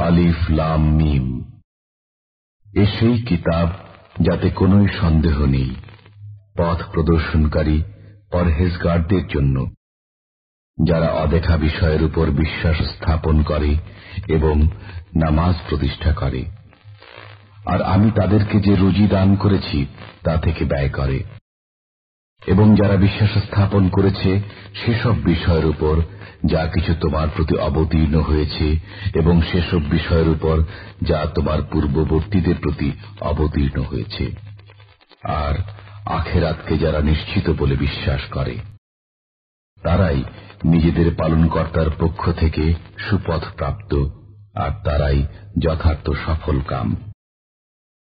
আলিফ লাম মিম। এ সেই কিতাব যাতে কোন সন্দেহ নেই, পথ প্রদর্শনকারী পরহেজগারদের জন্য, যারা অদেখা বিষয়ের উপর বিশ্বাস স্থাপন করে এবং নামাজ প্রতিষ্ঠা করে। আর আমি তাদেরকে যে রুজি দান করেছি, তা থেকে ব্যয় করে। এবং যারা বিশ্বাস স্থাপন করেছে সেসব বিষয়ের উপর যা কিছু তোমার প্রতি অবতীর্ণ হয়েছে এবং সেসব বিষয়ের উপর যা তোমার পূর্ববর্তীদের প্রতি অবতীর্ণ হয়েছে। আর আখেরাতকে যারা নিশ্চিত বলে বিশ্বাস করে, তারাই নিজেদের পালনকর্তার পক্ষ থেকে সুপথ প্রাপ্ত, আর তারাই যথার্থ সফল কাম।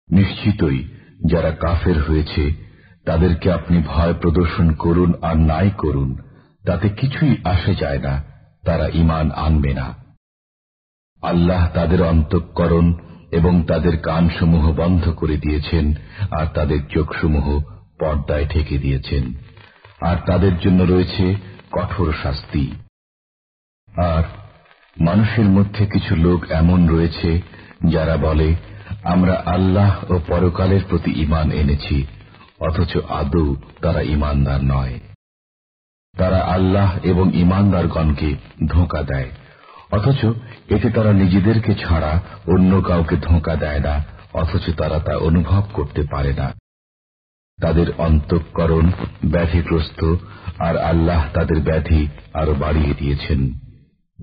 নিশ্চিতই যারা কাফের হয়েছে তাদেরকে আপনি ভয় প্রদর্শন করুন আর নাই করুন, তাতে কিছুই আসে যায় না, তারা ইমান আনবে না। আল্লাহ তাদের অন্তঃকরণ এবং তাদের কানসমূহ বন্ধ করে দিয়েছেন, আর তাদের চোখসমূহ পর্দায় ঠেকে দিয়েছেন। আর তাদের জন্য রয়েছে কঠোর শাস্তি। আর মানুষের মধ্যে কিছু লোক এমন রয়েছে, যারা বলে, আমরা আল্লাহ ও পরকালের প্রতি ইমান এনেছি। অথচ আদৌ তারা ইমানদার নয়। তারা আল্লাহ এবং ইমানদারগণকে ধোঁকা দেয়। অথচ এতে তারা নিজেদেরকে ছাড়া অন্য কাউকে ধোঁকা দেয় না, অথচ তারা তা অনুভব করতে পারে না। তাদের অন্তঃকরণ ব্যাধিগ্রস্ত আর আল্লাহ তাদের ব্যাধি আরও বাড়িয়ে দিয়েছেন।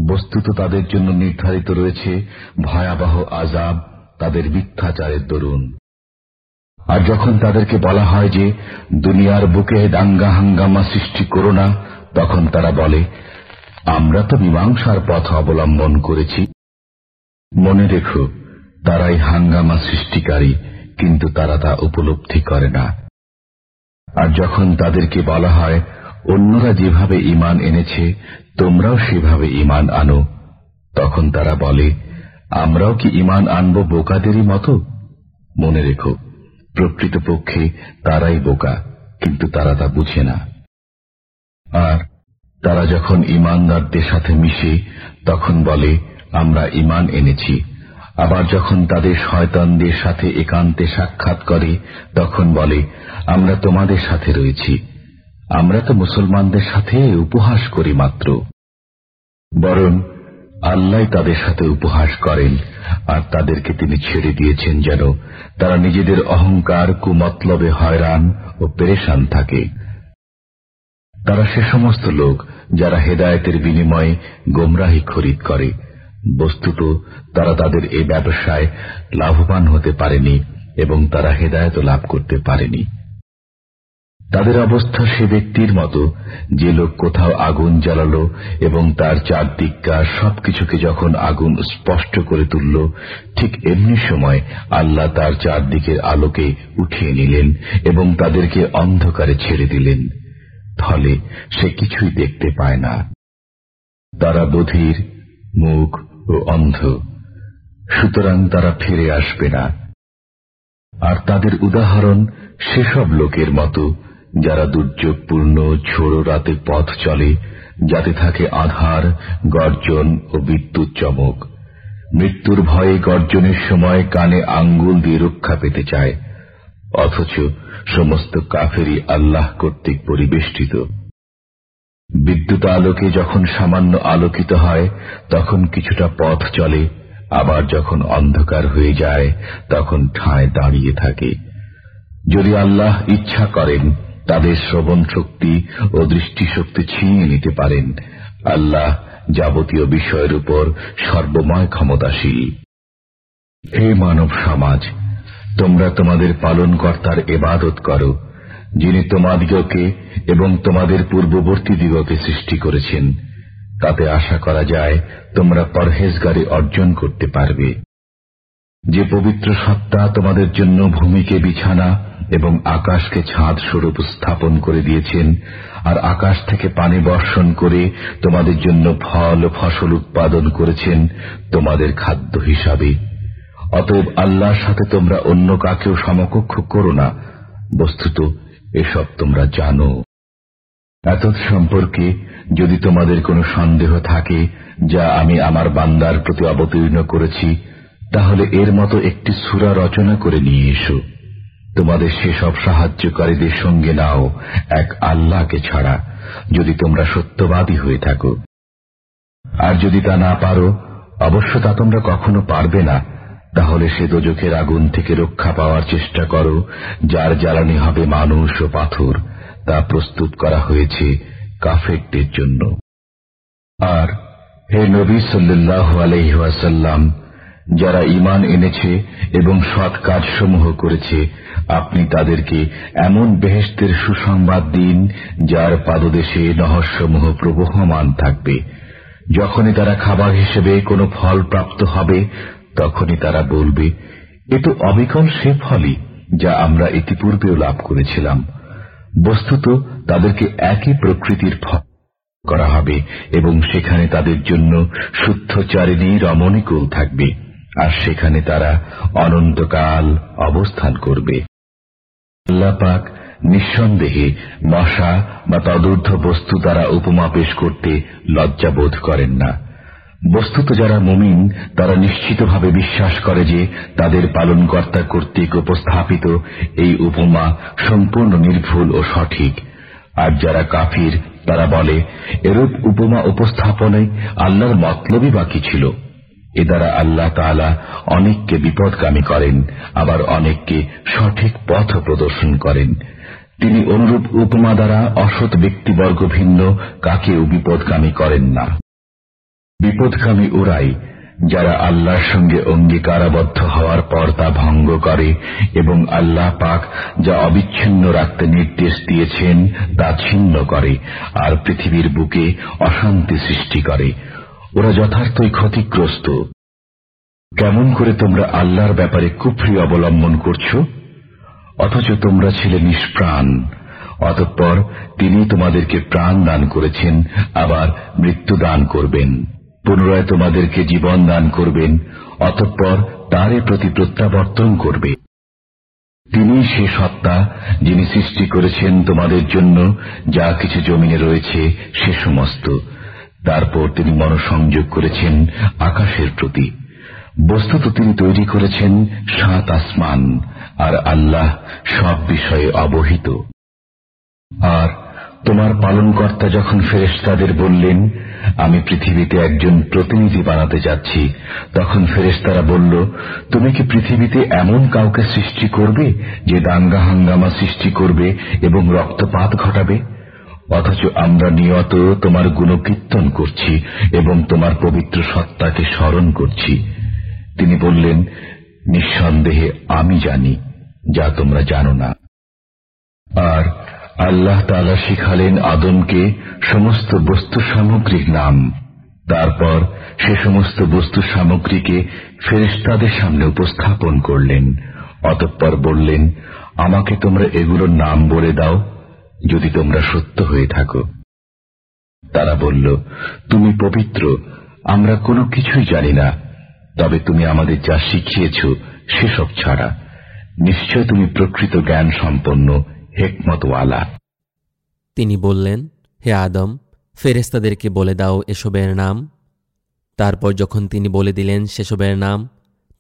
বস্তুত তাদের জন্য নির্ধারিত রয়েছে ভয়াবহ আজাব তাদের মিথ্যাচারের দরুন। আর যখন তাদেরকে বলা হয় যে দুনিয়ার বুকে দাঙ্গা হাঙ্গামা সৃষ্টি করো না, তখন তারা বলে, আমরা তো মীমাংসার পথ অবলম্বন করেছি। মনে রেখো, তারাই হাঙ্গামা সৃষ্টিকারী, কিন্তু তারা তা উপলব্ধি করে না। আর যখন তাদেরকে বলা হয়, অন্যরা যেভাবে ইমান এনেছে, তোমরাও সেভাবে ইমান আনো, তখন তারা বলে, আমরাও কি ইমান আনব বোকাদেরই মতো? মনে রেখো প্রকৃতপক্ষে তারাই বোকা, কিন্তু তারা তা বুঝে না। আর তারা যখন ইমানদারদের সাথে মিশে, তখন বলে, আমরা ইমান এনেছি। আবার যখন তাদের শয়তানদের সাথে একান্তে সাক্ষাৎ করে, তখন বলে, আমরা তোমাদের সাথে রয়েছি। আমরা তো মুসলমানদের সাথে উপহাস করি মাত্র। বরং আল্লাহ তাদের সাথে উপহাস করেন, আর তাদেরকে তিনি ছেড়ে দিয়েছেন যেন তারা নিজেদের অহংকার, কুমতলবে হয়রান ও পেরেশান থাকে। তারা সে সমস্ত লোক যারা হেদায়তের বিনিময়ে গোমরাহি খরিদ করে। বস্তুত তারা তাদের এই ব্যবসায় লাভবান হতে পারেনি এবং তারা হেদায়ত লাভ করতে পারেনি। তাদের অবস্থা সে ব্যক্তির মতো, যে লোক কোথাও আগুন জ্বালালো এবং তার চারদিককার সবকিছুকে যখন আগুন স্পষ্ট করে তুলল, ঠিক এমনি সময় আল্লাহ তার চারদিকের আলোকে উঠিয়ে নিলেন এবং তাদেরকে অন্ধকারে ছেড়ে দিলেন। ফলে সে কিছুই দেখতে পায় না। তারা বধির, মুখ ও অন্ধ। সুতরাং তারা ফিরে আসবে না। আর তাদের উদাহরণ সেসব লোকের মতো যারা দুর্যোগপূর্ণ ঝোড়ো রাতে পথ চলে, যাতে থাকে আধার, গর্জন ও বিদ্যুৎ চমক। মৃত্যুর ভয়ে গর্জনের সময় কানে আঙ্গুল দিয়ে রক্ষা পেতে চায়, অথচ সমস্ত কাফেরই আল্লাহ কর্তৃক পরিবেষ্টিত। বিদ্যুৎ আলোকে যখন সামান্য আলোকিত হয়, তখন কিছুটা পথ চলে, আবার যখন অন্ধকার হয়ে যায়, তখন ঠায় দাঁড়িয়ে থাকে। যদি আল্লাহ ইচ্ছা করেন তাদের শ্রবণ শক্তি ও দৃষ্টিশক্তি ছিনিয়ে নিতে পারেন। আল্লাহ যাবতীয় বিষয়ের উপর সর্বময় ক্ষমতাশীল। হে মানব সমাজ, তোমরা তোমাদের পালনকর্তার এবাদত করো, যিনি তোমাদিগকে এবং তোমাদের পূর্ববর্তী দিগকে সৃষ্টি করেছেন। তাতে আশা করা যায়, তোমরা পরহেজগারি অর্জন করতে পারবে। যে পবিত্র সত্তা তোমাদের জন্য ভূমিকে বিছানা এবং আকাশকে ছাদ স্বরূপ স্থাপন করে দিয়েছেন, আর আকাশ থেকে পানি বর্ষণ করে তোমাদের জন্য ফল ফসল উৎপাদন করেছেন তোমাদের খাদ্য হিসাবে। অতএব আল্লাহর সাথে তোমরা অন্য কাকেও সমকক্ষ করো না। বস্তুত, এসব তোমরা জানো। এত সম্পর্কে যদি তোমাদের কোনো সন্দেহ থাকে যা আমি আমার বান্দার প্রতি অবতীর্ণ করেছি, তাহলে এর মতো একটি সুরা রচনা করে নিয়ে এসো। তোমাদের সেসব সাহায্যকারীদের সঙ্গে নাও, এক আল্লাহকে ছাড়া, যদি তোমরা সত্যবাদী হয়ে থাকো। আর যদি তা না পারো, অবশ্য তা তোমরা কখনো পারবে না। তাহলে সে দোজখের আগুন থেকে রক্ষা পাওয়ার চেষ্টা করো, যার জ্বালানি হবে মানুষ ও পাথর। তা প্রস্তুত করা হয়েছে কাফেরদের জন্য। আর হে নবী সাল্লাহ আলহাসাল্লাম যারা ইমান এনেছে এবং সৎ কাজসমূহ করেছে, আপনি তাদেরকে এমন বেহেস্তের সুসংবাদ দিন, যার পাদদেশে নহস্যসমূহ প্রবহমান থাকবে। যখনই তারা খাবার হিসেবে কোনো ফল প্রাপ্ত হবে, তখনই তারা বলবে, এ তো অবিকল সে ফলই যা আমরা ইতিপূর্বেও লাভ করেছিলাম। বস্তুত তাদেরকে একই প্রকৃতির ফল করা হবে এবং সেখানে তাদের জন্য শুদ্ধচারিণী রমণীকুল থাকবে। আর সেখানে তারা অনন্তকাল অবস্থান করবে। আল্লাপাক নিঃসন্দেহে মশা বা তদূর্ধ্ব বস্তু দ্বারা উপমা পেশ করতে লজ্জা বোধ করেন না। বস্তুত যারা মুমিন, তারা নিশ্চিতভাবে বিশ্বাস করে যে তাদের পালনকর্তা কর্তৃক উপস্থাপিত এই উপমা সম্পূর্ণ নির্ভুল ও সঠিক। আর যারা কাফির, তারা বলে, এরূপ উপমা উপস্থাপনে আল্লাহর মতলবই বাকি ছিল। এ দ্বারা আল্লাহ তালা অনেককে বিপদগামী করেন, আবার অনেককে সঠিক পথ প্রদর্শন করেন। তিনি অনুরূপ উপমা দ্বারা অসৎ ব্যক্তিবর্গ ভিন্ন কাকেও বিপদগামী করেন না। বিপদগামী ওরাই যারা আল্লাহর সঙ্গে অঙ্গীকারাবদ্ধ হওয়ার পর তা ভঙ্গ করে এবং আল্লাহ পাক যা অবিচ্ছিন্ন রাখতে নির্দেশ দিয়েছেন তা ছিন্ন করে, আর পৃথিবীর বুকে অশান্তি সৃষ্টি করে। ওরা যথার্থই ক্ষতিগ্রস্ত। কেমন করে তোমরা আল্লাহর ব্যাপারে কুফরি অবলম্বন করছ? অথচ তোমরা ছিলে নিষ্প্রাণ। অতঃপর তিনি তোমাদেরকে প্রাণ দান করেছেন, আবার মৃত্যু দান করবেন। পুনরায় তোমাদেরকে জীবন দান করবেন, অতঃপর তারে প্রতি প্রত্যাবর্তন করবে। তিনি সে সত্তা যিনি সৃষ্টি করেছেন তোমাদের জন্য, যা কিছু জমিনে রয়েছে, সে সমস্ত। তারপর তিনি মনসংযোগ করেছেন আকাশের প্রতি। বস্তুত তিনি তৈরি করেছেন সাত আসমান, আর আল্লাহ সব বিষয়ে অবহিত। আর তোমার পালনকর্তা যখন ফেরেস্তাদের বললেন, আমি পৃথিবীতে একজন প্রতিনিধি বানাতে যাচ্ছি, তখন ফেরেস্তারা বলল, তুমি কি পৃথিবীতে এমন কাউকে সৃষ্টি করবে যে দাঙ্গা হাঙ্গামা সৃষ্টি করবে এবং রক্তপাত ঘটাবে? অথচ আমরা নিয়ত তোমার গুণকীর্তন করছি এবং তোমার পবিত্র সত্তাকে স্মরণ করছি। তিনি বললেন, নিঃসন্দেহে আমি জানি, যা তোমরা জানো না। আর আল্লাহ তালা শিখালেন আদমকে সমস্ত বস্তু সামগ্রীর নাম। তারপর সে সমস্ত বস্তু সামগ্রীকে ফেরিস্তাদের সামনে উপস্থাপন করলেন। অতঃপর বললেন, আমাকে তোমরা এগুলোর নাম বলে দাও। যদি তোমরা সত্য হয়ে থাকো। তারা বলল, তুমি পবিত্র, আমরা কোনো কিছুই জানি না। তবে তুমি আমাদের যা শিখিয়েছ, সেসব ছাড়া। নিশ্চয় তুমি প্রকৃত জ্ঞান সম্পন্ন, হেকমতওয়ালা। তিনি বললেন, হে আদম ফেরেস্তাদেরকে বলে দাও এসবের নাম। তারপর যখন তিনি বলে দিলেন সেসবের নাম,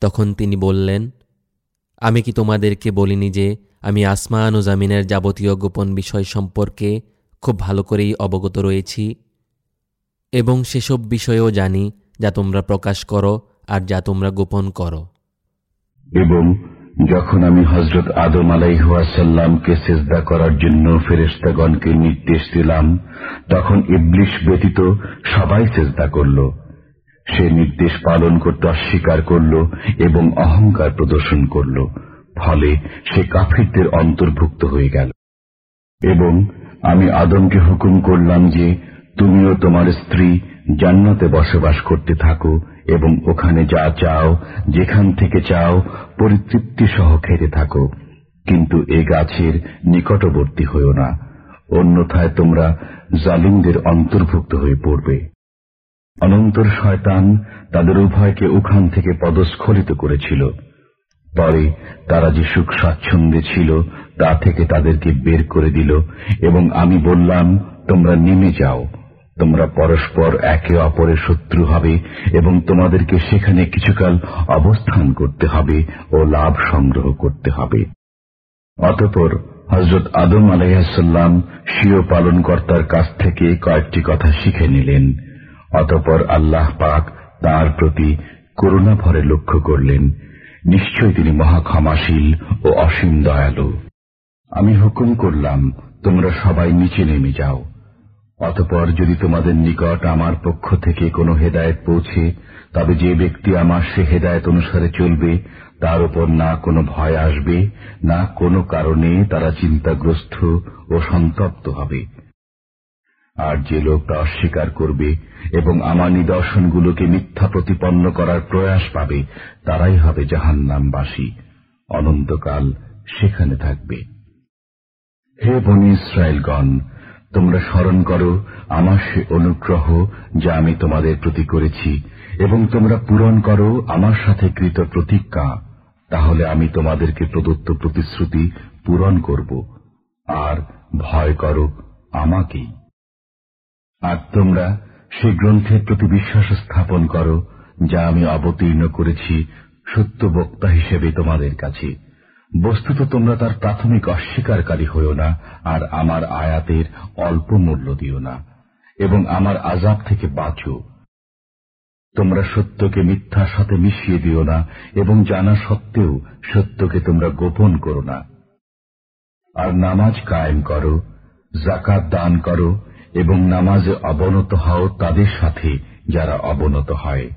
তখন তিনি বললেন, আমি কি তোমাদেরকে বলিনি যে আমি আসমান ও জামিনের যাবতীয় গোপন বিষয় সম্পর্কে খুব ভালো করেই অবগত রয়েছি এবং সেসব বিষয়েও জানি যা তোমরা প্রকাশ করো আর যা তোমরা গোপন করো। এবং যখন আমি হজরত আদম আলাইহাসাল্লামকে সেজদা করার জন্য ফেরেস্তাগণকে নির্দেশ দিলাম, তখন ইবলিশ ব্যতীত সবাই সেজদা করল। সে নির্দেশ পালন করতে অস্বীকার করল এবং অহংকার প্রদর্শন করল। ফলে সে কাফিরদের অন্তর্ভুক্ত হয়ে গেল। এবং আমি আদমকে হুকুম করলাম যে, তুমিও তোমার স্ত্রী জান্নাতে বসবাস করতে থাকো এবং ওখানে যা চাও, যেখান থেকে চাও, পরিতৃপ্তি সহ খেতে থাকো। কিন্তু এ গাছের নিকটবর্তী হইও না, অন্যথায় তোমরা জালিমদের অন্তর্ভুক্ত হয়ে পড়বে। অনন্তর শয়তান তাদের উভয়কে ওখান থেকে পদস্খলিত করেছিল। পরে তারা যে সুখ স্বাচ্ছন্দ্যে ছিল, তা থেকে তাদেরকে বের করে দিল এবং আমি বললাম, তোমরা নেমে যাও। তোমরা পরস্পর একে অপরের শত্রু হবে এবং তোমাদেরকে সেখানে কিছুকাল অবস্থান করতে হবে ও লাভ সংগ্রহ করতে হবে। অতপর হজরত আদম আলাইসাল্লাম স্বীয় পালনকর্তার কাছ থেকে কয়েকটি কথা শিখে নিলেন। অতপর আল্লাহ পাক তার প্রতি করুণা ভরে লক্ষ্য করলেন। নিশ্চয় তিনি মহাক্ষমাশীল ও অসীম দয়ালু। আমি হুকুম করলাম, তোমরা সবাই নিচে নেমে যাও। অতপর যদি তোমাদের নিকট আমার পক্ষ থেকে কোনো হেদায়ত পৌঁছে, তবে যে ব্যক্তি আমার সে হেদায়ত অনুসারে চলবে, তার উপর না কোনো ভয় আসবে, না কোনো কারণে তারা চিন্তাগ্রস্ত ও সন্তপ্ত হবে। আর যে লোকটা অস্বীকার করবে এবং আমার নিদর্শনগুলোকে মিথ্যা প্রতিপন্ন করার প্রয়াস পাবে, তারাই হবে জাহান্নামবাসী। অনন্তকাল সেখানে থাকবে। হে বনি ইসরায়েলগণ, তোমরা স্মরণ করো, আমার সে অনুগ্রহ যা আমি তোমাদের প্রতি করেছি, এবং তোমরা পূরণ করো আমার সাথে কৃত প্রতিজ্ঞা, তাহলে আমি তোমাদেরকে প্রদত্ত প্রতিশ্রুতি পূরণ করব, আর ভয় করো আমাকেই। আর তোমরা সে গ্রন্থের প্রতি বিশ্বাস স্থাপন করো, যা আমি অবতীর্ণ করেছি সত্য বক্তা হিসেবে তোমাদের কাছে। বস্তুত তোমরা তার প্রাথমিক অস্বীকারী হইও না, আর আমার আয়াতের অল্প মূল্য দিও না, এবং আমার আজাব থেকে বাঁচো। তোমরা সত্যকে মিথ্যার সাথে মিশিয়ে দিও না, এবং জানা সত্ত্বেও সত্যকে তোমরা গোপন করো না। আর নামাজ কায়েম করো জাকাত দান করো এবং নামাজে অবনত হও তাদের সাথে যারা অবনত হয়।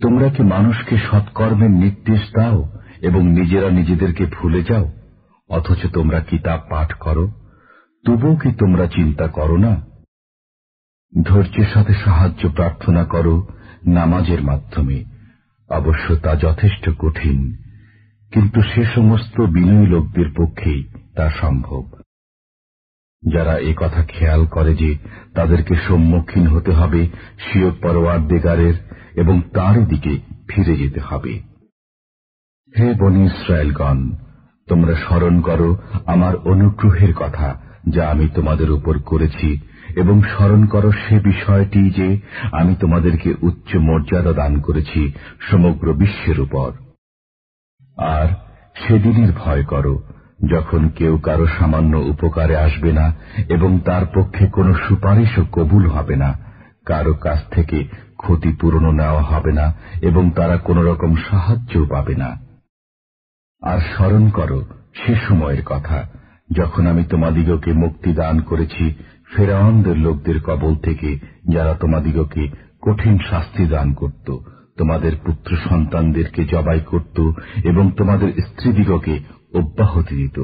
তোমরা কি মানুষকে সৎকর্মের নির্দেশ দাও এবং নিজেরা নিজেদেরকে ভুলে যাও? অথচ তোমরা কিতাব পাঠ করো। তবুও কি তোমরা চিন্তা করো না? ধৈর্যের সাথে সাহায্য প্রার্থনা করো নামাজের মাধ্যমে। অবশ্য তা যথেষ্ট কঠিন, কিন্তু সে সমস্ত বিনয়ী লোকদের পক্ষেই তা সম্ভব। যারা এ কথা খেয়াল করে যে তাদেরকে সম্মুখীন হতে হবে শিয় পরোয়ার দেগারের এবং তারই দিকে ফিরে যেতে হবে। হে বনি ইসরায়েলগণ, তোমরা স্মরণ করো আমার অনুগ্রহের কথা যা আমি তোমাদের উপর করেছি, এবং স্মরণ করো সে বিষয়টি যে আমি তোমাদেরকে উচ্চ মর্যাদা দান করেছি সমগ্র বিশ্বের উপর। আর সেদিনের ভয় করো যখন কেউ কারও সামান্য উপকারে আসবে না এবং তার পক্ষে কোনো সুপারিশও কবুল হবে না, কারও কাছ থেকে ক্ষতিপূরণও নেওয়া হবে না এবং তারা কোন রকম সাহায্যও পাবে না। আর স্মরণ করো, সে সময়ের কথা, যখন আমি তোমাদিগকে মুক্তি দান করেছি ফেরাউনদের লোকদের কবল থেকে যারা তোমাদিগকে কঠিন শাস্তি দান করত, তোমাদের পুত্র সন্তানদেরকে জবাই করত এবং তোমাদের স্ত্রীদিগকে অব্যাহতি দিত।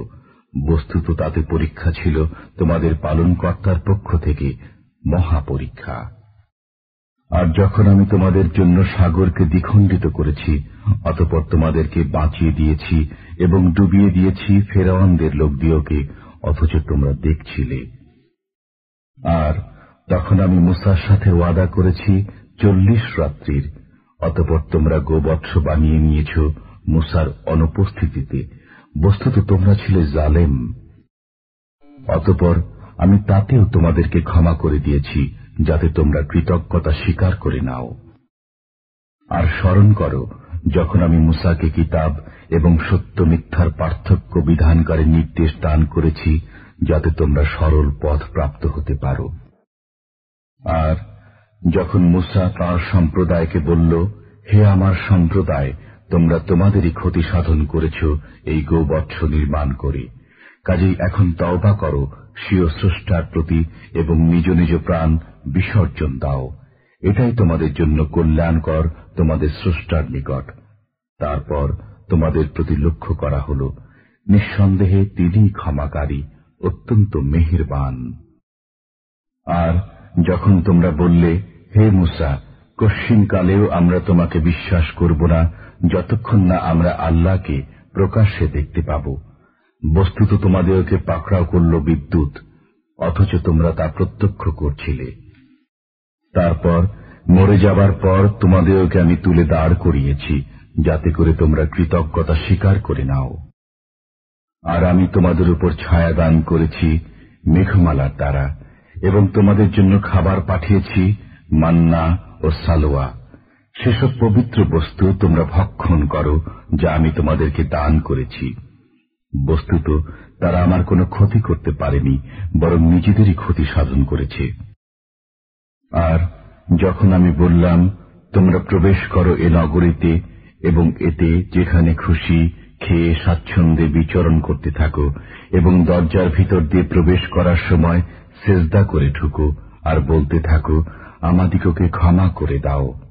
বস্তুত তাতে পরীক্ষা ছিল তোমাদের পালনকর্তার পক্ষ থেকে মহাপরীক্ষা। আর যখন আমি তোমাদের জন্য সাগরকে দ্বিখণ্ডিত করেছি, অতপর তোমাদেরকে বাঁচিয়ে দিয়েছি এবং ডুবিয়ে দিয়েছি ফেরাওয়ানদের লোক দিয়েকে অথচ তোমরা দেখছিলে। আর তখন আমি মুসার সাথে ওয়াদা করেছি চল্লিশ রাত্রির, অতপর তোমরা গোবৎস বানিয়ে নিয়েছ মুসার অনুপস্থিতিতে। বস্তুত তোমরা ছিলে জালেম। অতপর আমি তাতেও তোমাদেরকে ক্ষমা করে দিয়েছি, যাতে তোমরা কৃতজ্ঞতা স্বীকার করে নাও। আর স্মরণ করো, যখন আমি মুসাকে কিতাব এবং সত্য মিথ্যার পার্থক্য বিধানকারী নির্দেশ দান করেছি, যাতে তোমরা সরল পথ প্রাপ্ত হতে পারো। আর যখন মুসা তাঁর সম্প্রদায়কে বলল, হে আমার সম্প্রদায় তোমরা তোমাদেরই ক্ষতি সাধন করেছ এই গোবৎস নির্মাণ করে। কাজেই এখন তওবা করো, স্বীয় স্রষ্টার প্রতি এবং নিজ নিজ প্রাণ বিসর্জন দাও। এটাই তোমাদের জন্য কল্যাণকর তোমাদের স্রষ্টার নিকট। তারপর তোমাদের প্রতি লক্ষ্য করা হল, নিঃসন্দেহে তিনি ক্ষমাকারী, অত্যন্ত মেহেরবান। আর যখন তোমরা বললে, হে মুসা, কশ্চিনকালেও আমরা তোমাকে বিশ্বাস করব না যতক্ষণ না আমরা আল্লাহকে প্রকাশ্যে দেখতে পাব। বস্তুত তোমাদেরকে পাকড়াও করল বিদ্যুৎ, অথচ তোমরা তা প্রত্যক্ষ করছিলে। তারপর মরে যাবার পর তোমাদেরকে আমি তুলে দাঁড় করিয়েছি, যাতে করে তোমরা কৃতজ্ঞতা স্বীকার করে নাও। আর আমি তোমাদের উপর ছায়া দান করেছি মেঘমালার দ্বারা, এবং তোমাদের জন্য খাবার পাঠিয়েছি মান্না ও সালোয়া। সেসব পবিত্র বস্তু তোমরা ভক্ষণ করো, যা আমি তোমাদেরকে দান করেছি। বস্তুত, তারা আমার কোনো ক্ষতি করতে পারেনি, বরং নিজেদেরই ক্ষতি সাধন করেছে। আর যখন আমি বললাম, তোমরা প্রবেশ করো এ নগরীতে, এবং এতে যেখানে খুশি খেয়ে স্বাচ্ছন্দ্যে বিচরণ করতে থাকো, এবং দরজার ভিতর দিয়ে প্রবেশ করার সময় সেজদা করে ঢুকো, আর বলতে থাকো, আমাদিগকে ক্ষমা করে দাও।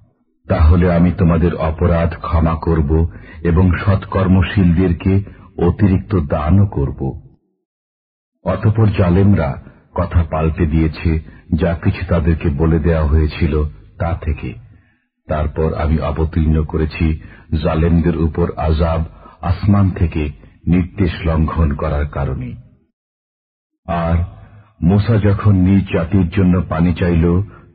তাহলে আমি তোমাদের অপরাধ ক্ষমা করব এবং সৎকর্মশীলদেরকে অতিরিক্ত দানও করব। অতপর জালেমরা কথা পাল্টে দিয়েছে, যা কিছু তাদেরকে বলে দেওয়া হয়েছিল তা থেকে। তারপর আমি অবতীর্ণ করেছি জালেমদের উপর আজাব আসমান থেকে নির্দেশ লঙ্ঘন করার কারণে। আর মোসা যখন নিজ জাতির জন্য পানি চাইল,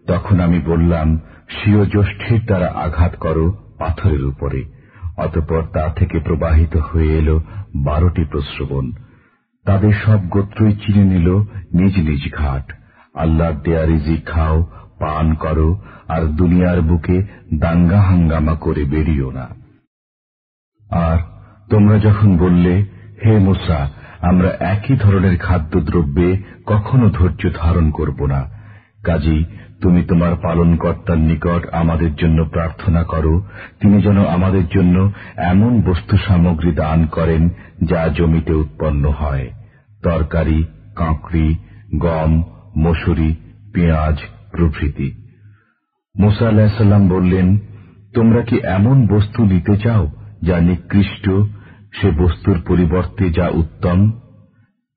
তখন আমি বললাম স্বীয় জ্যৈষ্ঠের দ্বারা আঘাত করো পাথরের উপরে। অতপর তা থেকে প্রবাহিত হয়ে এলো বারোটি প্রশ্রবণ তাদের সব গোত্রই চিনে নিল নিজ নিজ ঘাট। আল্লাহর দেয়া রিজিক খাও, পান করো, আর দুনিয়ার বুকে দাঙ্গা হাঙ্গামা করে বেরিও না। আর তোমরা যখন বললে, হে মুসা, আমরা একই ধরনের খাদ্যদ্রব্যে কখনো ধৈর্য ধারণ করব না। কাজী তুমি তোমার পালনকর্তার নিকট আমাদের জন্য প্রার্থনা করো। তিনি যেন আমাদের জন্য এমন বস্তু সামগ্রী দান করেন যা জমিতে উৎপন্ন হয়। তরকারি, কাঁকড়ি, গম, মসুরি, পেঁয়াজ প্রভৃতি। মোসা আল্লাহাম বললেন, তোমরা কি এমন বস্তু নিতে চাও যা নিকৃষ্ট? সে বস্তুর পরিবর্তে যা উত্তম?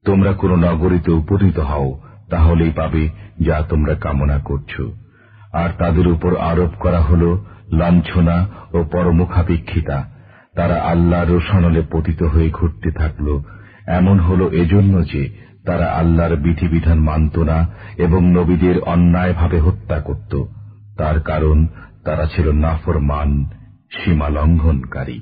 তোমরা কোন নগরীতে উপনীত হও তাহলেই পাবে যা তোমরা কামনা করছ। আর তাদের উপর আরোপ করা হল লাঞ্ছনা ও পরমুখাপেক্ষিতা। তারা আল্লাহ রোশনলে পতিত হয়ে ঘুরতে থাকল। এমন হল এজন্য যে তারা আল্লাহর বিধিবিধান মানত না এবং নবীদের অন্যায়ভাবে হত্যা করত। তার কারণ তারা ছিল নাফরমান সীমা লঙ্ঘনকারী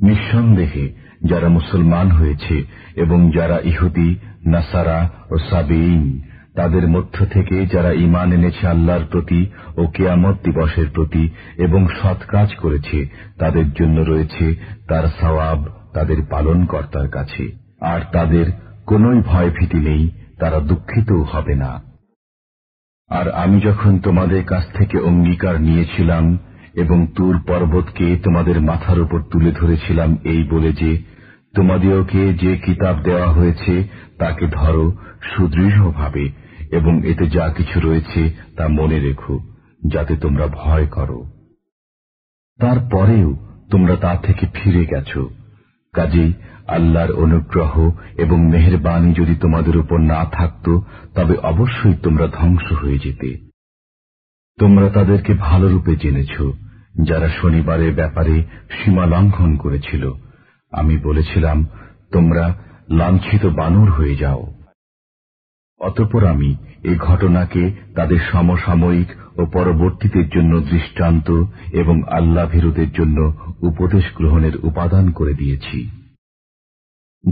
নিঃসন্দেহে যারা মুসলমান হয়েছে এবং যারা ইহুদি নাসারা ও সাবেইন তাদের মধ্য থেকে যারা ইমান এনেছে আল্লাহর প্রতি ও কেয়ামত দিবসের প্রতি এবং সৎ কাজ করেছে, তাদের জন্য রয়েছে তার সওয়াব তাদের পালনকর্তার কাছে। আর তাদের কোনই ভয় ভীতি নেই, তারা দুঃখিতও হবে না। আর আমি যখন তোমাদের কাছ থেকে অঙ্গীকার নিয়েছিলাম এবং তুর পর্বতকে তোমাদের মাথার উপর তুলে ধরেছিলাম এই বলে যে তোমাদেরকে যে কিতাব দেওয়া হয়েছে, তাকে ধরো সুদৃঢ়ভাবে, এবং এতে যা কিছু রয়েছে, তা মনে রেখো, যাতে তোমরা ভয় করো। তারপরেও তোমরা তা থেকে ফিরে গেছ। কাজেই আল্লাহর অনুগ্রহ এবং মেহরবানি যদি তোমাদের উপর না থাকত, তবে অবশ্যই তোমরা ধ্বংস হয়ে যেতে। তোমরা তাদেরকে ভালোরূপে জেনেছ, যারা শনিবারের ব্যাপারে সীমা লঙ্ঘন করেছিল। আমি বলেছিলাম, তোমরা লাঞ্ছিত বানর হয়ে যাও। অতপর আমি এই ঘটনাকে তাদের সমসাময়িক ও পরবর্তীদের জন্য দৃষ্টান্ত এবং আল্লাহ ভীরুদের জন্য উপদেশ গ্রহণের উপাদান করে দিয়েছি।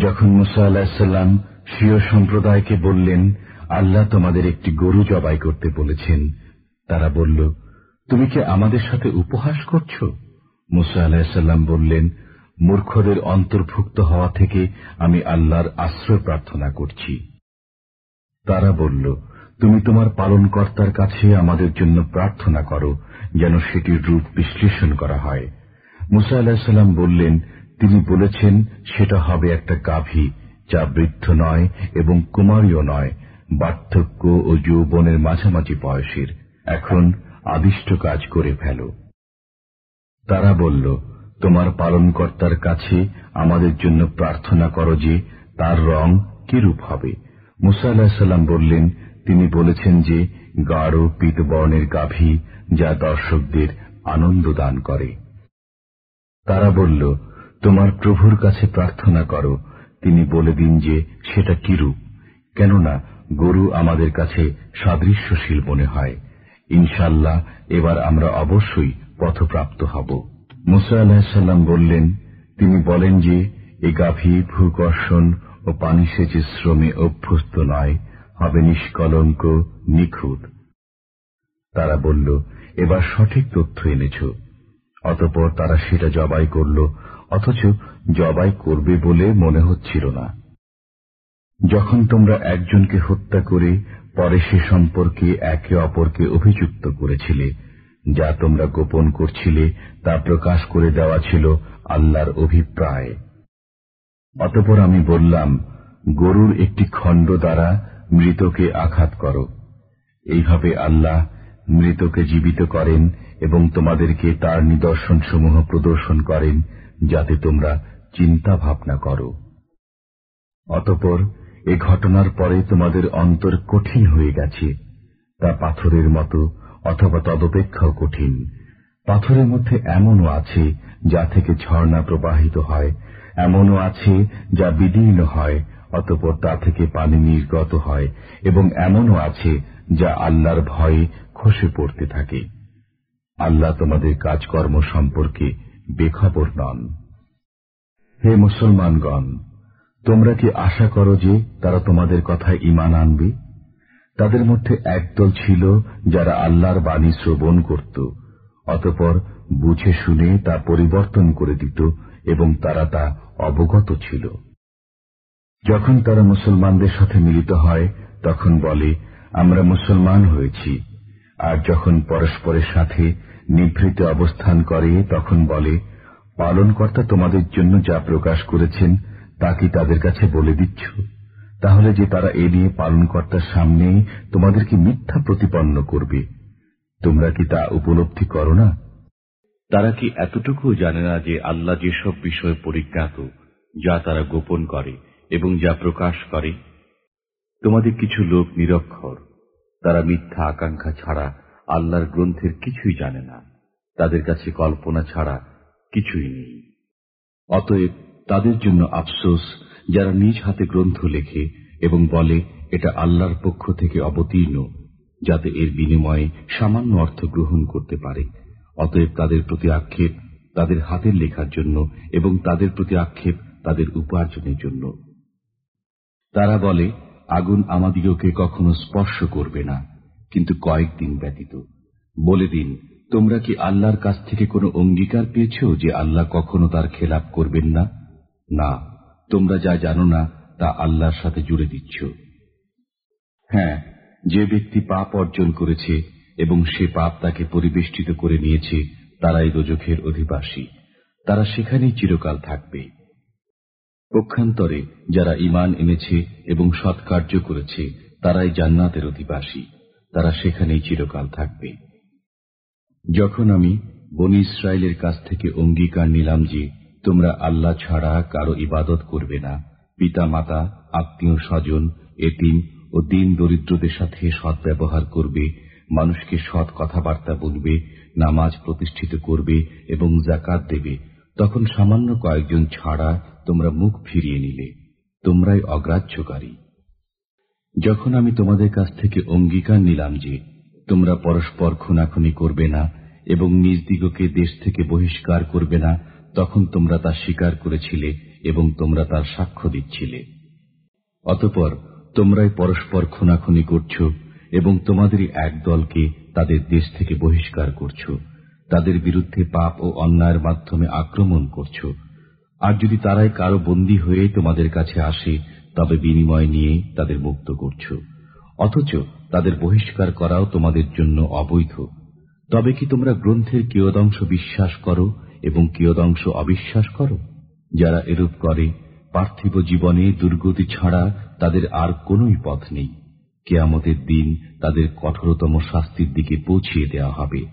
যখন মুসা আল্লাহাম স্বীয় সম্প্রদায়কে বললেন, আল্লাহ তোমাদের একটি গরু জবাই করতে বলেছেন। তারা বলল, তুমি কি আমাদের সাথে উপহাস করছ? মুসা আলাহিসাল্লাম বললেন মূর্খদের অন্তর্ভুক্ত হওয়া থেকে আমি আল্লাহর আশ্রয় প্রার্থনা করছি। তারা বলল, তুমি তোমার পালনকর্তার কাছে আমাদের জন্য প্রার্থনা করো, যেন সেটির রূপ বিশ্লেষণ করা হয়। মুসা আলাহিসাল্লাম বললেন, তিনি বলেছেন, সেটা হবে একটা গাভী, যা বৃদ্ধ নয় এবং কুমারীও নয়, বার্ধক্য ও যৌবনের মাঝামাঝি বয়সের। এখন আদিষ্ট কাজ করে ফেল। তারা বলল তোমার পালনকর্তার কাছে আমাদের জন্য প্রার্থনা করো যে তার রং কিরূপ হবে। মুসা আল্লাহাম বললেন, তিনি বলেছেন যে গাঢ় পিতবর্ণের গাভী যা দর্শকদের আনন্দ দান করে। তারা বলল, তোমার প্রভুর কাছে প্রার্থনা করো। তিনি বলে দিন যে সেটা কিরূপ, কেননা গরু আমাদের কাছে সাদৃশ্যশীল মনে হয়। ইনশাল্লাহ এবার আমরা অবশ্যই পথপ্রাপ্ত হব। মুসা আলাহিসাল্লাম বললেন, তিনি বলেন যে, এ গাভী ভূকর্ষণ ও পানি সেচের শ্রমে অভ্যস্ত নয়, হবে নিষ্কলঙ্ক, নিখুঁত। তারা বলল, এবার সঠিক তথ্য এনেছ। অতপর তারা সেটা জবাই করল, অথচ জবাই করবে বলে মনে হচ্ছিল না। যখন তোমরা একজনকে হত্যা করে পরে সে সম্পর্কে একে অপরকে অভিযুক্ত করেছিলে যা তোমরা গোপন করছিলে, তা প্রকাশ করে দেওয়া ছিল আল্লাহর অভিপ্রায়। অতপর আমি বললাম, গরুর একটি খণ্ড দ্বারা মৃতকে আঘাত করো। এইভাবে আল্লাহ মৃতকে জীবিত করেন এবং তোমাদেরকে তার নিদর্শনসমূহ প্রদর্শন করেন, যাতে তোমরা চিন্তা ভাবনা করো। অতপর এ ঘটনার পরে তোমাদের অন্তর কঠিন হয়ে গেছে। তা পাথরের মতো অথবা তদপেক্ষাও কঠিন। পাথরের মধ্যে এমনও আছে যা থেকে ঝর্ণা প্রবাহিত হয়, এমনও আছে যা বিদীর্ণ হয়, অতপর তা থেকে পানি নির্গত হয়, এবং এমনও আছে যা আল্লাহর ভয়ে খসে পড়তে থাকে। আল্লাহ তোমাদের কাজকর্ম সম্পর্কে বেখবর নন। হে মুসলমানগণ, তোমরা কি আশা করো যে তারা তোমাদের কথায় ইমান আনবে? তাদের মধ্যে একদল ছিল যারা আল্লাহর বাণী শ্রবণ করত, অতপর বুঝে শুনে তা পরিবর্তন করে দিত এবং তারা তা অবগত ছিল। যখন তারা মুসলমানদের সাথে মিলিত হয়, তখন বলে, আমরা মুসলমান হয়েছি। আর যখন পরস্পরের সাথে নিভৃত অবস্থান করে, তখন বলে, পালনকর্তা তোমাদের জন্য যা প্রকাশ করেছেন, তা কি তাদের কাছে বলে দিচ্ছ? তাহলে যে তারা এ নিয়ে পালনকর্তার সামনে তোমাদেরকে মিথ্যা প্রতিপন্ন করবে। তোমরা কি তা উপলব্ধি করো না? তারা কি এতটুকুও জানে না যে আল্লাহ যেসব বিষয়ে পরিজ্ঞাত, যা তারা গোপন করে এবং যা প্রকাশ করে? তোমাদের কিছু লোক নিরক্ষর। তারা মিথ্যা আকাঙ্ক্ষা ছাড়া আল্লাহর গ্রন্থের কিছুই জানে না। তাদের কাছে কল্পনা ছাড়া কিছুই নেই। অতএব তাদের জন্য আফসোস যারা নিজ হাতে গ্রন্থ লেখে এবং বলে, এটা আল্লাহর পক্ষ থেকে অবতীর্ণ, যাতে এর বিনিময়ে সামান্য অর্থ গ্রহণ করতে পারে। অতএব তাদের প্রতি আক্ষেপ তাদের হাতের লেখার জন্য এবং তাদের প্রতি আক্ষেপ তাদের উপার্জনের জন্য। তারা বলে, আগুন আমাদিগকে কখনো স্পর্শ করবে না, কিন্তু কয়েকদিন ব্যতীত। বলে দিন, তোমরা কি আল্লাহর কাছ থেকে কোনো অঙ্গীকার পেয়েছ যে আল্লাহ কখনো তার খেলাপ করবেন না? না। তোমরা যা জানো না, তা আল্লাহর সাথে জুড়ে দিচ্ছ। হ্যাঁ যে ব্যক্তি পাপ অর্জন করেছে এবং সে পাপ তাকে পরিবেষ্টিত করে নিয়েছে, তারাই রোজখের অধিবাসী। তারা সেখানেই চিরকাল থাকবে। পক্ষান্তরে, যারা ইমান এনেছে এবং সৎকার্য করেছে, তারাই জান্নাতের অধিবাসী। তারা সেখানেই চিরকাল থাকবে। যখন আমি বনি ইসরায়েলের কাছ থেকে অঙ্গীকার নিলাম যে তোমরা আল্লাহ ছাড়া কারও ইবাদত করবে না। পিতা মাতা আত্মীয় স্বজন, এতিম ও দিন দরিদ্রদের সাথে সৎ ব্যবহার করবে, মানুষকে সৎ কথাবার্তা বলবে, নামাজ প্রতিষ্ঠিত করবে এবং জাকাত দেবে। তখন সামান্য কয়েকজন ছাড়া তোমরা মুখ ফিরিয়ে নিলে। তোমরাই অগ্রাহ্যকারী। যখন আমি তোমাদের কাছ থেকে অঙ্গীকার নিলাম যে, তোমরা পরস্পর খুনাখুনি করবে না এবং নিজ দিগকে দেশ থেকে বহিষ্কার করবে না তখন তোমরা তা স্বীকার করেছিলে এবং তোমরা তার সাক্ষ্য দিচ্ছিলে। অতপর তোমরাই পরস্পর খুনাখুনি করছ এবং তোমাদেরই এক দলকে তাদের দেশ থেকে বহিষ্কার করছ। তাদের বিরুদ্ধে পাপ ও অন্যায়ের মাধ্যমে আক্রমণ করছ। আর যদি তারাই কারও বন্দী হয়ে তোমাদের কাছে আসে, তবে বিনিময় নিয়ে তাদের মুক্ত করছ। অথচ তাদের বহিষ্কার করাও তোমাদের জন্য অবৈধ। তবে কি তোমরা গ্রন্থের কিয়দংশ বিশ্বাস করো এবং কিয়দংশ অবিশ্বাস করো, যারা এরূপ করে, পার্থিব জীবনে দুর্গতি ছাড়া তাদের আর কোনই পথ নেই। কেয়ামতের দিন তাদের কঠোরতম শাস্তির দিকে পৌঁছিয়ে দেওয়া হবে।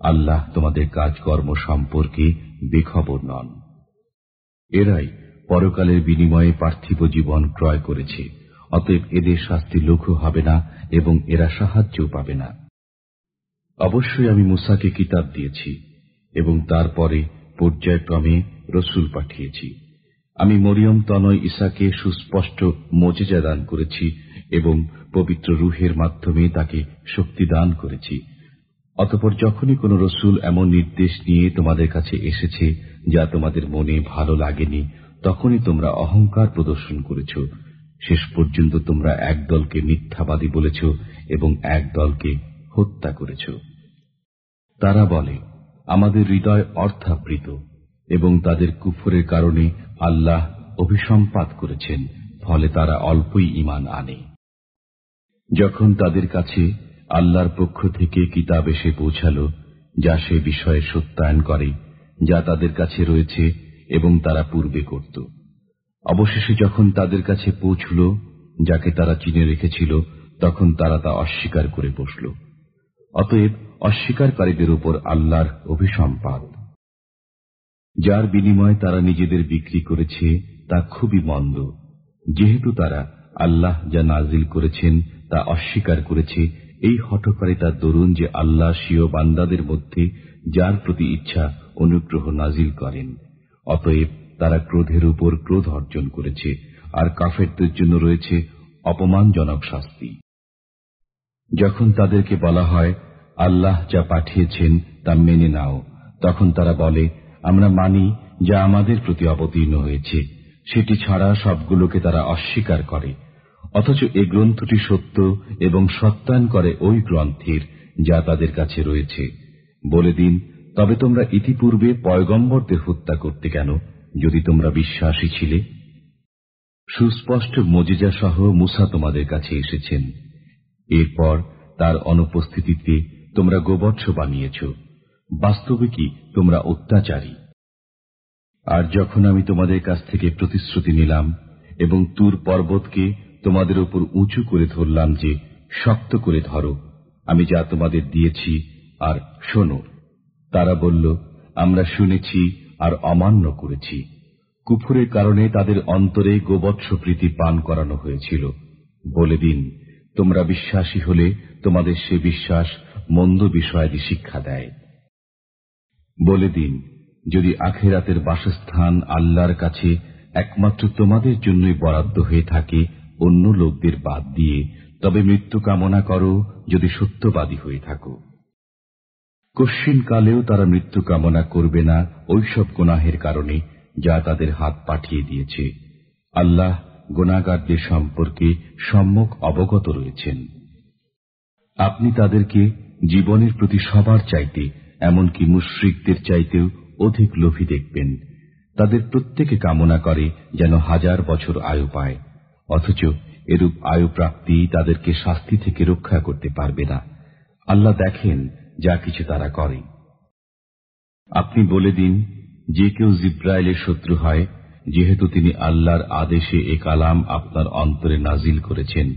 আল্লাহ তোমাদের কাজকর্ম সম্পর্কে বেখবর নন। এরাই পরকালের বিনিময়ে পার্থিব জীবন ক্রয় করেছে। অতএব এদের শাস্তি লঘু হবে না এবং এরা সাহায্যও পাবে না। অবশ্যই আমি মুসাকে কিতাব দিয়েছি। এবং তারপরে পর্যায়ক্রমে রসুল পাঠিয়েছি। আমি মরিয়ম তনয় ইসাকে সুস্পষ্ট মজেজা দান করেছি এবং পবিত্র রুহের মাধ্যমে তাকে শক্তি দান করেছি। অতপর যখনই কোন রসুল এমন নির্দেশ নিয়ে তোমাদের কাছে এসেছে যা তোমাদের মনে ভালো লাগেনি, তখনই তোমরা অহংকার প্রদর্শন করেছ। শেষ পর্যন্ত তোমরা এক দলকে মিথ্যাবাদী বলেছ এবং এক দলকে হত্যা করেছ। তারা বলে আমাদের হৃদয় অর্থাবৃত এবং তাদের কুফরের কারণে আল্লাহ অভিসম্পাত করেছেন, ফলে তারা অল্পই ইমান আনে। যখন তাদের কাছে আল্লাহর পক্ষ থেকে কিতাব এসে পৌঁছাল, যা সে বিষয়ে সত্যায়ন করে, যা তাদের কাছে রয়েছে এবং তারা পূর্বে করত। অবশেষে যখন তাদের কাছে পৌঁছল, যাকে তারা চিনে রেখেছিল, তখন তারা তা অস্বীকার করে বসল। অতএব অস্বীকারীদের উপর আল্লাহর অভিসম্পাদ যার বিনিময়ে তারা নিজেদের বিক্রি করেছে, তা খুবই মন্দ। যেহেতু তারা আল্লাহ যা নাজিল করেছেন, তা অস্বীকার করেছে, এই হঠকারিতার দরুন যে আল্লাহ স্বীয় বান্দাদের মধ্যে যার প্রতি ইচ্ছা, অনুগ্রহ নাজিল করেন। অতএব তারা ক্রোধের উপর ক্রোধ অর্জন করেছে, আর কাফেরদের জন্য রয়েছে অপমানজনক শাস্তি। যখন তাদেরকে বলা হয়, আল্লাহ যা পাঠিয়েছেন তা মেনে নাও, তখন তারা বলে, আমরা মানি যা আমাদের প্রতি অবতীর্ণ হয়েছে। সেটি ছাড়া সবগুলোকে তারা অস্বীকার করে। অথচ এ গ্রন্থটি সত্য এবং সত্যায়ন করে ওই গ্রন্থের যা তাদের কাছে রয়েছে। বলে দিন, তবে তোমরা ইতিপূর্বে পয়গম্বরদের হত্যা করতে কেন, যদি তোমরা বিশ্বাসী ছিলে? সুস্পষ্ট মজিজা সহ মুসা তোমাদের কাছে এসেছেন। এরপর তার অনুপস্থিতিতে তোমরা গোবর্ষ বানিয়েছ। বাস্তবে কি তোমরা অত্যাচারী? আর যখন আমি তোমাদের কাছ থেকে প্রতিশ্রুতি নিলাম এবং তুর পর্বতকে তোমাদের উপর উঁচু করে ধরলাম যে শক্ত করে ধরো, আমি যা তোমাদের দিয়েছি, আর শোনো। তারা বলল, আমরা শুনেছি আর অমান্য করেছি। কুফুরের কারণে তাদের অন্তরে গোবৎস প্রীতি পান করানো হয়েছিল। বলে দিন তোমরা বিশ্বাসী হলে তোমাদের সে বিশ্বাস মন্দ বিষয়াদি শিক্ষা দেয়। বলে দিন, যদি আখেরাতের বাসস্থান আল্লাহর কাছে একমাত্র তোমাদের জন্যই বরাদ্দ হয়ে থাকে অন্য লোকদের বাদ দিয়ে, তবে মৃত্যু কামনা করো যদি সত্যবাদী হয়ে থাকো। কশ্চিন কালেও তারা মৃত্যু কামনা করবে না ওইসব গোনাহের কারণে যা তাদের হাত পাঠিয়ে দিয়েছে। আল্লাহ গোনাগারদের সম্পর্কে সম্মুখ অবগত রয়েছেন। আপনি তাদেরকে জীবনের প্রতি সবার চাইতে, এমনকি মুশ্রিকদের চাইতেও অধিক লোভী দেখবেন। তাদের প্রত্যেকে কামনা করে যেন হাজার বছর আয়ু পায়, অথচ এরূপ আয়ু প্রাপ্তি তাদেরকে শাস্তি থেকে রক্ষা করতে পারবে না। আল্লাহ দেখেন যা কিছু তারা করে। আপনি বলে দিন, যে কেউ জিব্রাইলের শত্রু হয় যেহেতু তিনি আল্লাহর আদেশে এ কালাম আপনার অন্তরে নাজিল করেছেন,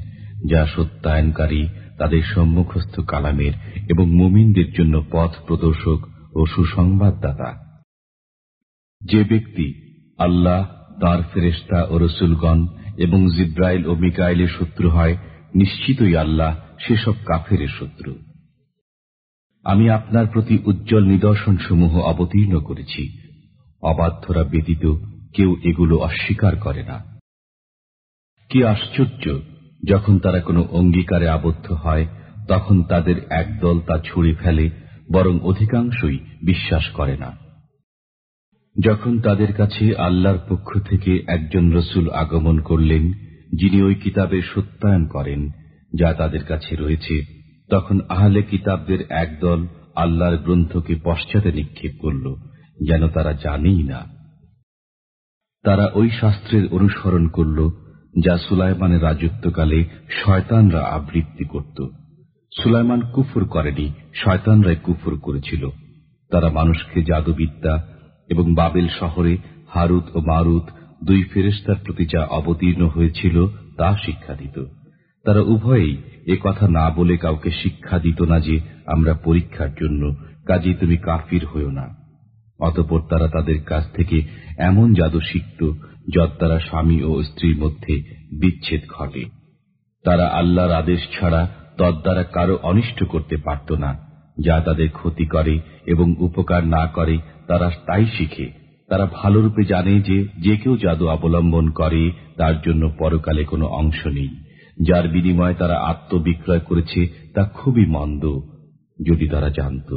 যা সত্যায়নকারী, তাদের সম্মুখস্থ কালামের এবং মুমিনদের জন্য পথ প্রদর্শক ও সুসংবাদদাতা। যে ব্যক্তি আল্লাহ, তার ফেরেস্তা ও রসুলগণ এবং জিব্রাইল ও মিকাইলের শত্রু হয়, নিশ্চিতই আল্লাহ সেসব কাফের শত্রু। আমি আপনার প্রতি উজ্জ্বল নিদর্শন সমূহ অবতীর্ণ করেছি। অবাধ্যরা ব্যতীত কেউ এগুলো অস্বীকার করে না। কি আশ্চর্য, যখন তারা কোনো অঙ্গীকারে আবদ্ধ হয়, তখন তাদের একদল তা ছুড়ে ফেলে, বরং অধিকাংশই বিশ্বাস করে না। যখন তাদের কাছে আল্লাহর পক্ষ থেকে একজন রসুল আগমন করলেন, যিনি ওই কিতাবের সত্যায়ন করেন, যা তাদের কাছে রয়েছে, তখন আহলে কিতাবদের একদল আল্লাহর গ্রন্থকে পশ্চাতে নিক্ষেপ করল, যেন তারা জানেই না। তারা ওই শাস্ত্রের অনুসরণ করল, যা সুলাইমানের রাজত্বকালে শয়তানরা আবৃত্তি করত। সুলাইমান কুফুর করেনি, শয়তানরাই কুফুর করেছিল। তারা মানুষকে জাদুবিদ্যা এবং বাবেল শহরে হারুত ও মারুত, দুই ফেরেস্তার প্রতি যা অবতীর্ণ হয়েছিল, তা শিক্ষা দিত। তারা উভয়েই এ কথা না বলে কাউকে শিক্ষা দিত না যে, আমরা পরীক্ষার জন্য কাজে তুমি কাফির হইও না। অতপর তারা তাদের কাছ থেকে এমন জাদু শিখত যদ দ্বারা স্বামী ও স্ত্রীর মধ্যে বিচ্ছেদ ঘটে। তারা আল্লাহর আদেশ ছাড়া তদ্বারা কারও অনিষ্ট করতে পারত না। যা তাদের ক্ষতি করে এবং উপকার না করে, তারা তাই শিখে। তারা ভালোরূপে জানে যে যে কেউ জাদু অবলম্বন করে, তার জন্য পরকালে কোনো অংশ নেই। যার বিনিময়ে তারা আত্মবিক্রয় করেছে, তা খুবই মন্দ, যদি তারা জানত।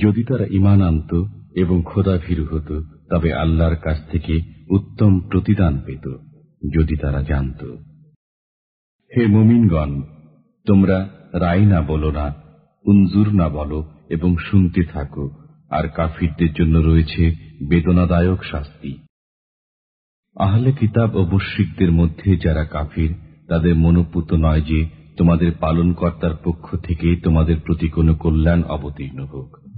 যদি তারা ইমান আনত এবং খোদা ভীরু হতো, তবে আল্লাহর কাছ থেকে উত্তম প্রতিদান পেত, যদি তারা জানত। হে মুমিনগণ, তোমরা রায় না বলো না, উনজুর না বলো এবং শুনতে থাকো, আর কাফিরদের জন্য রয়েছে বেদনাদায়ক শাস্তি। আহলে কিতাব ও মুশ্রিকদের মধ্যে যারা কাফির, তাদের মনোপুত নয় যে তোমাদের পালনকর্তার পক্ষ থেকে তোমাদের প্রতি কোনো কল্যাণ অবতীর্ণ হোক।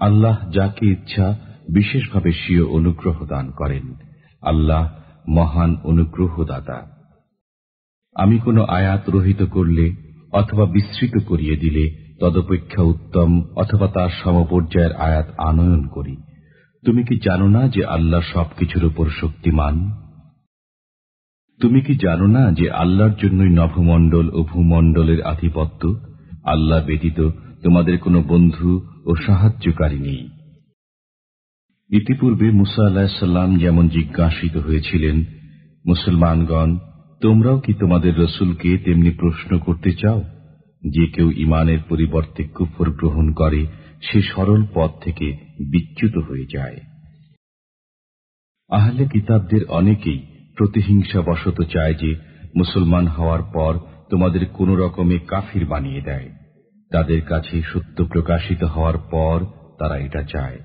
আল্লাহ যাকে ইচ্ছা বিশেষভাবে স্বীয় অনুগ্রহ দান করেন। আল্লাহ মহান অনুগ্রহদাতা। আমি কোনো আয়াত রহিত করলে অথবা বিস্তৃত করিয়ে দিলে তদপেক্ষা উত্তম অথবা তার সমপর্যায়ের আয়াত আনয়ন করি। তুমি কি জানো না যে আল্লাহ সবকিছুর উপর শক্তিমান? তুমি কি জানো না যে আল্লাহর জন্যই নভমণ্ডল ও ভূমণ্ডলের আধিপত্য? আল্লাহ ব্যতীত তোমাদের কোনো বন্ধু ও সাহায্যকারী নেই। ইতিপূর্বে মুসা আল্লাহাম যেমন জিজ্ঞাসিত হয়েছিলেন, মুসলমানগণ, তোমরাও কি তোমাদের রসুলকে তেমনি প্রশ্ন করতে চাও? যে কেউ ইমানের পরিবর্তে কুফর গ্রহণ করে, সে সরল পথ থেকে বিচ্যুত হয়ে যায়। আহলে কিতাবদের অনেকেই প্রতিহিংসা বশত চায় যে, মুসলমান হওয়ার পর তোমাদের কোন রকমে কাফির বানিয়ে দেয়। তাদের কাছে সত্য প্রকাশিত হওয়ার পর তারা এটা চায়।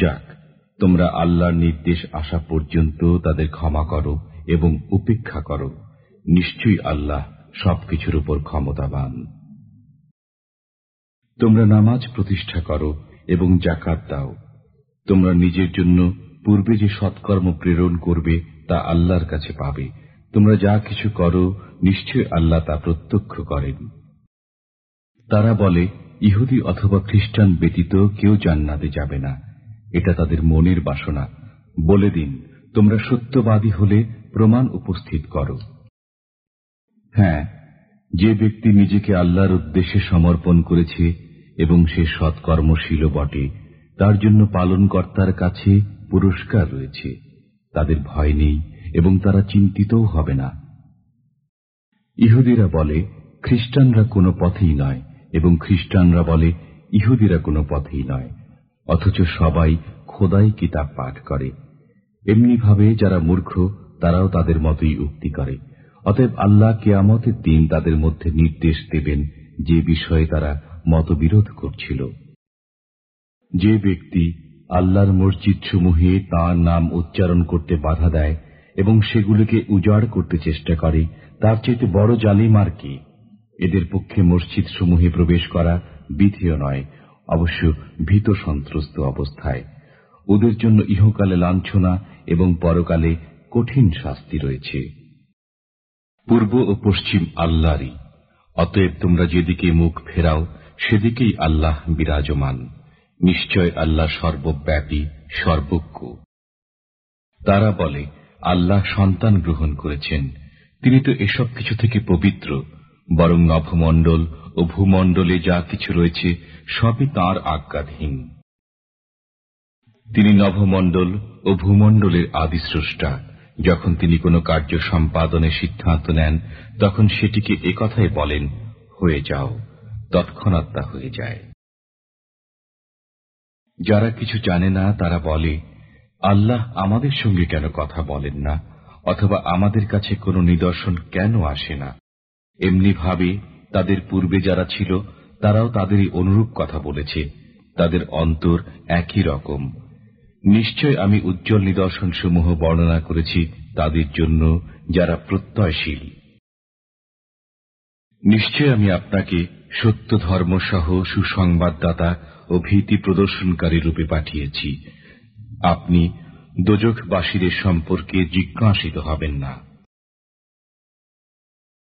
যাক, তোমরা আল্লাহর নির্দেশ আসা পর্যন্ত তাদের ক্ষমা করো এবং উপেক্ষা করো। নিশ্চয়ই আল্লাহ সবকিছুর উপর ক্ষমতাবান। তোমরা নামাজ প্রতিষ্ঠা করো এবং জাকাত দাও। তোমরা নিজের জন্য পূর্বে যে সৎকর্ম প্রেরণ করবে তা আল্লাহর কাছে পাবে। তোমরা যা কিছু করো নিশ্চয় আল্লাহ তা প্রত্যক্ষ করেন। তারা বলে, ইহুদি অথবা খ্রিস্টান ব্যতীত কেউ জান্নাতে যাবে না। এটা তাদের মনের বাসনা। বলে দিন, তোমরা সত্যবাদী হলে প্রমাণ উপস্থিত করো। হ্যাঁ যে ব্যক্তি নিজেকে আল্লাহর উদ্দেশ্যে সমর্পণ করেছে এবং সে সৎকর্মশীল বটে, তার জন্য পালনকর্তার কাছে পুরস্কার রয়েছে। তাদের ভয় নেই এবং তারা চিন্তিতও হবে না। ইহুদিরা বলে, খ্রিস্টানরা কোনো পথেই নয়। এবং খ্রিস্টানরা বলে, ইহুদিরা কোনো পথেই নয়, অথচ সবাই খোদাই কিতাব পাঠ করে। এমনিভাবে যারা মূর্খ, তারাও তাদের মতোই উক্তি করে। অতএব আল্লাহ কেয়ামতের দিন তাদের মধ্যে নির্দেশ দেবেন যে বিষয়ে তারা মতবিরোধ করছিল। যে ব্যক্তি আল্লাহর মসজিদ সমূহে তাঁর নাম উচ্চারণ করতে বাধা দেয় এবং সেগুলিকে উজাড় করতে চেষ্টা করে, তার চেয়ে বড় জালিম আর কি? এদের পক্ষে মসজিদ সমূহে প্রবেশ করা বিধিও নয়, অবশ্য ভীত সন্ত্রস্ত অবস্থায়। ওদের জন্য ইহকালে লাঞ্ছনা এবং পরকালে কঠিন শাস্তি রয়েছে। পূর্ব ও পশ্চিম আল্লাহরই, অতএব তোমরা যেদিকে মুখ ফেরাও, সেদিকেই আল্লাহ বিরাজমান। নিশ্চয় আল্লাহ সর্বব্যাপী, সর্বজ্ঞ। তারা বলে, আল্লাহ সন্তান গ্রহণ করেছেন। তিনি তো এসব কিছু থেকে পবিত্র বরং নভমণ্ডল ও ভূমণ্ডলে যা কিছু রয়েছে, সবই তাঁর আজ্ঞাধীন। তিনি নভমণ্ডল ও ভূমণ্ডলের আদিস্রষ্টা। যখন তিনি কোনো কার্য সম্পাদনের সিদ্ধান্ত নেন, তখন সেটিকে একথাই বলেন, হয়ে যাও, তৎক্ষণাৎ তা হয়ে যায়। যারা কিছু জানে না, তারা বলে, আল্লাহ আমাদের সঙ্গে কেন কথা বলেন না? অথবা আমাদের কাছে কোনো নিদর্শন কেন আসে না? এমনি ভাবে তাদের পূর্বে যারা ছিল, তারাও তাদেরই অনুরূপ কথা বলেছে। তাদের অন্তর একই রকম। নিশ্চয় আমি উজ্জ্বল নিদর্শন সমূহ বর্ণনা করেছি তাদের জন্য যারা প্রত্যয়শীল। নিশ্চয় আমি আপনাকে সত্য ধর্ম সহ সুসংবাদদাতা ও ভীতি প্রদর্শনকারী রূপে পাঠিয়েছি। আপনি দোজখবাসীদের সম্পর্কে জিজ্ঞাসিত হবেন না।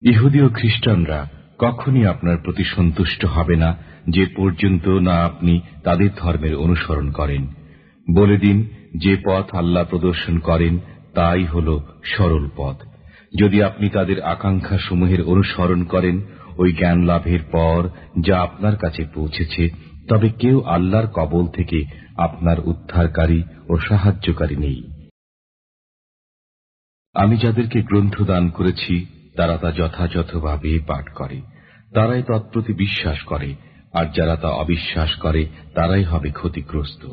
ইহুদি ও খ্রিস্টানরা কখনই আপনার প্রতি সন্তুষ্ট হবে না যে পর্যন্ত না আপনি তাদের ধর্মের অনুসরণ করেন। বলে দিন, যে পথ আল্লাহ প্রদর্শন করেন, তাই হল সরল পথ। যদি আপনি তাদের আকাঙ্ক্ষা সমূহের অনুসরণ করেন, ওই জ্ঞান লাভের পর যা আপনার কাছে পৌঁছেছে, তবে কেউ আল্লাহর কবল থেকে আপনার উদ্ধারকারী ও সাহায্যকারী নেই। আমি যাদেরকে গ্রন্থ দান করেছি তারা তা যথাযথভাবে পাঠ করে। তারাই তৎপ্রতি বিশ্বাস করে, আর যারা তা অবিশ্বাস করে, তারাই হবে ক্ষতিগ্রস্ত।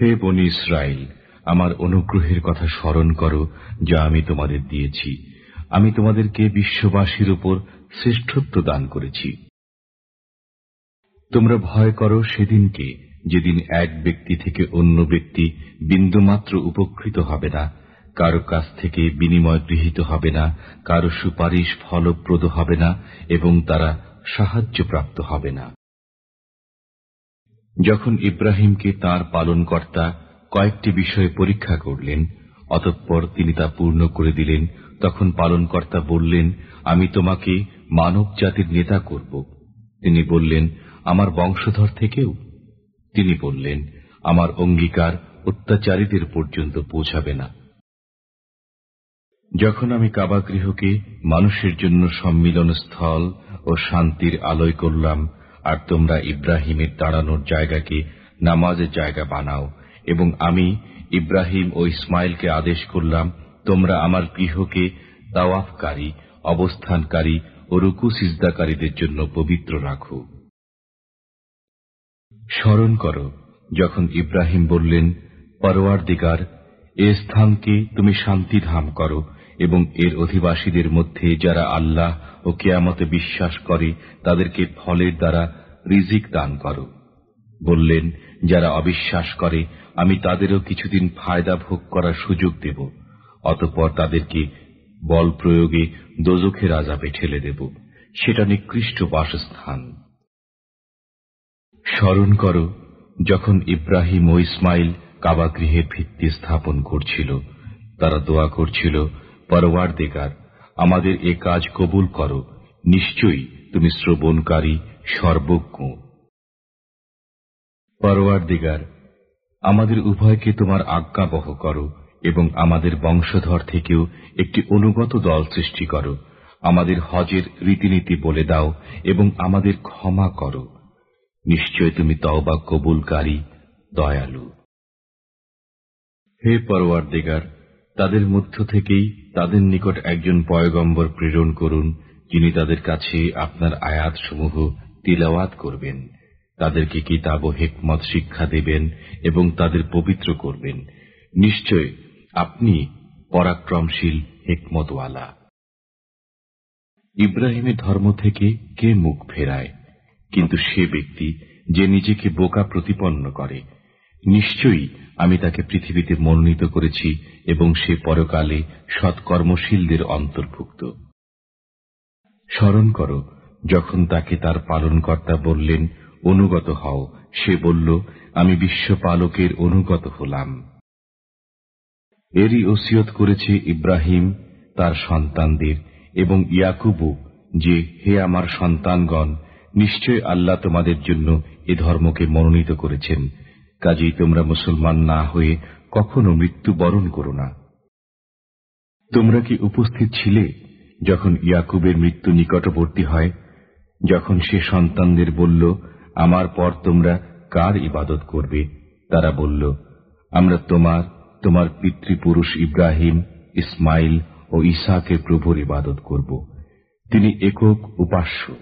হে বনি ইসরায়েল আমার অনুগ্রহের কথা স্মরণ করো, যা আমি তোমাদের দিয়েছি। আমি তোমাদেরকে বিশ্ববাসীর উপর শ্রেষ্ঠত্ব দান করেছি। তোমরা ভয় করো সেদিনকে, যেদিন এক ব্যক্তি থেকে অন্য ব্যক্তি বিন্দুমাত্র উপকৃত হবে না কারও কাছ থেকে বিনিময় গৃহীত হবে না, কারও সুপারিশ ফলপ্রদ হবে না, এবং তারা সাহায্যপ্রাপ্ত হবে না। যখন ইব্রাহিমকে তার পালনকর্তা কয়েকটি বিষয়ে পরীক্ষা করলেন, অতঃপর তিনি তা পূর্ণ করে দিলেন, তখন পালনকর্তা বললেন, আমি তোমাকে মানব জাতির নেতা করব। তিনি বললেন, আমার বংশধর থেকেও? তিনি বললেন, আমার অঙ্গীকার অত্যাচারীদের পর্যন্ত পৌঁছাবে না। যখন আমি কাবাগৃহকে মানুষের জন্য সম্মিলন স্থল ও শান্তির আলোয় করলাম, আর তোমরা ইব্রাহিমের দাঁড়ানোর জায়গাকে নামাজের জায়গা বানাও, এবং আমি ইব্রাহিম ও ইসমাইলকে আদেশ করলাম, তোমরা আমার গৃহকে তাওয়াফকারী, অবস্থানকারী ও রুকু সিজদাকারীদের জন্য পবিত্র রাখো। স্মরণ করো, যখন ইব্রাহিম বললেন পরোয়ার দিগার এ স্থানকে তুমি শান্তিধাম করো এবং এর অধিবাসীদের মধ্যে যারা আল্লাহ ও কেয়ামতে বিশ্বাস করে, তাদেরকে ফলের দ্বারা রিজিক দান করো। বললেন, যারা অবিশ্বাস করে, আমি তাদেরও কিছুদিন ফায়দা ভোগ করার সুযোগ দেব, অতপর তাদেরকে বল প্রয়োগে দোজখের আজাবে ঠেলে দেব। সেটা নিকৃষ্ট বাসস্থান। স্মরণ করো, যখন ইব্রাহিম ও ইসমাইল কাবাগৃহের ভিত্তি স্থাপন করছিল, তারা দোয়া করছিল পরওয়ার দেগার আমাদের এ কাজ কবুল করো। নিশ্চয়ই তুমি শ্রবণকারী, সর্বজ্ঞ। পরওয়ার দিগার আমাদের উভয়কে তোমার আজ্ঞাবহ করো এবং আমাদের বংশধর থেকেও একটি অনুগত দল সৃষ্টি করো। আমাদের হজের রীতিনীতি বলে দাও এবং আমাদের ক্ষমা করো। নিশ্চয় তুমি তওবা কবুলকারী, দয়ালু। হে পরওয়ার দিগার তাদের মধ্য থেকেই তাদের নিকট একজন পয়গম্বর প্রেরণ করুন, যিনি তাদের কাছে আপনার আয়াতসমূহ তিলাওয়াত করবেন। তাদেরকে কিতাব ও হেকমত শিক্ষা দেবেন এবং তাদের পবিত্র করবেন। নিশ্চয় আপনি পরাক্রমশীল হেকমতওয়ালা। ইব্রাহিমের ধর্ম থেকে কে মুখ ফেরায়? কিন্তু সে ব্যক্তি যে নিজেকে বোকা প্রতিপন্ন করে। নিশ্চয়ই আমি তাকে পৃথিবীতে মনোনীত করেছি এবং সে পরকালে সৎকর্মশীলদের অন্তর্ভুক্ত। স্মরণ করো, যখন তাকে তার পালনকর্তা বললেন, অনুগত হও। সে বলল, আমি বিশ্বপালকের অনুগত হলাম। এরই ওসিয়ত করেছে ইব্রাহিম, তার সন্তানদের, এবং ইয়াকুবু যে, হে আমার সন্তানগণ, নিশ্চয় আল্লাহ তোমাদের জন্য এ ধর্মকে মনোনীত করেছেন। কাজেই তোমরা মুসলমান না হয়ে কখনো মৃত্যু বরণ করো না। তোমরা কি উপস্থিত ছিলে যখন ইয়াকুবের মৃত্যু নিকটবর্তী হয়, যখন সে সন্তানদের বলল, আমার পর তোমরা কার ইবাদত করবে? তারা বলল, আমরা তোমার তোমার পিতৃপুরুষ ইব্রাহিম, ইসমাইল ও ইসাকের প্রভুর ইবাদত করব। তিনি একক উপাস্য।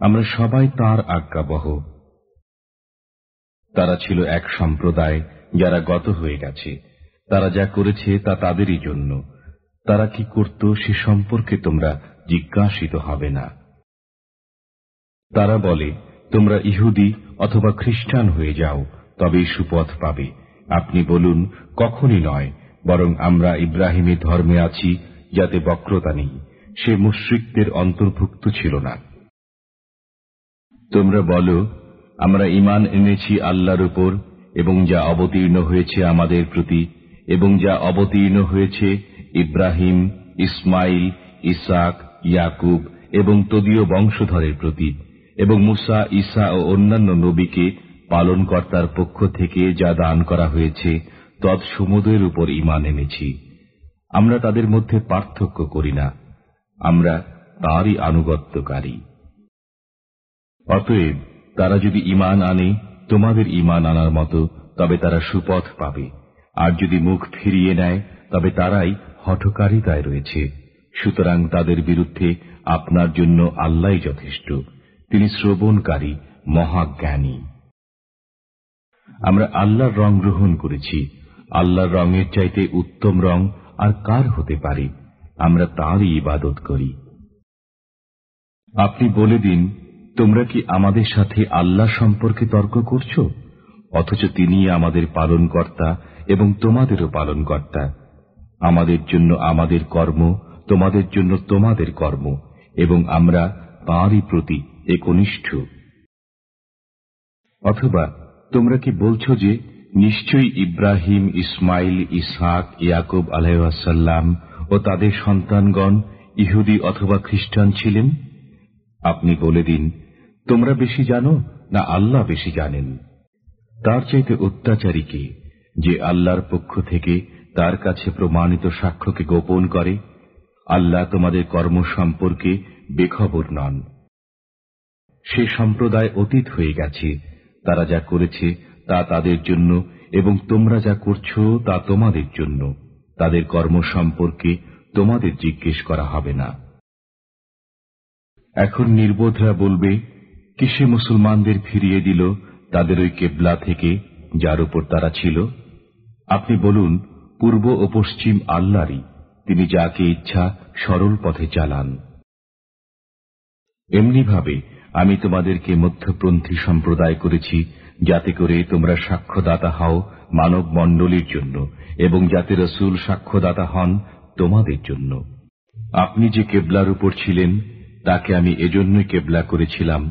আমরা সবাই তার আজ্ঞাবহ। তারা ছিল এক সম্প্রদায় যারা গত হয়ে গেছে। তারা যা করেছে তা তাদেরই জন্য। তারা কি করত সে সম্পর্কে তোমরা জিজ্ঞাসিত হবে না। তারা বলে, তোমরা ইহুদি অথবা খ্রিস্টান হয়ে যাও, তবেই সুপথ পাবে। আপনি বলুন, কখনই নয়, বরং আমরা ইব্রাহিমের ধর্মে আছি, যাতে বক্রতা নেই। সে মুশ্রিকদের অন্তর্ভুক্ত ছিল না। তোমরা বলো আমরা ইমান এনেছি আল্লাহর উপর এবং যা অবতীর্ণ হয়েছে আমাদের প্রতি এবং যা অবতীর্ণ হয়েছে ইব্রাহিম, ইসমাইল, ইসাক, ইয়াকুব এবং তদীয় বংশধরের প্রতি এবং মুসা ইসা ও অন্যান্য নবীকে পালনকর্তার পক্ষ থেকে যা দান করা হয়েছে তৎসমুদয়ের উপর ইমান এনেছি। আমরা তাদের মধ্যে পার্থক্য করি না। আমরা তারই আনুগত্যকারী। অতএব তারা যদি ইমান আনে, তোমাদের ইমান আনার মতো, তবে তারা সুপথ পাবে। আর যদি মুখ ফিরিয়ে নেয়, তবে তারাই হঠকারিতায় রয়েছে। সুতরাং তাদের বিরুদ্ধে আপনার জন্য আল্লাহ যথেষ্ট। তিনি শ্রবণকারী, মহাজ্ঞানী। আমরা আল্লাহর রং গ্রহণ করেছি। আল্লাহর রঙের চাইতে উত্তম রং আর কার হতে পারে? আমরা তাঁরই ইবাদত করি। আপনি বলে দিন তোমরা কি আমাদের সাথে আল্লাহ সম্পর্কে তর্ক করছ? অথচ তিনি আমাদের পালনকর্তা এবং তোমাদেরও পালনকর্তা। আমাদের জন্য আমাদের কর্ম, তোমাদের জন্য তোমাদের কর্ম, এবং আমরা তাঁরই প্রতি একনিষ্ঠ। অথবা তোমরা কি বলছ যে, নিশ্চয়ই ইব্রাহিম, ইসমাইল, ইসহাক, ইয়াকুব আলহাসাল্লাম ও তাদের সন্তানগণ ইহুদি অথবা খ্রিস্টান ছিলেন? আপনি বলে দিন তোমরা বেশি জানো না আল্লাহ বেশি জানেন? তার চাইতে অত্যাচারীকে যে আল্লাহর পক্ষ থেকে তার কাছে প্রমাণিত সাক্ষ্যকে গোপন করে? আল্লাহ তোমাদের কর্ম সম্পর্কে বেখবর নন। সে সম্প্রদায় অতীত হয়ে গেছে, তারা যা করেছে তা তাদের জন্য এবং তোমরা যা করছ তা তোমাদের জন্য। তাদের কর্ম সম্পর্কে তোমাদের জিজ্ঞেস করা হবে না। এখন নির্বোধরা বলবে কিসে মুসলমানদের ফিরিয়ে দিল তাদের ওই কেবলা থেকে যার উপর তারা ছিল? আপনি বলুন, পূর্ব ও পশ্চিম আল্লাহরই তিনি যাকে ইচ্ছা সরল পথে চালান। এমনিভাবে আমি তোমাদেরকে মধ্যপন্থী সম্প্রদায় করেছি, যাতে করে তোমরা সাক্ষ্যদাতা হও মানব মণ্ডলীর জন্য এবং যাতে রসুল সাক্ষ্যদাতা হন তোমাদের জন্য। আপনি যে কেবলার উপর ছিলেন, তাকে আমি এজন্যই কেবলা করেছিলাম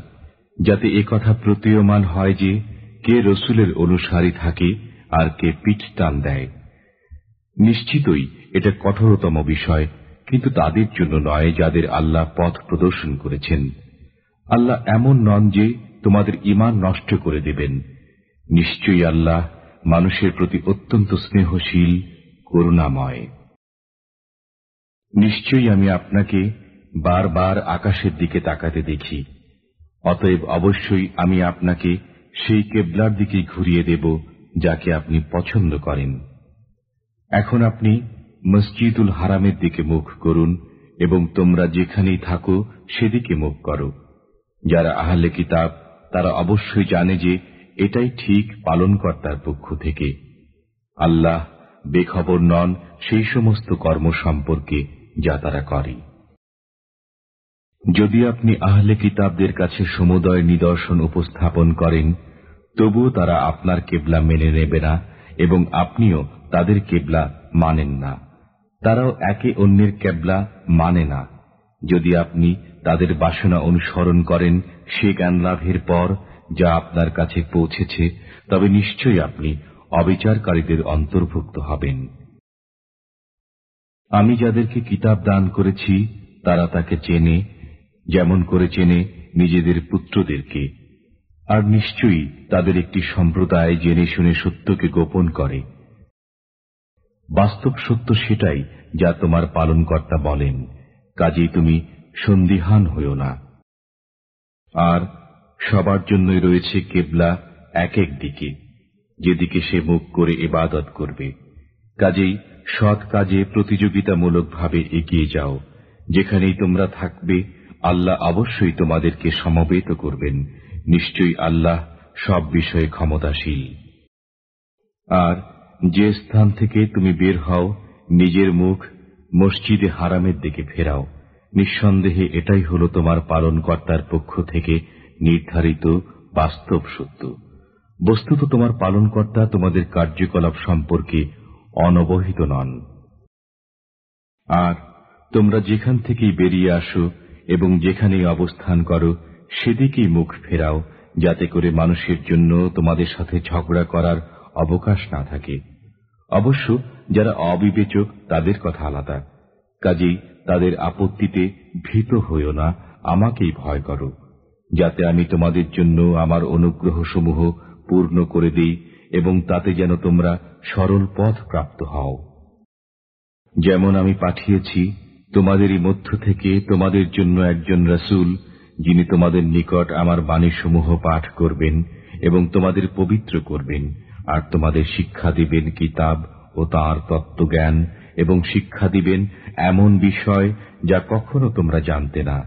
যাতে কথা প্রতীয়মান হয় যে কে রসুলের অনুসারী থাকে আর কে পিঠ টান দেয়। নিশ্চিতই এটা কঠোরতম বিষয়, কিন্তু তাদের জন্য নয় যাদের আল্লাহ পথ প্রদর্শন করেছেন। আল্লাহ এমন নন যে তোমাদের ইমান নষ্ট করে দেবেন। নিশ্চয়ই আল্লাহ মানুষের প্রতি অত্যন্ত স্নেহশীল, করুণাময়। নিশ্চয়ই আমি আপনাকে বারবার আকাশের দিকে তাকাতে দেখি। অতএব অবশ্যই আমি আপনাকে সেই কেবলার দিকে ঘুরিয়ে দেব, যাকে আপনি পছন্দ করেন। এখন আপনি মসজিদুল হারামের দিকে মুখ করুন এবং তোমরা যেখানেই থাকো সেদিকে মুখ করো। যারা আহলে কিতাব, তারা অবশ্যই জানে যে এটাই ঠিক পালনকর্তার পক্ষ থেকে। আল্লাহ বেখবর নন সেই সমস্ত কর্ম সম্পর্কে যা তারা করে। যদি আপনি আহলে কিতাবদের কাছে সমুদয় নিদর্শন উপস্থাপন করেন, তবুও তারা আপনার কেবলা মেনে নেবে না এবং আপনিও তাদের কেবলা মানেন না। তারাও একে অন্যের কেবলা মানে না। যদি আপনি তাদের বাসনা অনুসরণ করেন সে জ্ঞান লাভের পর যা আপনার কাছে পৌঁছেছে, তবে নিশ্চয়ই আপনি অবিচারকারীদের অন্তর্ভুক্ত হবেন। আমি যাদেরকে কিতাব দান করেছি, তারা তাকে চেনে যেমন করে চেনে নিজেদের পুত্রদেরকে, আর নিশ্চয়ই তাদের একটি সম্প্রদায় জেনে শুনে সত্যকে গোপন করে। বাস্তব সত্য সেটাই যা তোমার পালনকর্তা বলেন, কাজেই তুমি সন্দিহান হইও না। আর সবার জন্যই রয়েছে কেবলা এক এক দিকে, যেদিকে সে মুখ করে এবাদত করবে। কাজেই সৎ কাজে প্রতিযোগিতামূলকভাবে এগিয়ে যাও, যেখানেই তোমরা থাকবে আল্লাহ অবশ্যই তোমাদেরকে সমবেত করবেন। নিশ্চয়ই আল্লাহ সব বিষয়ে ক্ষমতাশীল। আর যে স্থান থেকে তুমি বের হও, নিজের মুখ মসজিদে হারামের দিকে ফেরাও। নিঃসন্দেহে এটাই হল তোমার পালনকর্তার পক্ষ থেকে নির্ধারিত বাস্তব সত্য। বস্তুত তোমার পালনকর্তা তোমাদের কার্যকলাপ সম্পর্কে অনবহিত নন। আর তোমরা যেখান থেকেই বেরিয়ে আসো এবং যেখানেই অবস্থান করো, সেদিকেই মুখ ফেরাও, যাতে করে মানুষের জন্য তোমাদের সাথে ঝগড়া করার অবকাশ না থাকে। অবশ্য যারা অবিবেচক, তাদের কথা আলাদা। কাজেই তাদের আপত্তিতে ভীত হইও না, আমাকেই ভয় করো। যাতে আমি তোমাদের জন্য আমার অনুগ্রহসমূহ পূর্ণ করে দিই এবং তাতে যেন তোমরা সরল পথ প্রাপ্ত হও। যেমন আমি পাঠিয়েছি তোমাদেরই মধ্য থেকে তোমাদের জন্য একজন রসুল, যিনি তোমাদের নিকট আমার বাণীসমূহ পাঠ করবেন এবং তোমাদের পবিত্র করবেন, আর তোমাদের শিক্ষা দিবেন কিতাব ও তাঁর তত্ত্বজ্ঞান, এবং শিক্ষা দিবেন এমন বিষয় যা কখনো তোমরা জানতে না।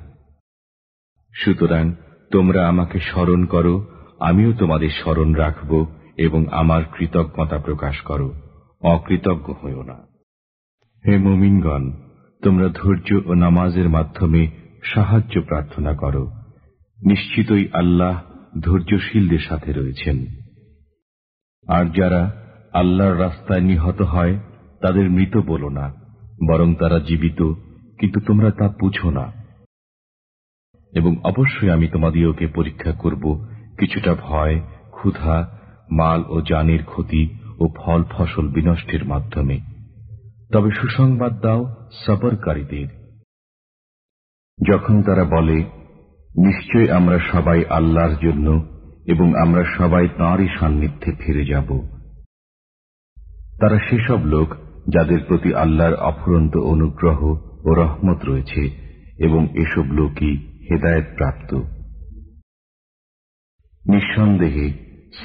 সুতরাং তোমরা আমাকে স্মরণ করো, আমিও তোমাদের স্মরণ রাখব এবং আমার কৃতজ্ঞতা প্রকাশ করো। অকৃতজ্ঞ হইও না। হে মুমিনগণ তোমরা ধৈর্য ও নামাজের মাধ্যমে সাহায্য প্রার্থনা করো। নিশ্চিতই আল্লাহ ধৈর্যশীলদের সাথে রয়েছেন। আর যারা আল্লাহর রাস্তায় নিহত হয়, তাদের মৃত বলো না, বরং তারা জীবিত, কিন্তু তোমরা তা বুঝো না। এবং অবশ্যই আমি তোমাদিওকে পরীক্ষা করব কিছুটা ভয়, ক্ষুধা, মাল ও জানের ক্ষতি ও ফল ফসল বিনষ্টের মাধ্যমে। তবে সুসংবাদ দাও সবরকারীদের যখন তারা বলে, নিশ্চয় আমরা সবাই আল্লাহর জন্য এবং আমরা সবাই তাঁরই সান্নিধ্যে ফিরে যাব। তারা সেসব লোক যাদের প্রতি আল্লাহর অফুরন্ত অনুগ্রহ ও রহমত রয়েছে এবং এসব লোকই হেদায়ত প্রাপ্ত। নিঃসন্দেহে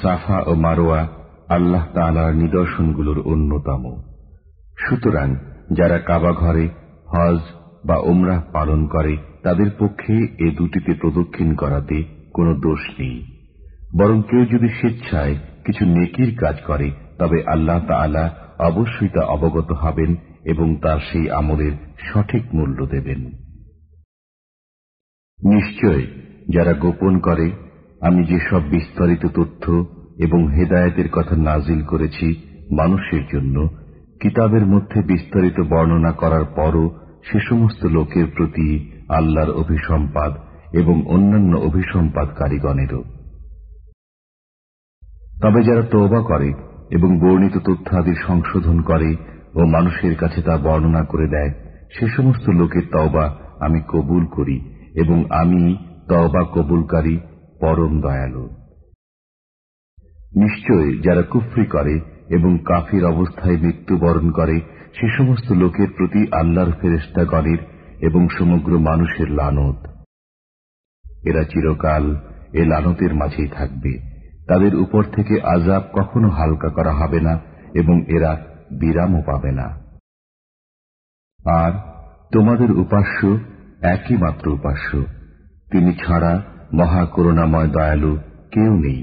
সাফা ও মারোয়া আল্লাহ তালার নিদর্শনগুলোর অন্যতম। সুতরাং যারা কাবা ঘরে, হজ বা ওমরাহ পালন করে, তাদের পক্ষে এ দুটিতে প্রদক্ষিণ করাতে কোনো দোষ নেই। বরং কেউ যদি স্বেচ্ছায় কিছু নেকির কাজ করে, তবে আল্লাহ তালা অবশ্যই তা অবগত হবেন এবং তার সেই আমলের সঠিক মূল্য দেবেন। নিশ্চয় যারা গোপন করে, আমি যেসব বিস্তারিত তথ্য এবং হেদায়তের কথা নাজিল করেছি মানুষের জন্য কিতাবের মধ্যে বিস্তারিত বর্ণনা করার পরও সে সমস্ত লোকের প্রতি আল্লাহর অভিসম্পাদ এবং অন্যান্য অভিসম্পাদকারীগণেরও। তবে যারা তৌবা করে এবং বর্ণিত তথ্যাদির সংশোধন করে ও মানুষের কাছে তা বর্ণনা করে দেয়, সে সমস্ত লোকের তওবা আমি কবুল করি এবং আমি তওবা কবুলকারী, পরম দয়ালু। নিশ্চয় যারা কুফরি করে এবং কাফির অবস্থায় মৃত্যুবরণ করে সে সমস্ত লোকের প্রতি আল্লাহর ফেরেস্তাগণের এবং সমগ্র মানুষের লানত। এরা চিরকাল এ লানতের মাঝেই থাকবে। তাদের উপর থেকে আজাব কখনো হালকা করা হবে না এবং এরা বিরামও পাবে না। আর তোমাদের উপাস্য একই মাত্র উপাস্য। তিনি ছাড়া মহাকরুণাময় দয়ালু কেউ নেই।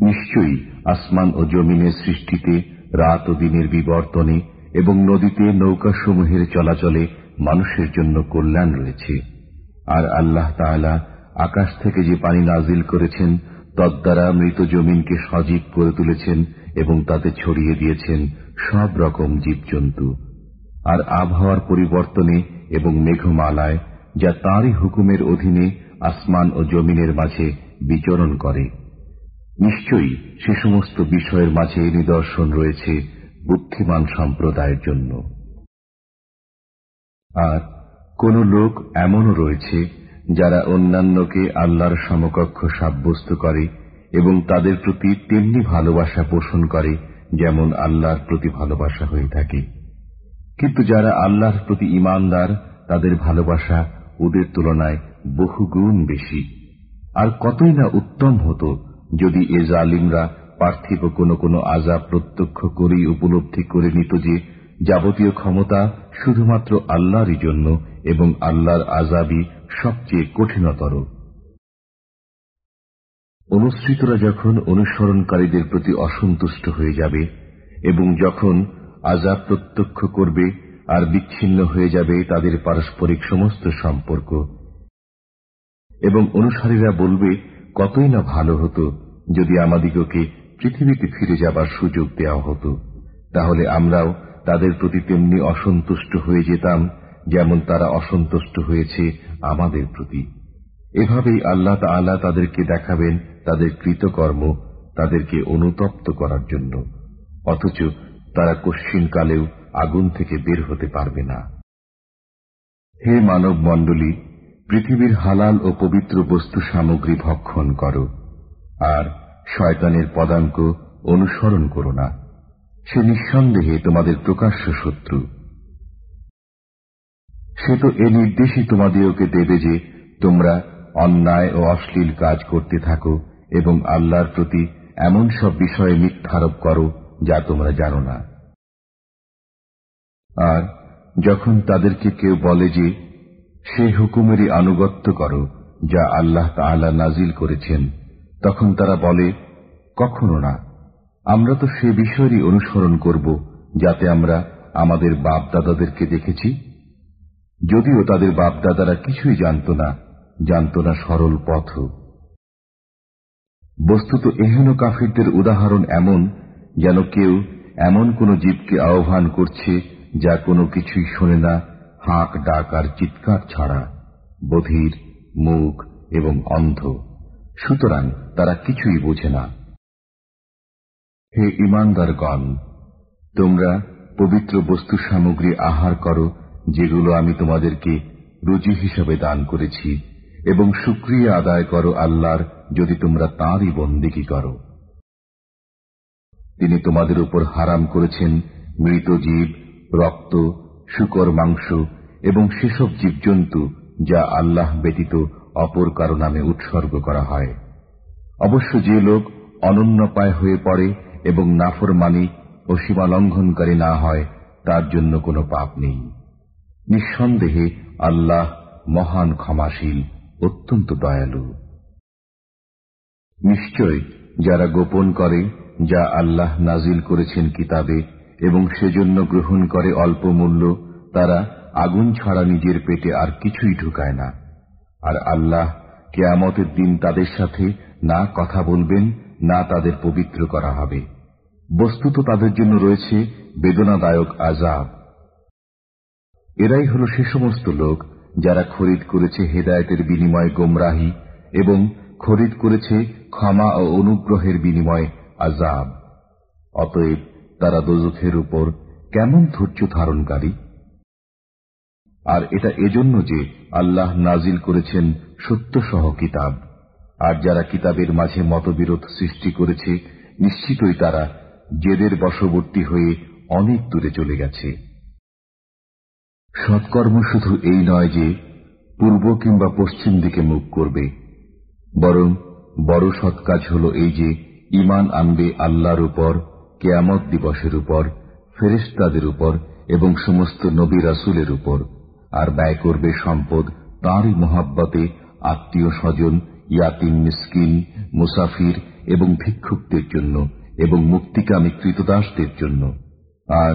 নিশ্চয়ই আসমান ও জমিনের সৃষ্টিতে রাত ও দিনের বিবর্তনে এবং নদীতে নৌকাসমূহের চলাচলে মানুষের জন্য কল্যাণ রয়েছে। আর আল্লাহ তাআলা আকাশ থেকে যে পানি নাজিল করেছেন তদ্বারা মৃত জমিনকে সজীব করে তুলেছেন এবং তাতে ছড়িয়ে দিয়েছেন সব রকম জীবজন্তু। আর আবহাওয়ার পরিবর্তনে এবং মেঘমালায়, যা তাঁরই হুকুমের অধীনে আসমান ও জমিনের মাঝে বিচরণ করে। নিশ্চয়ই সে সমস্ত বিষয়ের মাঝে নিদর্শন রয়েছে বুদ্ধিমান সম্প্রদায়ের জন্য। আর কোন লোক এমনও রয়েছে যারা অন্যান্যকে আল্লাহর সমকক্ষ সাব্যস্ত করে এবং তাদের প্রতি তেমনি ভালোবাসা পোষণ করে যেমন আল্লাহর প্রতি ভালোবাসা হয়ে থাকে। কিন্তু যারা আল্লাহর প্রতি ইমানদার, তাদের ভালোবাসা ওদের তুলনায় বহুগুণ বেশি। আর কতই না উত্তম হতো যদি এ জালিমরা পার্থিব কোনো কোনো আজাব প্রত্যক্ষ করেই উপলব্ধি করে নিত যে, যাবতীয় ক্ষমতা শুধুমাত্র আল্লাহরই জন্য এবং আল্লাহর আজাবই সবচেয়ে কঠিনতর। অনুসৃতরা যখন অনুসরণকারীদের প্রতি অসন্তুষ্ট হয়ে যাবে এবং যখন আজাব প্রত্যক্ষ করবে আর বিচ্ছিন্ন হয়ে যাবে তাদের পারস্পরিক সমস্ত সম্পর্ক। এবং অনুসারীরা বলবে কতই না ভালো হতো যদি আমাদিগকে পৃথিবীতে ফিরে যাবার সুযোগ দেওয়া হতো। তাহলে আমরাও তাদের প্রতি তেমনি অসন্তুষ্ট হয়ে যেতাম যেমন তারা অসন্তুষ্ট হয়েছে আমাদের প্রতি। এভাবেই আল্লাহ তালা তাদেরকে দেখাবেন তাদের কৃতকর্ম, তাদেরকে অনুতপ্ত করার জন্য। অথচ তারা কশ্চিনকালেও আগুন থেকে বের হতে পারবে না। হে মানব মণ্ডলী পৃথিবীর হালাল ও পবিত্র বস্তু সামগ্রী ভক্ষণ করো, আর শয়তানের পদাঙ্ক অনুসরণ করো না। সে নিঃসন্দেহে তোমাদের প্রকাশ্য শত্রু। সে তো এ নির্দেশই তোমাদেরকে দেবে যে তোমরা অন্যায় ও অশ্লীল কাজ করতে থাকো এবং আল্লাহর প্রতি এমন সব বিষয়ে মিথ্যারোপ করো যা তোমরা জানো না। আর যখন তাদেরকে কেউ বলে যে সে হুকুমেরই আনুগত্য করো, যা আল্লাহ তাআলা নাজিল করেছেন। তখন তারা বলে, কখনো না। আমরা তো সে বিষয়েরই অনুসরণ করব, যাতে আমরা আমাদের বাপদাদাদেরকে দেখেছি। যদিও তাদের বাপদাদারা কিছুই জানত না জানত না সরল পথ। বস্তুত এহেন কাফিরদের উদাহরণ এমন, যেন কেউ এমন কোন জীবকে আহ্বান করছে, যা কোনো কিছুই শোনে না হাঁক, ডাক আর চিৎকার ছাড়া বধির, মুখ এবং অন্ধ। সুতরাং তারা কিছুই বোঝে না। হে ইমানদারগণ তোমরা পবিত্র বস্তু সামগ্রী আহার করো, যেগুলো আমি তোমাদেরকে রুজি হিসাবে দান করেছি, এবং সুক্রিয়া আদায় করো আল্লাহর যদি তোমরা তাঁরই বন্দিকি করো। তিনি তোমাদের উপর হারাম করেছেন মৃত জীব, রক্ত শুকর মাংস এবং সেসব জীবজন্তু যা আল্লাহ ব্যতীত অপর কারও নামে উৎসর্গ করা হয়। অবশ্য যে লোক অনন্যপায় হয়ে পড়ে এবং নাফরমানি ও সীমা লঙ্ঘনকারী না হয়, তার জন্য কোনো পাপ নেই। নিঃসন্দেহে আল্লাহ মহান ক্ষমাশীল, অত্যন্ত দয়ালু। নিশ্চয় যারা গোপন করে, যা আল্লাহ নাজিল করেছেন কিতাবে এবং সেজন্য গ্রহণ করে অল্প মূল্য, তারা আগুন ছাড়া নিজের পেটে আর কিছুই ঢুকায় না। আর আল্লাহ কেয়ামতের দিন তাদের সাথে না কথা বলবেন, না তাদের পবিত্র করা হবে। বস্তুত তাদের জন্য রয়েছে বেদনাদায়ক আজাব এরাই হল সে সমস্ত লোক যারা খরিদ করেছে হেদায়তের বিনিময়ে গোমরাহি এবং খরিদ করেছে ক্ষমা ও অনুগ্রহের বিনিময়ে আজাব অতএব তারা দোজখের উপর কেমন ধৈর্য ধারণকারী? আর এটা এজন্য যে আল্লাহ নাজিল করেছেন সত্যসহ কিতাব। আর যারা কিতাবের মাঝে মতবিরোধ সৃষ্টি করেছে, নিশ্চিতই তারা জেদের বশবর্তী হয়ে অনেক দূরে চলে গেছে। সৎকর্ম শুধু এই নয় যে পূর্ব কিংবা পশ্চিম দিকে মুখ করবে, বরং বড় সৎকাজ হল এই যে ইমান আনবে আল্লাহর উপর কেয়ামত দিবসের উপর ফেরেস্তাদের উপর এবং সমস্ত নবী রাসুলের উপর। আর ব্যয় করবে সম্পদ তাঁরই মহাব্বতে আত্মীয় স্বজন, ইয়াতিম মিসকিন, মুসাফির এবং ভিক্ষুকদের জন্য এবং মুক্তিকামী কৃতদাসদের জন্য। আর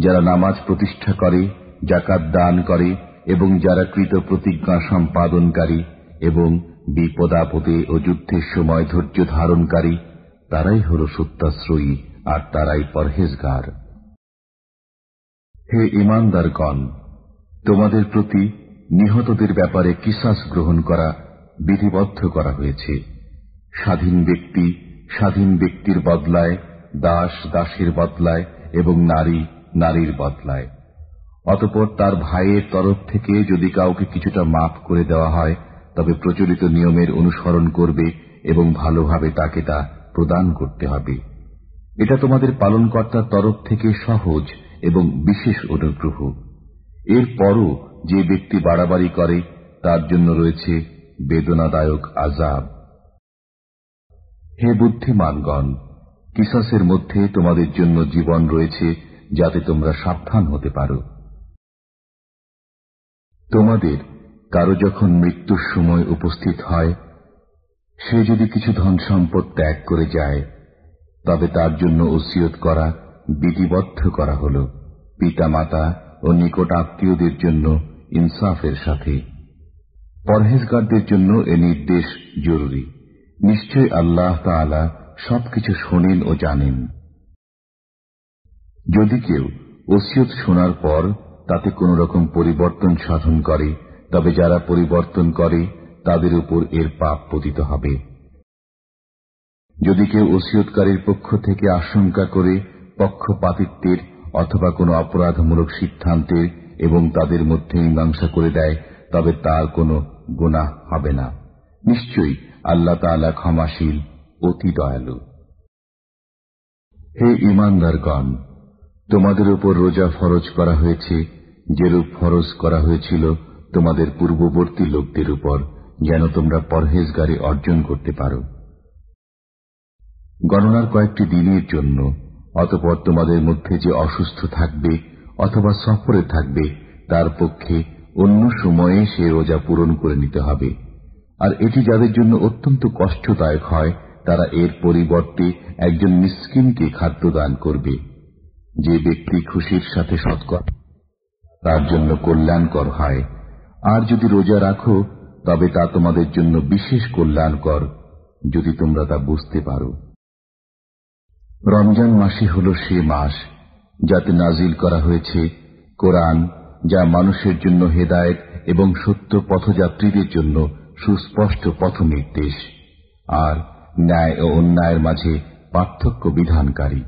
যারা নামাজ প্রতিষ্ঠা করে জাকাত দান করে এবং যারা কৃত প্রতিজ্ঞা সম্পাদনকারী এবং বিপদাপদে ও যুদ্ধের সময় ধৈর্য ধারণকারী, তারাই হল সত্যাশ্রয়ী। আর তারাই পরহেজগার। হে ইমানদারগণ তোমাদের প্রতি নিহতদের ব্যাপারে কিসাস গ্রহণ করা বিধিবদ্ধ করা হয়েছে। স্বাধীন ব্যক্তি স্বাধীন ব্যক্তির বদলায়, দাস দাসের বদলায় এবং নারী নারীর বদলায়। অতপর তার ভাইয়ের তরফ থেকে যদি কাউকে কিছুটা মাফ করে দেওয়া হয়, তবে প্রচলিত নিয়মের অনুসরণ করবে এবং ভালোভাবে তাকে তা প্রদান করতে হবে। এটা তোমাদের পালনকর্তার তরফ থেকে সহজ এবং বিশেষ অনুগ্রহ। এরপরও যে ব্যক্তি বাড়াবাড়ি করে, তার জন্য রয়েছে বেদনাদায়ক আজাব হে বুদ্ধিমানগণ, কিসাসের মধ্যে তোমাদের জন্য জীবন রয়েছে যাতে তোমরা সাবধান হতে পারো। তোমাদের কারও যখন মৃত্যুর সময় উপস্থিত হয়, সে যদি কিছু ধন সম্পদ ত্যাগ করে যায় তবে তার জন্য ওসিয়ত করা, বিধিবদ্ধ করা হল। পিতা মাতা ও নিকট আত্মীয়দের জন্য ইনসাফের সাথে। পরহেজগারদের জন্য এ নির্দেশ জরুরি। নিশ্চয় আল্লাহ তালা সবকিছু শোনেন ও জানেন। যদি কেউ ওসিয়ত শোনার পর তাতে কোন রকম পরিবর্তন সাধন করে, তবে যারা পরিবর্তন করে, তাদের উপর এর পাপ পতিত হবে। যদি কেউ ওসিয়তকারীর পক্ষ থেকে আশঙ্কা করে পক্ষপাতিত্বের অথবা কোনো অপরাধমূলক সিদ্ধান্তের এবং তাদের মধ্যে মীমাংসা করে দেয়, তবে তার কোনো গুণা হবে না। নিশ্চয়ই আল্লাহ তালা ক্ষমাশীল, অতি দয়ালু। হে ইমানদারগণ তোমাদের উপর রোজা ফরজ করা হয়েছে, যেরূপ ফরজ করা হয়েছিল তোমাদের পূর্ববর্তী লোকদের উপর, যেন তোমরা পরহেজগারে অর্জন করতে পারো। গণনার কয়েকটি দিনের জন্য, অতপর তোমাদের মধ্যে যে অসুস্থ থাকবে অথবা সফরে থাকবে, তার পক্ষে অন্য সময়ে সে রোজা পূরণ করে নিতে হবে। আর এটি যাদের জন্য অত্যন্ত কষ্টদায়ক হয়, তারা এর পরিবর্তে একজন মিসকিনকে খাদ্য দান করবে। যে ব্যক্তি খুশির সাথে সৎকর, তার জন্য কল্যাণকর হয়। আর যদি রোজা রাখো, তবে তা তোমাদের জন্য বিশেষ কল্যাণকর, যদি তোমরা তা বুঝতে পারো। রমজান মাসই হল সে মাস যাতে নাজিল করা হয়েছে কোরআন, যা মানুষের জন্য হেদায়েত এবং সত্য পথযাত্রীদের জন্য সুস্পষ্ট পথ নির্দেশ আর ন্যায় ও অন্যায়ের মাঝে পার্থক্য বিধানকারী।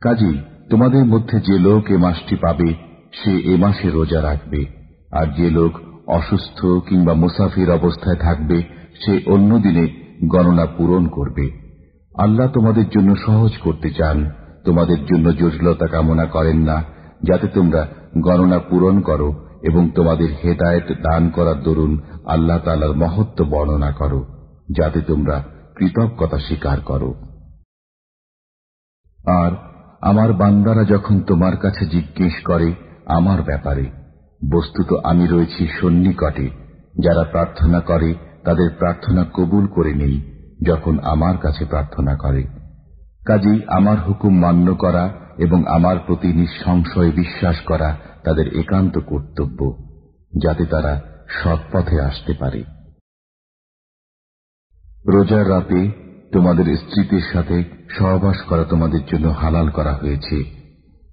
কাজী তোমাদের মধ্যে যে লোক এ মাসটি পাবে, সে এ মাসে রোজা রাখবে। আর যে লোক অসুস্থ কিংবা মুসাফির অবস্থায় থাকবে, সে অন্য দিনে গণনা পূরণ করবে। আল্লাহ তোমাদের জন্য সহজ করতে চান। তোমাদের জন্য জটিলতা কামনা করেন না, যাতে তোমরা গণনা পূরণ করো এবং তোমাদের হেদায়ত দান করার দরুন আল্লাহ তালার মহত্ব বর্ণনা করো, যাতে তোমরা কৃতজ্ঞতা স্বীকার করো। আর আমার বান্দারা যখন তোমার কাছে জিজ্ঞেস করে আমার ব্যাপারে, বস্তুত আমি রয়েছি সন্নিকটে, যারা প্রার্থনা করে তাদের প্রার্থনা কবুল করে নেই। যখন আমার কাছে প্রার্থনা করে। কাজেই আমার হুকুম মান্য করা এবং আমার প্রতি নিঃসংশয়ে বিশ্বাস করা তাদের একান্ত কর্তব্য, যাতে তারা সৎপথে আসতে পারে। রোজার রাতে তোমাদের স্ত্রীদের সাথে সহবাস করা তোমাদের জন্য হালাল করা হয়েছে।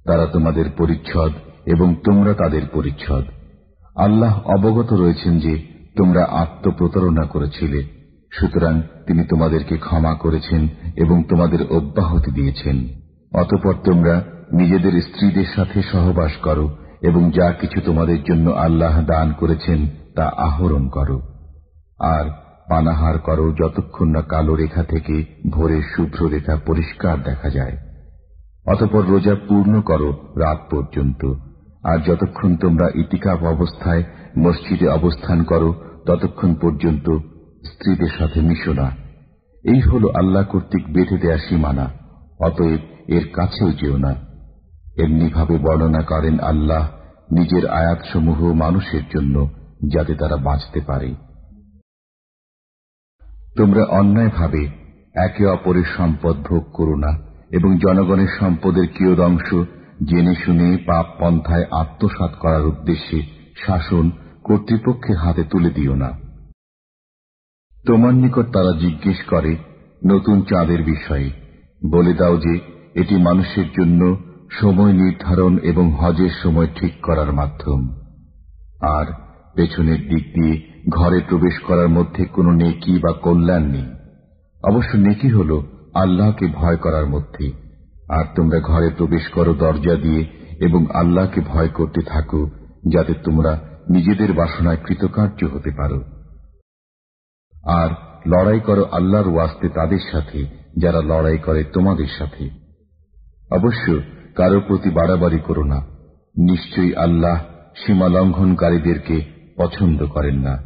তারা তোমাদের পরিচ্ছদ এবং তোমরা তাদের পরিচ্ছদ। আল্লাহ অবগত রয়েছেন যে তোমরা আত্মপ্রতারণা করেছিলে। সুতরাং তিনি তোমাদেরকে ক্ষমা করেছেন এবং তোমাদের অব্যাহতি দিয়েছেন। অতপর তোমরা নিজেদের স্ত্রীদের সাথে সহবাস করো এবং যা কিছু তোমাদের জন্য আল্লাহ দান করেছেন তা আহরণ করো। আর পানাহার করো যতক্ষণ না কালো রেখা থেকে ভোরের শুভ্র রেখা পরিষ্কার দেখা যায়। অতপর রোজা পূর্ণ করো রাত পর্যন্ত। আর যতক্ষণ তোমরা ইতিকাপ অবস্থায় মসজিদে অবস্থান করো, ততক্ষণ পর্যন্ত স্ত্রীদের সাথে মিশো না। এই হল আল্লাহ কর্তৃক বেঁধে দেয়া সীমানা, অতএব এর কাছেও যেও না। এমনিভাবে বর্ণনা করেন আল্লাহ নিজের আয়াতসমূহ মানুষের জন্য, যাতে তারা বাঁচতে পারে। তোমরা অন্যায়ভাবে একে অপরের সম্পদ ভোগ করো না, এবং জনগণের সম্পদের কিয়দংশ জেনে শুনে পাপ পন্থায় আত্মসাত করার উদ্দেশ্যে শাসন কর্তৃপক্ষের হাতে তুলে দিও না। তোমার নিকট তারা জিজ্ঞেস করে, নতুন চাঁদের বিষয়ে। বলে দাও যে, এটি মানুষের জন্য সময় নির্ধারণ এবং হজের সময় ঠিক করার মাধ্যম। আর পেছনের দিক দিয়ে ঘরে প্রবেশ করার মধ্যে কোনো নেকি বা কল্যাণ নেই। অবশ্য নেকি হল আল্লাহকে ভয় করার মধ্যে। আর তোমরা ঘরে প্রবেশ করো দরজা দিয়ে এবং আল্লাহকে ভয় করতে থাকো, যাতে তোমরা নিজেদের বাসনায় কৃতকার্য হতে পারো। আর লড়াই করো আল্লাহর ওয়াস্তে তাদের সাথে, যারা লড়াই করে তোমাদের সাথে। অবশ্য কারও প্রতি বাড়াবাড়ি করো না। নিশ্চয়ই আল্লাহ সীমা লঙ্ঘনকারীদেরকে পছন্দ করেন না।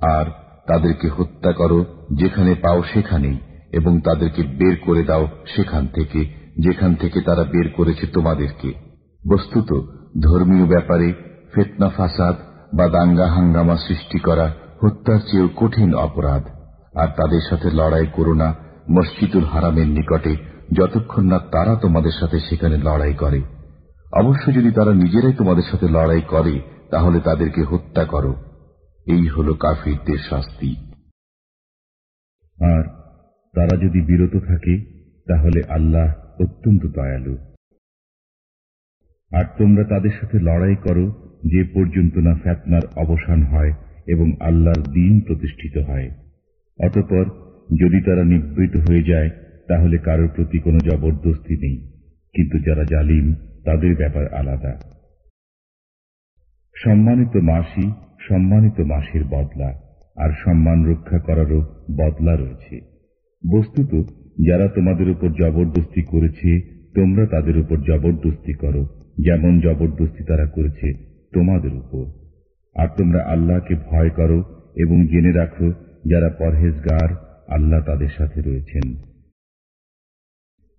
আর তাদেরকে হত্যা করো যেখানে পাও সেখানেই, এবং তাদেরকে বের করে দাও সেখান থেকে, যেখান থেকে তারা বের করেছে তোমাদেরকে। বস্তুত ধর্মীয় ব্যাপারে ফেতনা, ফাসাদ বা দাঙ্গা, হাঙ্গামা সৃষ্টি করা হত্যার চেয়েও কঠিন অপরাধ, আর তাদের সাথে লড়াই করো না মসজিদুল হারামের নিকটে যতক্ষণ না তারা তোমাদের সাথে সেখানে লড়াই করে। অবশ্য যদি তারা নিজেরাই তোমাদের সাথে লড়াই করে, তাহলে তাদেরকে হত্যা করো। এই হল কাফিরদের শাস্তি। আর তারা যদি বিরত থাকে, তাহলে আল্লাহ অত্যন্ত দয়ালু। আর তোমরা তাদের সাথে লড়াই করো যে পর্যন্ত না ফ্যাতনার অবসান হয় এবং আল্লাহর দিন প্রতিষ্ঠিত হয়। অতপর যদি তারা নিবৃত হয়ে যায়, তাহলে কারোর প্রতি কোনো জবরদস্তি নেই। কিন্তু যারা জালিম, তাদের ব্যাপার আলাদা। সম্মানিত মাসি, সম্মানিত মাসের বদলা, আর সম্মান রক্ষা করারও বদলা রয়েছে। বস্তুত, যারা তোমাদের উপর জবরদস্তি করেছে, তোমরা তাদের উপর জবরদস্তি করো, যেমন জবরদস্তি তারা করেছে তোমাদের উপর। আর তোমরা আল্লাহকে ভয় করো এবং জেনে রাখো যারা পরহেজগার, আল্লাহ তাদের সাথে রয়েছেন।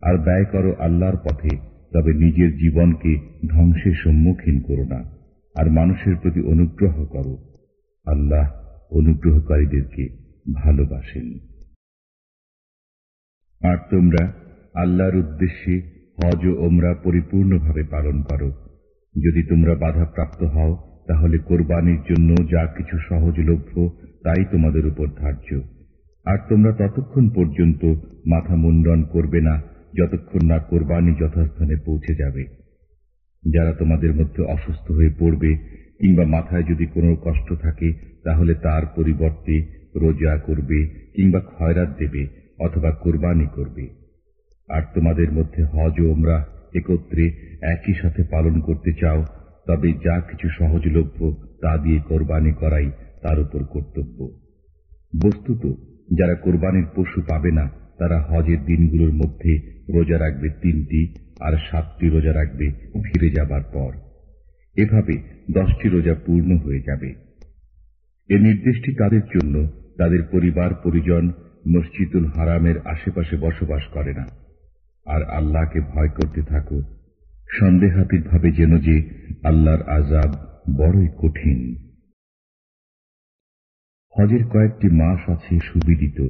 আর ব্যয় করো আল্লাহর পথে, তবে নিজের জীবনকে ধ্বংসের সম্মুখীন করো না, আর মানুষের প্রতি অনুগ্রহ করো। আল্লাহ অনুগ্রহকারীদেরকে ভালোবাসেন। আর তোমরা আল্লাহর উদ্দেশ্যে হজ ও ওমরা পরিপূর্ণভাবে পালন করো। যদি তোমরা বাধাপ্রাপ্ত হও তাহলে কোরবানির জন্য যা কিছু সহজলভ্য, তাই তোমাদের উপর ধার্য। আর তোমরা ততক্ষণ পর্যন্ত মাথা মুন্ডন করবে না, যতক্ষণ না কোরবানি যথাস্থানে পৌঁছে যাবে। যারা তোমাদের মধ্যে অসুস্থ হয়ে পড়বে, কিংবা মাথায় যদি কোনো কষ্ট থাকে, তাহলে তার পরিবর্তে রোজা করবে, কিংবা খয়রাত দেবে, অথবা কোরবানি করবে। আর তোমাদের মধ্যে হজ ও ওমরা একত্রে একই সাথে পালন করতে চাও তবে যা কিছু সহজলভ্য তা দিয়ে কোরবানি করাই তার উপর কর্তব্য। বস্তুত, যারা কোরবানির পশু পাবে না, তারা হজের দিনগুলোর মধ্যে রোজা রাখবে তিনটি আর সাতটি রোজা রাখবে ফিরে যাবার পর। এভাবে দশটি রোজা পূর্ণ হয়ে যাবে। এ নির্দেশটি তাদের জন্য তাদের পরিবার, পরিজন, মসজিদুল হারামের আশেপাশে বসবাস করে না। আর আল্লাহকে ভয় করতে থাকো সন্দেহাতীত ভাবে যেন যে আল্লাহর আজাব বড়ই কঠিন। হজের কয়েকটি মাস আছে সুবিদিত।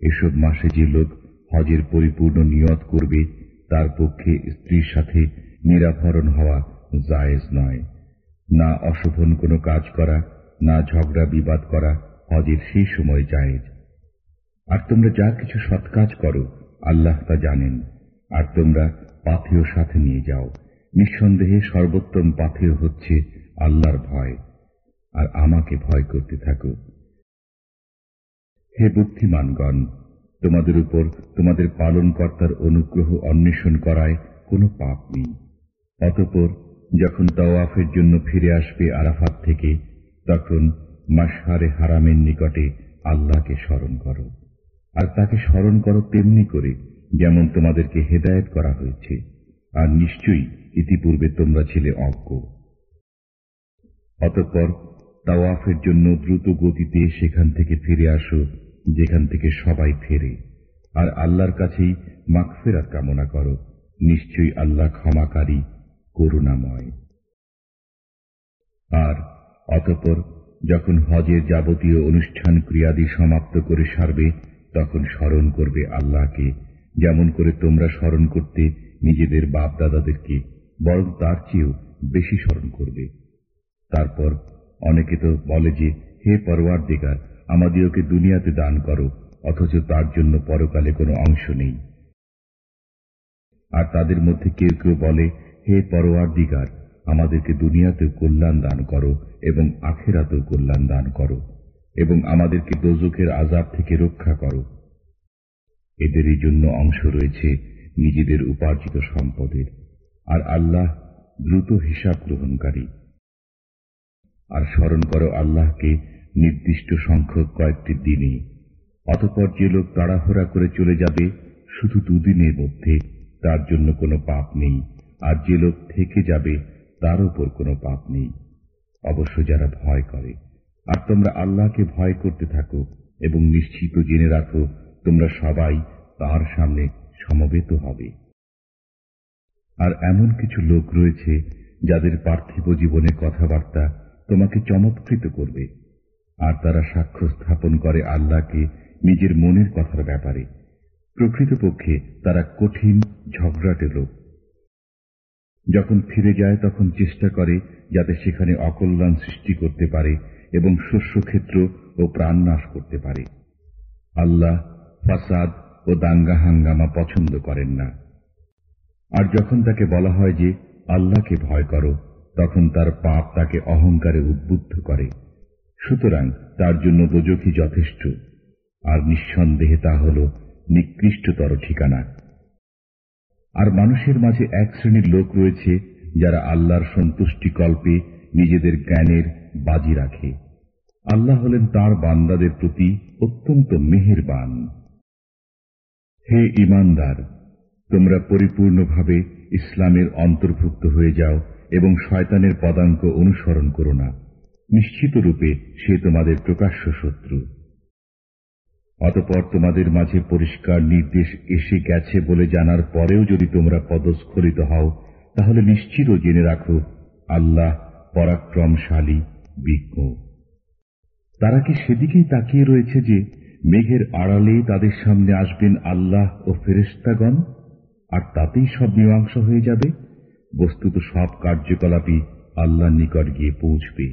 এসব মাসে যে লোক হজের পরিপূর্ণ নিয়ত করবে, তার পক্ষে স্ত্রীর সাথে নিরাভরণ হওয়া জায়েজ নয়। না অশোভন কোনো কাজ করা, না ঝগড়া বিবাদ করা হজের সেই সময় জায়েজ। আর তোমরা যা কিছু সৎ কাজ করো, আল্লাহ তা জানেন। আর তোমরা পাথেয় সাথে নিয়ে যাও। নিঃসন্দেহে সর্বোত্তম পাথেয় হচ্ছে আল্লাহর ভয়। আর আমাকে ভয় করতে থাকো। হে বুদ্ধিমানগণ, তোমাদের উপর তোমাদের পালনকর্তার অনুগ্রহ অন্বেষণ করায় কোনো পাপ নেই। অতপর যখন তওয়াফের জন্য ফিরে আসবে আরাফাত থেকে, তখন মাসহারে হারামের নিকটে আল্লাহকে স্মরণ করো। আর তাকে স্মরণ করো তেমনি করে। যেমন তোমাদেরকে হেদায়েত করা হয়েছে, আর নিশ্চয়ই ইতিপূর্বে তোমরা ছিলে অজ্ঞ। অতঃপর তাওয়াফের জন্য দ্রুত গতিতে সেখান থেকে ফিরে আসো, যেখান থেকে সবাই ফেরে, আর আল্লাহর কাছেই মাগফেরাত কামনা করো। নিশ্চয়ই আল্লাহ ক্ষমাকারী, করুণাময়। আর অতঃপর যখন হজের যাবতীয় অনুষ্ঠান ক্রিয়াদি সমাপ্ত করে সারবে, তখন স্মরণ করবে আল্লাহকে যেমন করে তোমরা স্মরণ করতে নিজেদের বাপ দাদাদেরকে বরং তার চেয়েও বেশি স্মরণ করবে। তারপর অনেকে তো বলে যে, হে পরওয়ার দিগার আমাদিওকে দুনিয়াতে দান করো, অথচ তার জন্য পরকালে কোনো অংশ নেই। আর তাদের মধ্যে কেউ কেউ বলে, হে পরোয়ার দিগার আমাদেরকে দুনিয়াতেও কল্যাণ দান করো এবং আখেরাতেও কল্যাণ দান করো, এবং আমাদেরকে দোজকের আজাব থেকে রক্ষা করো। এদেরই জন্য অংশ রয়েছে নিজেদের উপার্জিত সম্পদের। আর আল্লাহ দ্রুত হিসাব গ্রহণকারী। আর স্মরণ করো আল্লাহকে নির্দিষ্ট সংখ্যক কয়েকটি দিনে। অতপর যে লোক তাড়াহুড়া করে চলে যাবে, শুধু দুদিনের মধ্যে তার জন্য কোনো পাপ নেই। আর যে লোক থেকে যাবে, তার উপর কোনো পাপ নেই। অবশ্য যারা ভয় করে। আর তোমরা আল্লাহকে ভয় করতে থাকো এবং নিশ্চিত জেনে রাখো তোমরা সবাই তার সামনে সমবেত হবে। আর এমন কিছু লোক রয়েছে, যাদের পার্থিব জীবনের কথাবার্তা তোমাকে চমৎকৃত করবে। আর তারা সাক্ষ্য স্থাপন করে আল্লাহকে নিজের মনের কথার ব্যাপারে। প্রকৃতপক্ষে তারা কঠিন, ঝগড়াটে লোক। যখন ফিরে যায়, তখন চেষ্টা করে যাতে সেখানে অকল্যাণ সৃষ্টি করতে পারে এবং শস্যক্ষেত্র ও প্রাণ নাশ করতে পারে। আল্লাহ ফাসাদ ও দাঙ্গা হাঙ্গামা পছন্দ করেন না। আর যখন তাকে বলা হয় যে আল্লাহকে ভয় করো, তখন তার পাপ তাকে অহংকারে উদ্বুদ্ধ করে। সুতরাং তার জন্য দোজখই যথেষ্ট, আর নিঃসন্দেহে তা হল নিকৃষ্টতর ঠিকানা। আর মানুষের মাঝে এক শ্রেণির লোক রয়েছে যারা আল্লাহর সন্তুষ্টি কল্পে নিজেদের জ্ঞানের বাজি রাখে। আল্লাহ হলেন তার বান্দাদের প্রতি অত্যন্ত মেহেরবান। হে ইমানদার, তোমরা পরিপূর্ণভাবে ইসলামের অন্তর্ভুক্ত হয়ে যাও এবং শয়তানের পদাঙ্ক অনুসরণ করো না। নিশ্চিত রূপে সে তোমাদের প্রকাশ্য শত্রু। অতপর তোমাদের মাঝে পরিষ্কার নির্দেশ এসে গেছে বলে জানার পরেও যদি তোমরা পদস্খলিত হও, তাহলে নিশ্চিত জেনে রাখো, আল্লাহ পরাক্রমশালী, বিজ্ঞ। তারা কি সেদিকেই তাকিয়ে রয়েছে যে মেঘের আড়ালে তাদের সামনে আসবেন আল্লাহ ও ফেরেস্তাগণ আর তাতেই সব মীমাংসা হয়ে যাবে। বস্তুত সব কার্যকলাপই আল্লাহর নিকট গিয়ে পৌঁছবে।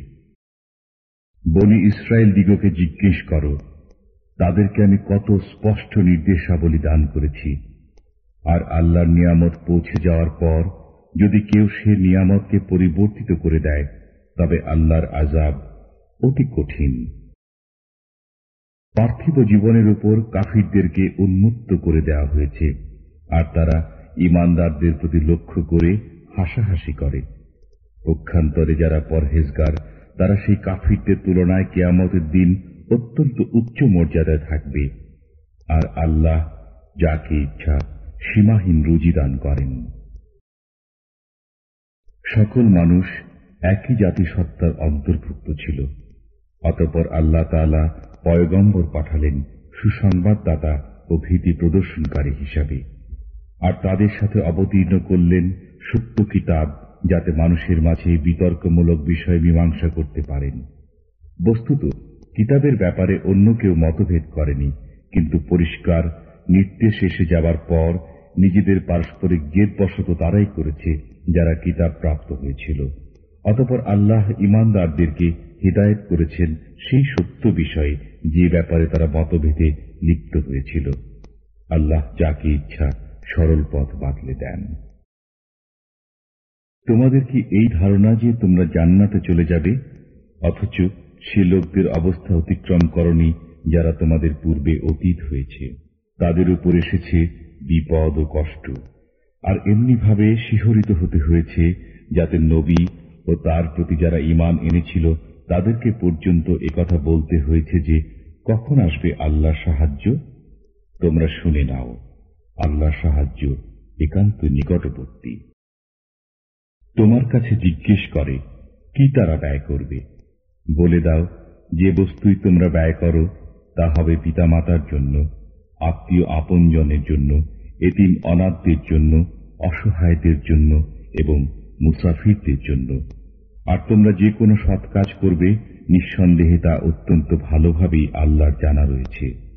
বনি ইসরায়েল দিগকে জিজ্ঞেস করো, তাদেরকে আমি কত স্পষ্ট নির্দেশাবলী দান করেছি। আর আল্লাহর নিয়ামত পৌঁছে যাওয়ার পর, যদি কেউ সে নিয়ামতকে পরিবর্তিত করে দেয়, তবে আল্লাহর আজাব অতি কঠিন। পার্থিব জীবনের উপর কাফিরদেরকে উন্মুক্ত করে দেওয়া হয়েছে, আর তারা ইমানদারদের প্রতি লক্ষ্য করে হাসাহাসি করে। পক্ষান্তরে যারা পরহেজগার, তারা সেই কাফিরদের তুলনায় কেয়ামতের দিন অত্যন্ত উচ্চ মর্যাদায় থাকবে। আর আল্লাহ যাকে ইচ্ছা সীমাহীন রুজি দান করেন। সকল মানুষ একই জাতিসত্তার অন্তর্ভুক্ত ছিল। অতপর আল্লাহ তালা পয়গম্বর পাঠালেন সুসংবাদদাতা ও ভীতি প্রদর্শনকারী হিসাবে। আর তাদের সাথে অবতীর্ণ করলেন সত্য কিতাব, যাতে মানুষের মাঝে বিতর্কমূলক বিষয় মীমাংসা করতে পারেন। বস্তুত, কিতাবের ব্যাপারে অন্য কেউ মতভেদ করেনি, কিন্তু পরিষ্কার, নির্দেশ এসে যাবার পর নিজেদের পারস্পরিক জেদবশত তারাই করেছে, যারা কিতাব প্রাপ্ত হয়েছিল। অতপর আল্লাহ ইমানদারদেরকে হৃদায়ত করেছেন সেই সত্য বিষয়ে যে ব্যাপারে তারা মতভেদে লিপ্ত হয়েছিল, আল্লাহ যাকে ইচ্ছা সরল পথ বাতলে দেন। তোমাদের কি এই ধারণা যে তোমরা জান্নাতে চলে যাবে? অথচ সে লোকদের অবস্থা অতিক্রম করনি যারা তোমাদের পূর্বে অতীত হয়েছে। তাদের উপর এসেছে বিপদ ও কষ্ট, আর এমনিভাবে শিহরিত হতে হয়েছে যাতে নবী ও তার প্রতি যারা ইমান এনেছিল তাদেরকে পর্যন্ত একথা বলতে হয়েছে যে, কখন আসবে আল্লাহ সাহায্য? তোমরা শুনে নাও আল্লাহ সাহায্য একান্ত নিকটবর্তী। তোমার কাছে জিজ্ঞেস করে, কি তারা ব্যয় করবে? বলে দাও, যে বস্তুই তোমরা ব্যয় করো, তা হবে পিতামাতার জন্য, আত্মীয় আপনজনের জন্য, এতিম অনাথদের জন্য, অসহায়দের জন্য এবং মুসাফিরদের জন্য। আর তোমরা যে কোনো সৎ কাজ করবে, নিঃসন্দেহে তা অত্যন্ত ভালোভাবেই আল্লাহর জানা রয়েছে।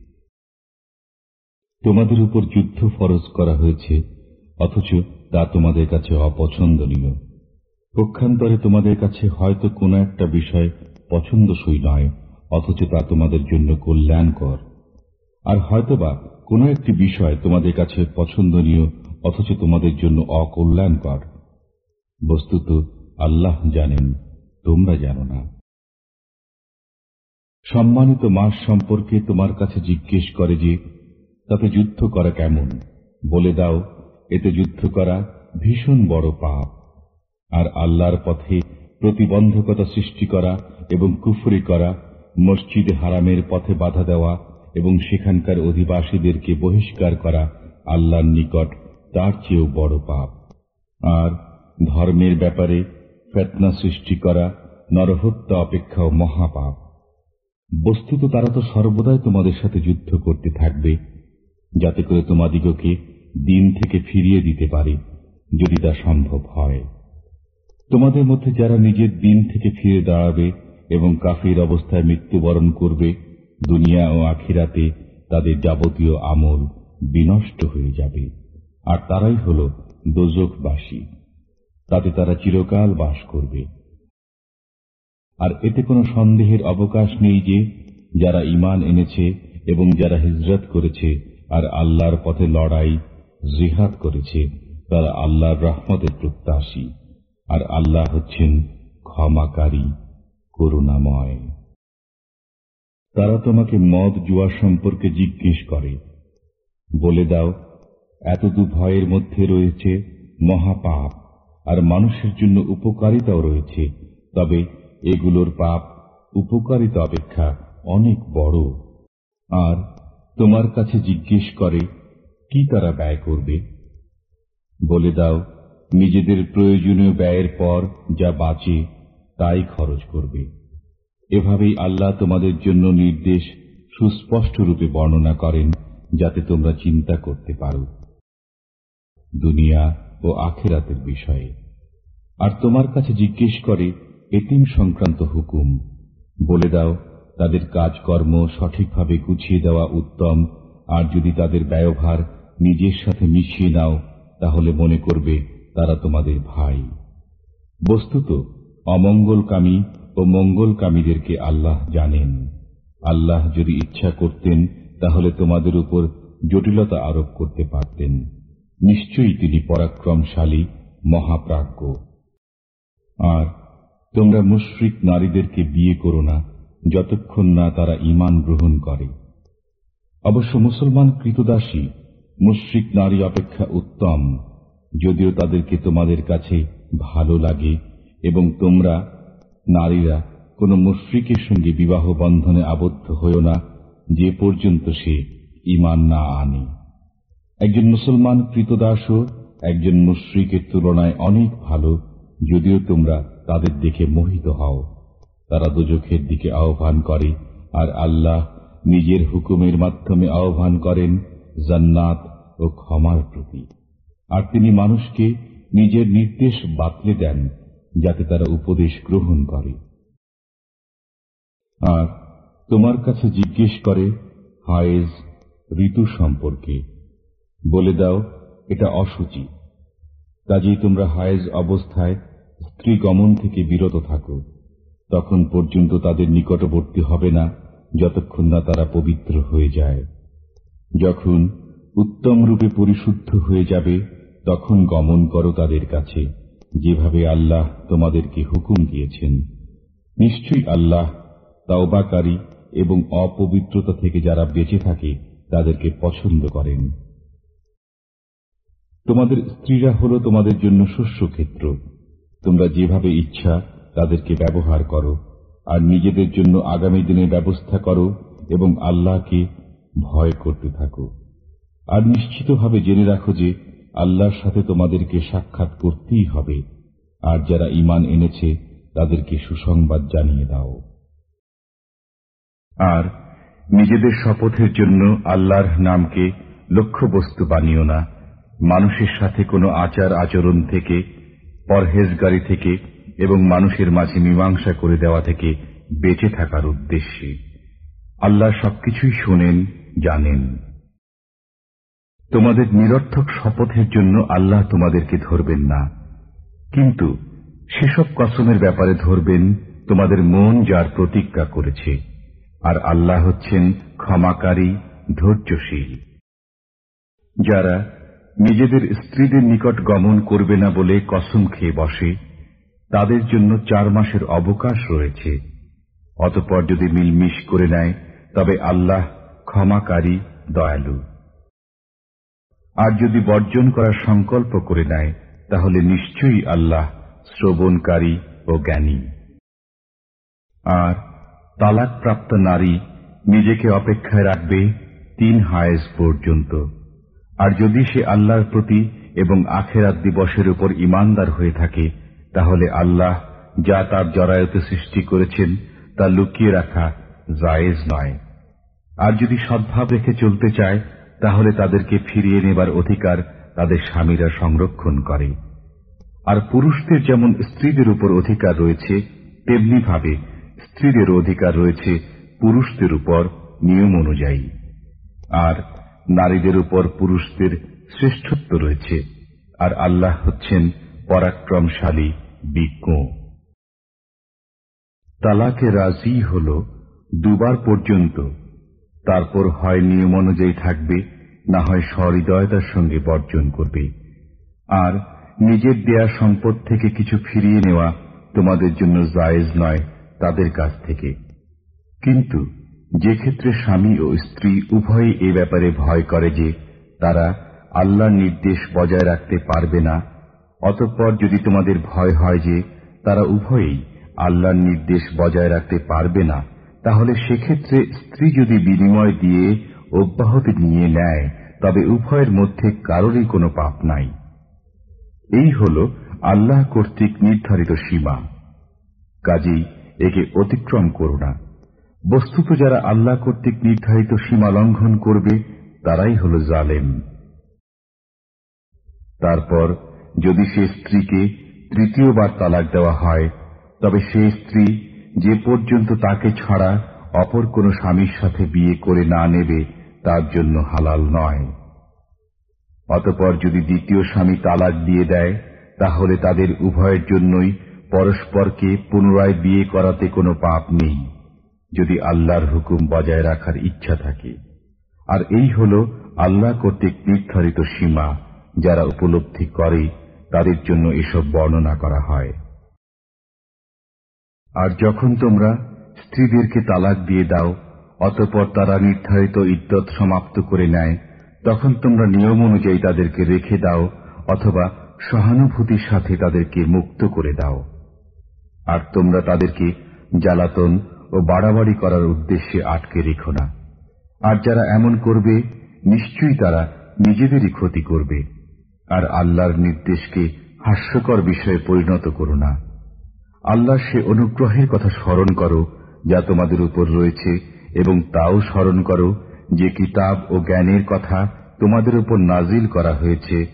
তোমাদের উপর যুদ্ধ ফরজ করা হয়েছে, অথচ তা তোমাদের কাছে অপছন্দনীয়। পক্ষান্তরে তোমাদের কাছে হয়তো কোনো একটা বিষয় পছন্দসই নয়, অথচ তা তোমাদের জন্য কল্যাণকর। আর হয়তোবা কোনো একটি বিষয় তোমাদের কাছে পছন্দনীয়, অথচ তোমাদের জন্য অকল্যাণকর। বস্তুত আল্লাহ জানেন, তোমরা জানো না। সম্মানিত মাস সম্পর্কে তোমার কাছে জিজ্ঞেস করে যে, তাতে যুদ্ধ করা কেমন? বলে দাও, এতে যুদ্ধ করা ভীষণ বড় পাপ। আর আল্লাহর পথে প্রতিবন্ধকতা সৃষ্টি করা এবং কুফরি করা, মসজিদে হারামের পথে বাধা দেওয়া এবং সেখানকার অধিবাসীদেরকে বহিষ্কার করা আল্লাহর নিকট তার চেয়েও বড় পাপ। আর ধর্মের ব্যাপারে ফেতনা সৃষ্টি করা নরহত্যা অপেক্ষাও মহাপাপ। বস্তুত তারা তো সর্বদাই তোমাদের সাথে যুদ্ধ করতে থাকবে, যাতে করে তোমাদিগকে দিন থেকে ফিরিয়ে দিতে পারে, যদি তা সম্ভব হয়। তোমাদের মধ্যে যারা নিজের দিন থেকে ফিরে দাঁড়াবে এবং কাফির অবস্থায় মৃত্যুবরণ করবে, দুনিয়া ও আখিরাতে তাদের যাবতীয় আমল বিনষ্ট হয়ে যাবে। আর তারাই হল দোজকবাসী তাতে তারা চিরকাল বাস করবে। আর এতে কোনো সন্দেহের অবকাশ নেই যে, যারা ইমান এনেছে এবং যারা হিজরত করেছে আর আল্লাহর পথে লড়াই, জিহাদ করেছে, তারা আল্লাহর রহমতের প্রত্যাশী। আর আল্লাহ হচ্ছেন ক্ষমাকারী, করুণাময়। তারা তোমাকে মদ জুয়া সম্পর্কে জিজ্ঞেস করে। বলে দাও এতদু ভয়ের মধ্যে রয়েছে মহাপাপ। আর মানুষের জন্য উপকারিতাও রয়েছে। তবে এগুলোর পাপ, উপকারিতা অপেক্ষা অনেক বড়। আর তোমার কাছে জিজ্ঞেস করে, কি তারা ব্যয় করবে? বলে দাও, নিজেদের প্রয়োজনীয় ব্যয়ের পর যা বাঁচে, তাই খরচ করবে। এভাবেই আল্লাহ তোমাদের জন্য নির্দেশ সুস্পষ্ট রূপে বর্ণনা করেন, যাতে তোমরা চিন্তা করতে পারো। দুনিয়া ও আখেরাতের বিষয়ে। আর তোমার কাছে জিজ্ঞেস করে, এতিম সংক্রান্ত হুকুম। বলে দাও, তাদের কাজকর্ম সঠিকভাবে গুছিয়ে দেওয়া উত্তম, আর যদি তাদের ব্যয়ভার নিজের সাথে মিশিয়ে নাও, তাহলে মনে করবে তারা তোমাদের ভাই। বস্তুত, অমঙ্গলকামী ও মঙ্গলকামীদেরকে আল্লাহ জানেন। আল্লাহ যদি ইচ্ছা করতেন, তাহলে তোমাদের উপর জটিলতা আরোপ করতে পারতেন। নিশ্চয়ই তিনি পরাক্রমশালী, মহাপ্রাজ্ঞ। আর তোমরা মুশ্রিক নারীদেরকে বিয়ে করো না, যতক্ষণ না তারা ইমান গ্রহণ করে। অবশ্য মুসলমান কৃতদাসী, মুশ্রিক নারী অপেক্ষা উত্তম, যদিও তাদেরকে তোমাদের কাছে ভালো লাগে এবং তোমরা নারীরা কোন মুশ্রিকের সঙ্গে বিবাহ বন্ধনে আবদ্ধ হয়েও না, যে পর্যন্ত সে ইমান না আনে। একজন মুসলমান কৃতদাসও একজন মুশ্রিকের তুলনায় অনেক ভালো, যদিও তোমরা তাদের দেখে মোহিত হও। তারা দুজখের দিকে আহ্বান করে, আর আল্লাহ নিজের হুকুমের মাধ্যমে আহ্বান করেন জান্নাত ও ক্ষমার প্রতি। আর তিনি মানুষকে নিজের নির্দেশ বাতলে দেন, যাতে তারা উপদেশ গ্রহণ করে। আর তোমার কাছে জিজ্ঞেস করে, হায়েজ, ঋতু সম্পর্কে। বলে দাও, এটা অসুচি কাজেই তোমরা হায়েজ অবস্থায় স্ত্রী গমন থেকে বিরত থাকো। তখন পর্যন্ত তাদের নিকটবর্তী হবে না, যতক্ষণ না তারা পবিত্র হয়ে যায়। যখন উত্তম রূপে পরিশুদ্ধ হয়ে যাবে, তখন গমন করো তাদের কাছে, যেভাবে আল্লাহ তোমাদেরকে হুকুম দিয়েছেন। নিশ্চয়ই আল্লাহ তাওবাকারী এবং অপবিত্রতা থেকে যারা বেঁচে থাকে, তাদেরকে পছন্দ করেন। তোমাদের স্ত্রীরা হল তোমাদের জন্য শস্যক্ষেত্র। তোমরা যেভাবে ইচ্ছা তাদেরকে ব্যবহার করো, আর নিজেদের জন্য আগামী দিনের ব্যবস্থা করো এবং আল্লাহকে ভয় করতে থাকো। আর নিশ্চিতভাবে জেনে রাখো যে আল্লাহর সাথে তোমাদেরকে সাক্ষাৎ করতেই হবে, আর যারা ইমান এনেছে তাদেরকে সুসংবাদ জানিয়ে দাও। আর নিজেদের শপথের জন্য আল্লাহর নামকে লক্ষ্যবস্তু বানিও না। মানুষের সাথে কোনো আচার আচরণ থেকে, পরহেজগারি থেকে এবং মানুষের মাঝে মীমাংসা করে দেওয়া থেকে বেঁচে থাকার উদ্দেশ্যে। আল্লাহ সবকিছুই শোনেন, জানেন। তোমাদের নিরর্থক শপথের জন্য আল্লাহ তোমাদেরকে ধরবেন না। কিন্তু সেসব কসমের ব্যাপারে ধরবেন তোমাদের মন যার প্রতিজ্ঞা করেছে। আর আল্লাহ হচ্ছেন ক্ষমাকারী, ধৈর্যশীল। যারা নিজেদের স্ত্রীদের নিকট গমন করবে না বলে কসম খেয়ে বসে, তাদের জন্য চার মাসের অবকাশ রয়েছে। অতপর যদি মিলমিশ করে নেয়, তবে আল্লাহ ক্ষমাকারী, দয়ালু। আর যদি বর্জন করার সংকল্প করে নেয়, তাহলে নিশ্চয়ই আল্লাহ শ্রবণকারী ও জ্ঞানী। আর তালাকপ্রাপ্ত নারী নিজেকে অপেক্ষায় রাখবে তিন হায়েজ পর্যন্ত। আর যদি সে আল্লাহর প্রতি এবং আখেরাত দিবসের উপর ইমানদার হয়ে থাকে, তাহলে আল্লাহ যা তার জরায়তে সৃষ্টি করেছেন তা লুকিয়ে রাখা জায়েজ নয়। আর যদি সদ্ভাব রেখে চলতে চায়, তাহলে তাদেরকে ফিরিয়ে নেবার অধিকার তাদের স্বামীরা সংরক্ষণ করে। আর পুরুষদের যেমন স্ত্রীদের উপর অধিকার রয়েছে তেমনি ভাবে স্ত্রীদের অধিকার রয়েছে পুরুষদের উপর নিয়ম অনুযায়ী। আর নারীদের উপর পুরুষদের শ্রেষ্ঠত্ব রয়েছে, আর আল্লাহ হচ্ছেন পরাক্রমশালী, বিজ্ঞ। তালাকে রাজি হল দুবার পর্যন্ত। তারপর হয় নিয়ম অনুযায়ী থাকবে, না হয় সহৃদয়তার সঙ্গে বর্জন করবে। আর নিজের দেয়া সম্পদ থেকে কিছু ফিরিয়ে নেওয়া তোমাদের জন্য জায়েজ নয় তাদের কাছ থেকে। কিন্তু যে ক্ষেত্রে স্বামী ও স্ত্রী উভয়ে এ ব্যাপারে ভয় করে যে তারা আল্লাহর নির্দেশ বজায় রাখতে পারবে না, অতঃপর যদি তোমাদের ভয় হয় যে তারা উভয়েই আল্লাহর নির্দেশ বজায় রাখতে পারবে না, তাহলে সেক্ষেত্রে স্ত্রী যদি বিনিময় দিয়ে অব্যাহতি নিয়ে নেয়, তবে উভয়ের মধ্যে কারোরই কোনো পাপ নাই। এই হল আল্লাহ কর্তৃক নির্ধারিত সীমা। কাজেই একে অতিক্রম করো না। বস্তুত যারা আল্লাহ কর্তৃক নির্ধারিত সীমা লঙ্ঘন করবে, তারাই হল জালেম। তারপর, যদি সে স্ত্রীকে তৃতীয়বার তালাক দেওয়া হয়, তবে সে স্ত্রী যে পর্যন্ত তাকে ছাড়া অপর কোন স্বামীর সাথে বিয়ে করে না নেবে, তার জন্য হালাল নয়। অতপর যদি দ্বিতীয় স্বামী তালাক দিয়ে দেয়, তাহলে তাদের উভয়ের জন্যই পরস্পরকে পুনরায় বিয়ে করাতে কোনো পাপ নেই। যদি আল্লাহর হুকুম বজায় রাখার ইচ্ছা থাকে। আর এই হল আল্লাহ কর্তৃক নির্ধারিত সীমা, যারা উপলব্ধি করে, তাদের জন্য এসব বর্ণনা করা হয়। আর যখন তোমরা স্ত্রীদেরকে তালাক দিয়ে দাও, অতপর তারা নির্ধারিত ইদ্যত সমাপ্ত করে নেয়, তখন তোমরা নিয়ম অনুযায়ী তাদেরকে রেখে দাও, অথবা সহানুভূতির সাথে তাদেরকে মুক্ত করে দাও। আর তোমরা তাদেরকে জ্বালাতন ও বাড়াবাড়ি করার উদ্দেশ্যে আটকে রেখো না। আর যারা এমন করবে, নিশ্চয়ই তারা নিজেদেরই ক্ষতি করবে। আর আল্লাহর নির্দেশকে হাস্যকর বিষয়ে পরিণত করো না। আল্লাহ সে অনুগ্রহের কথা স্মরণ করো, যা তোমাদের উপর রয়েছে, এবং তাও স্মরণ করো যে কিতাব ও জ্ঞানের কথা তোমাদের উপর নাজিল করা হয়েছে,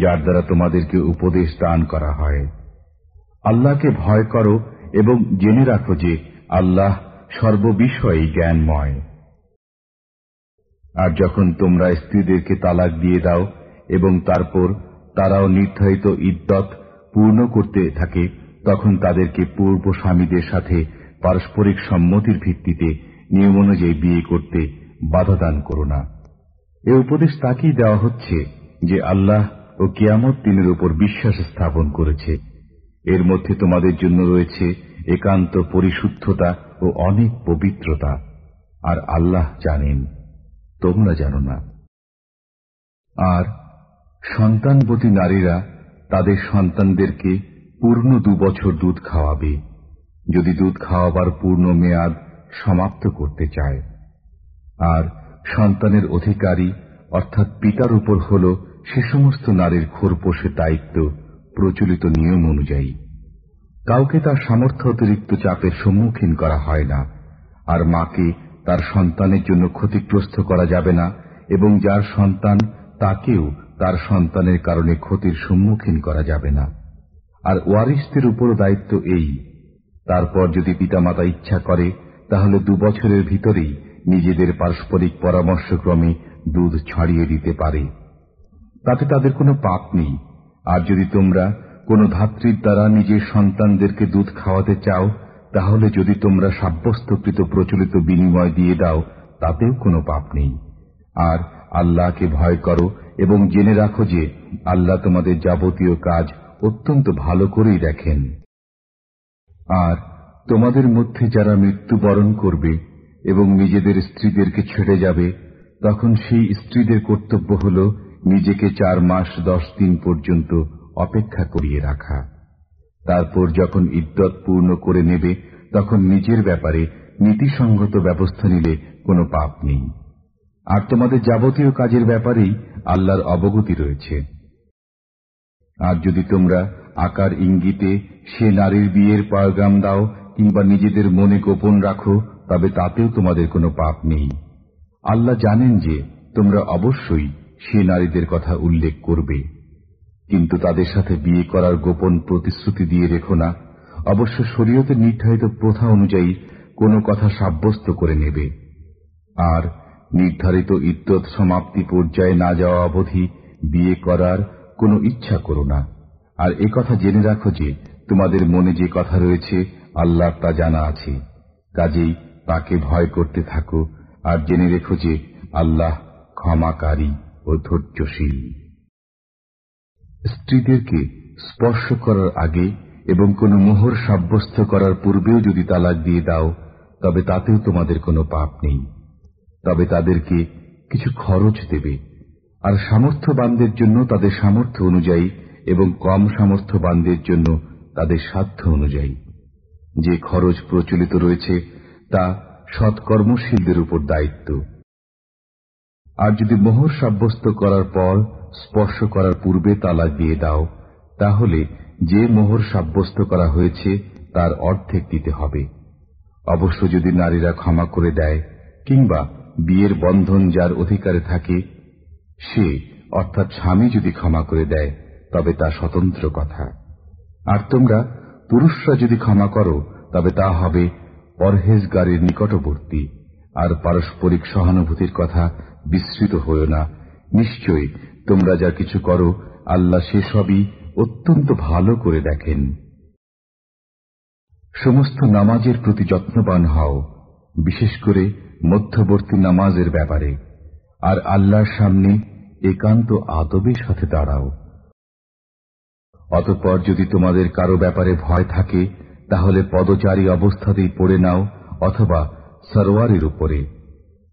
যার দ্বারা তোমাদেরকে উপদেশ দান করা হয়। আল্লাহকে ভয় করো এবং জেনে রাখো যে আল্লাহ সর্ববিষয়ে জ্ঞানময়। আর যখন তোমরা স্ত্রীদেরকে তালাক দিয়ে দাও এবং তারপর তারাও নির্ধারিত ইদ্যত পূর্ণ করতে থাকে, তখন তাদেরকে পূর্ব স্বামীদের সাথে পারস্পরিক সম্মতির ভিত্তিতে নিয়ম অনুযায়ী বিয়ে করতে বাধা দান করো না। এ উপদেশ তাকেই দেওয়া হচ্ছে যে আল্লাহ ও কিয়ামত দিনের উপর বিশ্বাস স্থাপন করেছে। এর মধ্যে তোমাদের জন্য রয়েছে একান্ত পরিশুদ্ধতা ও অনেক পবিত্রতা। আর আল্লাহ জানেন, তোমরা জানো না। আর সন্তানবতী নারীরা তাদের সন্তানদেরকে পূর্ণ দু বছর দুধ খাওয়াবে। যদি দুধ খাওয়াবার পূর্ণ মেয়াদ সমাপ্ত করতে চায়। আর সন্তানের অধিকারী, অর্থাৎ পিতার উপর হল সে সমস্ত নারীর খোরপোষের দায়িত্ব প্রচলিত নিয়ম অনুযায়ী। কাউকে তার সামর্থ্য অতিরিক্ত চাপের সম্মুখীন করা হয় না, আর মাকে তার সন্তানের জন্য ক্ষতিগ্রস্ত করা যাবে না, এবং যার সন্তান তাকেও তার সন্তানের কারণে ক্ষতির সম্মুখীন করা যাবে না। আর ওয়ারিসদের উপরও দায়িত্ব এই। তারপর যদি পিতামাতা ইচ্ছা করে, তাহলে দু বছরের ভিতরেই নিজেদের পারস্পরিক পরামর্শক্রমে দুধ ছাড়িয়ে দিতে পারে। তাতে তাদের কোনো পাপ নেই। আর যদি তোমরা কোন ধাত্রীর দ্বারা নিজের সন্তানদেরকে দুধ খাওয়াতে চাও, তাহলে যদি তোমরা সাব্যস্তকৃত প্রচলিত বিনিময় দিয়ে দাও, তাতেও কোনো পাপ নেই। আর আল্লাহকে ভয় করো এবং জেনে রাখো যে আল্লাহ তোমাদের যাবতীয় কাজ অত্যন্ত ভালো করেই দেখেন। আর তোমাদের মধ্যে যারা মৃত্যুবরণ করবে এবং নিজেদের স্ত্রীদেরকে ছেড়ে যাবে, তখন সেই স্ত্রীদের কর্তব্য হল নিজেকে চার মাস দশ দিন পর্যন্ত অপেক্ষা করিয়ে রাখা। তারপর যখন ইদ্যত পূর্ণ করে নেবে, তখন নিজের ব্যাপারে নীতিসঙ্গত ব্যবস্থা নিলে কোনো পাপ নেই। আর তোমাদের যাবতীয় কাজের ব্যাপারেই আল্লাহর অবগতি রয়েছে। আর যদি তোমরা আকার ইঙ্গিতে সে নারীর বিয়ের পয়গাম দাও, কিংবা নিজেদের মনে গোপন রাখো, তবে তাতেও তোমাদের কোনো পাপ নেই। আল্লাহ জানেন যে তোমরা অবশ্যই সে নারীদের কথা উল্লেখ করবে। কিন্তু তাদের সাথে বিয়ে করার গোপন প্রতিশ্রুতি দিয়ে রেখো না। অবশ্য শরীয়তের নির্ধারিত প্রথা অনুযায়ী কোনো কথা সাব্যস্ত করে নেবে। আর নির্ধারিত ইদ্যত সমাপ্তি পর্যায়ে না যাওয়া অবধি বিয়ে করার কোনো ইচ্ছা করো না। আর এ কথা জেনে রাখো যে তোমাদের মনে যে কথা রয়েছে আল্লাহ তা জানা আছে। কাজেই তাকে ভয় করতে থাকো। আর জেনে রেখো যে আল্লাহ ক্ষমাকারী ও ধৈর্যশীল। স্ত্রীদেরকে স্পর্শ করার আগে এবং কোন মোহর সাব্যস্ত করার পূর্বেও যদি তালাক দিয়ে দাও, তবে তাতেও তোমাদের কোনো পাপ নেই। তবে তাদেরকে কিছু খরচ দেবে। আর সামর্থ্যবানদের জন্য তাদের সামর্থ্য অনুযায়ী এবং কম সামর্থ্যবানদের জন্য তাদের সাধ্য অনুযায়ী। যে খরচ প্রচলিত রয়েছে, তা সৎকর্মশীলদের উপর দায়িত্ব। আর যদি মোহর সাব্যস্ত করার পর স্পর্শ করার পূর্বে তালাক দিয়ে দাও, তাহলে যে মোহর সাব্যস্ত করা হয়েছে তার অর্ধেক দিতে হবে। অবশ্য যদি নারীরা ক্ষমা করে দেয়, কিংবা বিয়ের বন্ধন যার অধিকারে থাকে, সে, অর্থাৎ স্বামী যদি ক্ষমা করে দেয়, তবে তা স্বতন্ত্র কথা। আর তোমরা, পুরুষরা যদি ক্ষমা করো, তবে তা হবে পরহেজগারের নিকটবর্তী, আর পারস্পরিক সহানুভূতির কথা বিস্মৃত হইও না। নিশ্চয় তোমরা যা কিছু করো, আল্লাহ সেসবই অত্যন্ত ভালো করে দেখেন। সমস্ত নামাজের প্রতি যত্নবান হও, বিশেষ করে মধ্যবর্তী নামাজের ব্যাপারে, আর আল্লাহর সামনে একান্ত আদবের সাথে দাঁড়াও। অতঃপর যদি তোমাদের কারও ব্যাপারে ভয় থাকে, তাহলে পদচারী অবস্থাতেই পড়ে নাও অথবা সরোয়ারের উপরে।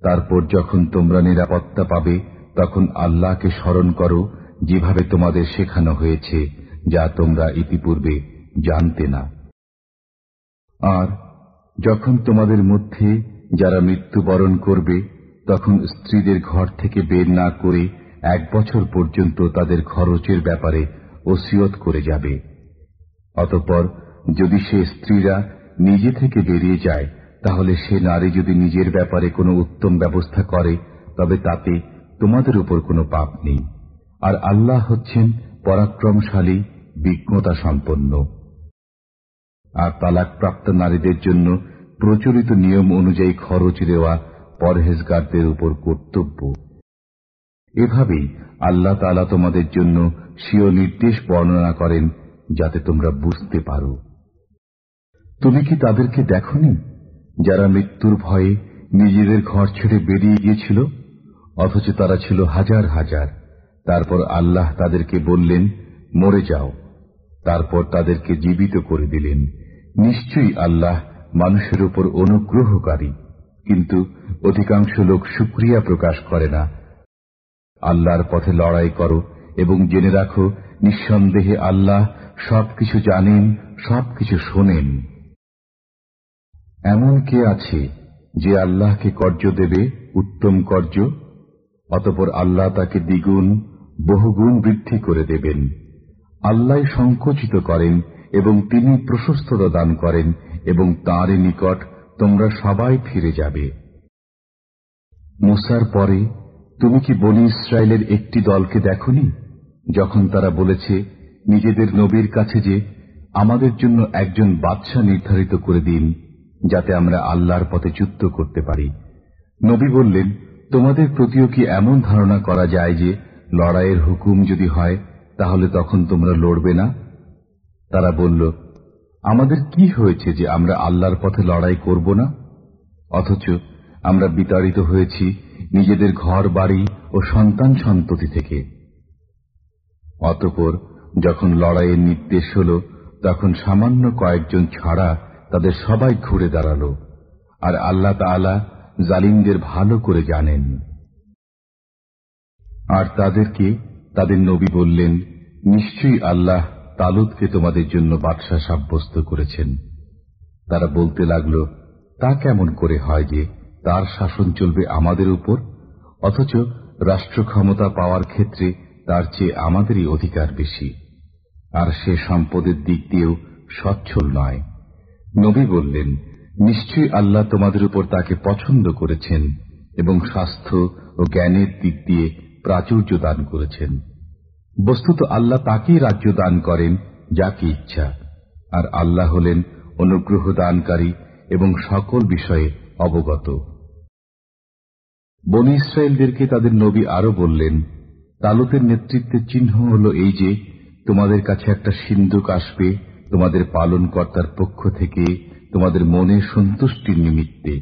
তারপর যখন তোমরা নিরাপত্তা পাবে তখন আল্লাহকে স্মরণ করো যেভাবে তোমাদের শেখানো হয়েছে, যা তোমরা ইতিপূর্বে জানতে না। আর যখন তোমাদের মধ্যে যারা মৃত্যুবরণ করবে, তখন স্ত্রীদের ঘর থেকে বের না করে এক বছর পর্যন্ত তাদের খরচের ব্যাপারে ওসিয়ত করে যাবে। অতঃপর যদি সে স্ত্রীরা নিজে থেকে বেরিয়ে যায়, তাহলে সে নারী যদি নিজের ব্যাপারে কোনো উত্তম ব্যবস্থা করে, তবে তাতে তোমাদের উপর কোনো পাপ নেই। আর আল্লাহ হচ্ছেন পরাক্রমশালী বিজ্ঞতা সম্পন্ন আর তালাকপ্রাপ্ত নারীদের জন্য প্রচলিত নিয়ম অনুযায়ী খরচ দেওয়া পরহেজগারদের উপর কর্তব্য। এভাবেই আল্লাহ তালা তোমাদের জন্য স্বীয় নির্দেশ বর্ণনা করেন, যাতে তোমরা বুঝতে পারো। তুমি কি তাদেরকে দেখনি, যারা মৃত্যুর ভয়ে নিজেদের ঘর ছেড়ে বেরিয়ে গিয়েছিল? অথচ তারা ছিল হাজার হাজার। তারপর আল্লাহ তাদেরকে বললেন, মরে যাও। তারপর তাদেরকে জীবিত করে দিলেন। নিশ্চয়ই আল্লাহ মানুষের উপর অনুগ্রহকারী, কিন্তু অধিকাংশ লোক সুক্রিয়া প্রকাশ করে না। আল্লাহর পথে লড়াই করো এবং জেনে রাখো, নিঃসন্দেহে আল্লাহ সবকিছু জানেন, সবকিছু শোনেন। এমন কে আছে যে আল্লাহকে কর্য দেবে উত্তম কর্য? অতপর আল্লাহ তাকে দ্বিগুণ, বহুগুণ বৃদ্ধি করে দেবেন। আল্লাহ সংকোচিত করেন এবং তিনি প্রশস্ততা দান করেন এবং তাঁরই নিকট তোমরা সবাই ফিরে যাবে। মুসার পরে, তুমি কি বনি ইসরায়েলের একটি দলকে দেখনি? যখন তারা বলেছে, নিজেদের নবীর কাছে যে, আমাদের জন্য একজন বাদশাহ নির্ধারিত করে দিন, যাতে আমরা আল্লাহর পথে যুদ্ধ করতে পারি। নবী বললেন তোমাদের প্রতিও কি এমন ধারণা করা যায় যে লড়াইয়ের হুকুম যদি হয়, তাহলে তখন তোমরা লড়বে না? তারা বলল, আমাদের কি হয়েছে যে আমরা আল্লাহর পথে লড়াই করব না? অথচ আমরা বিতাড়িত হয়েছি নিজেদের ঘর, বাড়ি ও সন্তান সন্ততি থেকে। অতপর যখন লড়াইয়ের নির্দেশ হল, তখন সামান্য কয়েকজন ছাড়া তাদের সবাই ঘুরে দাঁড়াল। আর আল্লাহ তালা জালিমদের ভালো করে জানেন। আর তাদেরকে তাদের নবী বললেন, নিশ্চয়ই আল্লাহ তালুদকে তোমাদের জন্য বাদশাহ সাব্যস্ত করেছেন। তারা বলতে লাগল, তা কেমন করে হয় যে তার শাসন চলবে আমাদের উপর? অথচ রাষ্ট্র ক্ষমতা পাওয়ার ক্ষেত্রে তার চেয়ে আমাদেরই অধিকার বেশি। আর সে সম্পদের দিক দিয়েও সচ্ছল নয়। নবী বললেন নিশ্চয়ই আল্লাহ তোমাদের উপর তাকে পছন্দ করেছেন এবং স্বাস্থ্য ও জ্ঞানের দিক দিয়ে প্রাচুর্য দান করেছেন। বস্তুত আল্লাহ তাকেই রাজ্য দান করেন যাকে ইচ্ছা। আর আল্লাহ হলেন অনুগ্রহ দানকারী এবং সকল বিষয়ে অবগত। বনি ইসরায়েলদেরকে তাদের নবী আরও বললেন, তালুতের নেতৃত্বের চিহ্ন হল এই যে, তোমাদের কাছে একটা সিন্ধুক আসবে, তোমাদের পালন কর্তার পক্ষ থেকে তোমাদের মনের সন্তুষ্টির নিমিত্তে।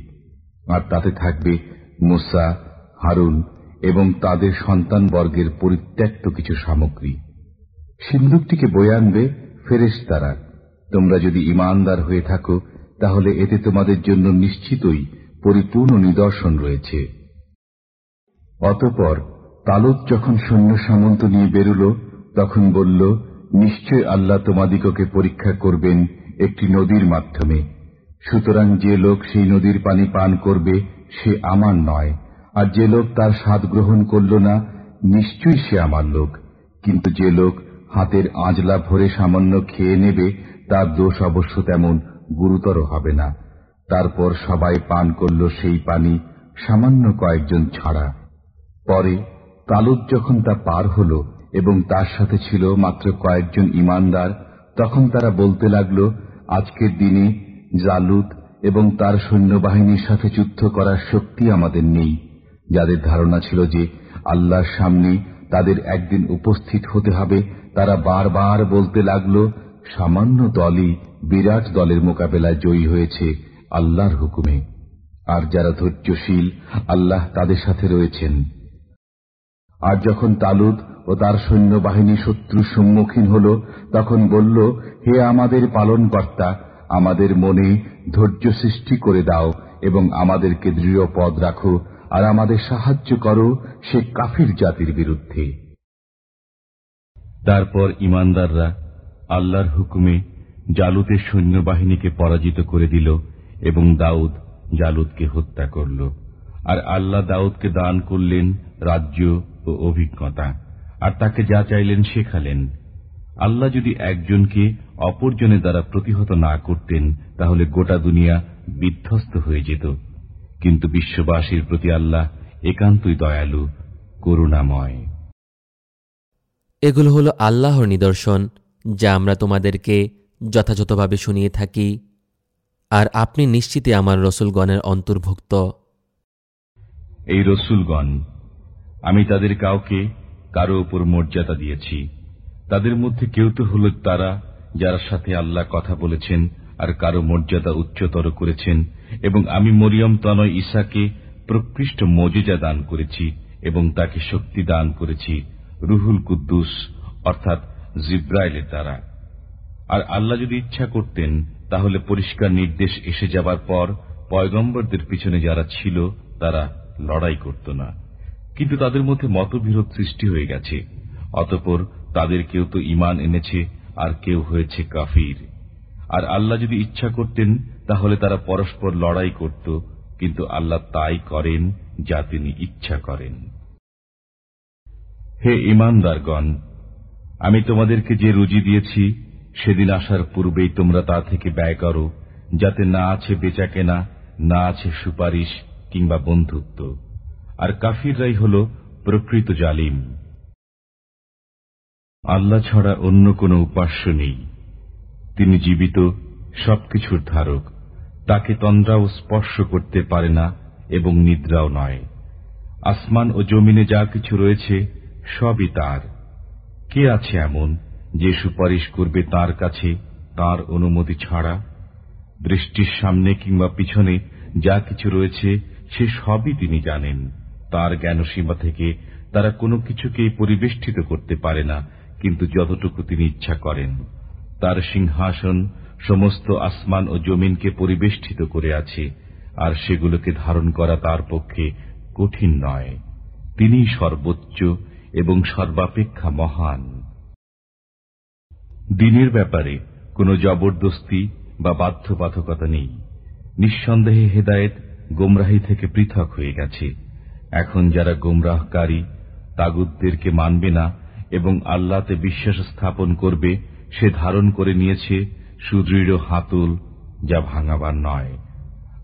আর তাতে থাকবে মুসা, হারুন এবং তাদের সন্তান বর্গের পরিত্যক্ত কিছু সামগ্রী। সিন্ধুকটিকে বয়ে আনবে ফেরেস তারা তোমরা যদি ইমানদার হয়ে থাকো, তাহলে এতে তোমাদের জন্য নিশ্চিতই পরিপূর্ণ নিদর্শন রয়েছে। অতপর তালুক যখন সৈন্য সামন্ত নিয়ে বেরুল, তখন বলল, নিশ্চয় আল্লাহ তোমাদিগকে পরীক্ষা করবেন একটি নদীর মাধ্যমে। সুতরাং যে লোক সেই নদীর পানি পান করবে, সে আমার নয়। আর যে লোক তার স্বাদ গ্রহণ করল না, নিশ্চয়ই সে আমার লোক। কিন্তু যে লোক হাতের আঁজলা ভরে সামান্য খেয়ে নেবে, তার দোষ অবশ্য তেমন গুরুতর হবে না। তারপর সবাই পান করল সেই পানি, সামান্য কয়েকজন ছাড়া। পরে তালুদ যখন তা পার হল এবং তার সাথে ছিল মাত্র কয়েকজন ইমানদার, তখন তারা বলতে লাগল, আজকের দিনে জালুদ এবং তার সৈন্যবাহিনীর সাথে যুদ্ধ করার শক্তি আমাদের নেই। যাদের ধারণা ছিল যে আল্লাহর সামনে তাদের একদিন উপস্থিত হতে হবে, তারা বারবার বলতে লাগল, সামান্য দলই বিরাট দলের মোকাবেলায় জয়ী হয়েছে আল্লাহর হুকুমে। আর যারা ধৈর্যশীল, আল্লাহ তাদের সাথে রয়েছেন। আর যখন তালুদ ও তার সৈন্যবাহিনী শত্রুর সম্মুখীন হল, তখন বলল, হে আমাদের পালনকর্তা আমাদের মনে ধৈর্য সৃষ্টি করে দাও এবং আমাদেরকে দৃঢ় পদ রাখো আর আমাদের সাহায্য করো সে কাফির জাতির বিরুদ্ধে। তারপর ইমানদাররা আল্লাহর হুকুমে জালুতের সৈন্যবাহিনীকে পরাজিত করে দিল এবং দাউদ জালুদকে হত্যা করল। আর আল্লাহ দাউদকে দান করলেন রাজ্য ও অভিজ্ঞতা, আর তাকে যা চাইলেন শেখালেন আল্লাহ যদি একজনকে অপরজনের দ্বারা প্রতিহত না করতেন তাহলে গোটা দুনিয়া বিধ্বস্ত হয়ে যেত। কিন্তু বিশ্ববাসীর প্রতি আল্লাহ একান্তই দয়ালু করুণাময়। এগুলো হলো আল্লাহর নিদর্শন যা আমরা তোমাদেরকে যথাযথভাবে শুনিয়ে থাকি। আর আপনি নিশ্চিতে আমার রসুলগণের অন্তর্ভুক্ত। এই রসুলগণ আমি তাদের কাউকে কারও উপর মর্যাদা দিয়েছি। তাদের মধ্যে কেউ তো হল তারা যার সাথে আল্লাহ কথা বলেছেন আর কারও মর্যাদা উচ্চতর করেছেন, এবং আমি মরিয়ম তনয় ঈশাকে প্রকৃষ্ট মজেজা দান করেছি এবং তাকে শক্তি দান করেছি, রুহুল কুদ্দুস, অর্থাৎ জিব্রাইলের দ্বারা। আর আল্লাহ যদি ইচ্ছা করতেন, তাহলে পরিষ্কার নির্দেশ এসে যাবার পর পয়গম্বরদের পিছনে যারা ছিল, তারা লড়াই করত না। কিন্তু তাদের মধ্যে মতবিরোধ সৃষ্টি হয়ে গেছে। অতপর তাদের কেউ তো ইমান এনেছে আর কেউ হয়েছে কাফির। আর আল্লাহ যদি ইচ্ছা করতেন, তাহলে তারা পরস্পর লড়াই করত, কিন্তু আল্লাহ তাই করেন যা তিনি ইচ্ছা করেন। হে ইমানদারগণ, আমি তোমাদেরকে যে রুজি দিয়েছি, সেদিন আসার পূর্বেই তোমরা তা থেকে ব্যয় করো, যাতে না আছে বেচা কেনা না আছে সুপারিশ কিংবা বন্ধুত্ব। আর কাফিররাই হল প্রকৃত জালিম। আল্লাহ ছাড়া অন্য কোনো উপাস্য নেই। তিনি জীবিত, সবকিছুর ধারক। তাকে তন্দ্রাও স্পর্শ করতে পারে না এবং নিদ্রাও নয়। আসমান ও জমিনে যা কিছু রয়েছে, সবই তার। কে আছে এমন যে সুপারিশ করবে তার কাছে তার অনুমতি ছাড়া? বৃষ্টির সামনে কিংবা পিছনে যা কিছু রয়েছে, সে সবই তিনি জানেন। তার জ্ঞানসীমা থেকে তারা কোনো কিছুকেই পরিবেষ্টিত করতে পারে না। কিন্তু যতটুকু তিনি ইচ্ছা করেন, তার সিংহাসন সমস্ত আসমান ও জমিনকে পরিবেষ্টিত করে আছে, আর সেগুলোকে ধারণ করা তার পক্ষে কঠিন নয়। তিনি সর্বোচ্চ এবং সর্বাপেক্ষা মহান। দিনের ব্যাপারে কোনো জবরদস্তি বা বাধ্যবাধকতা নেই। নিঃসন্দেহে হেদায়েত গোমরাহি থেকে পৃথক হয়ে গেছে। এখন যারা গোমরাহকারী তাগুদদেরকে মানবে না এবং আল্লাহতে বিশ্বাস স্থাপন করবে, সে ধারণ করে নিয়েছে সুদৃঢ় হাতুল যা ভাঙাবার নয়।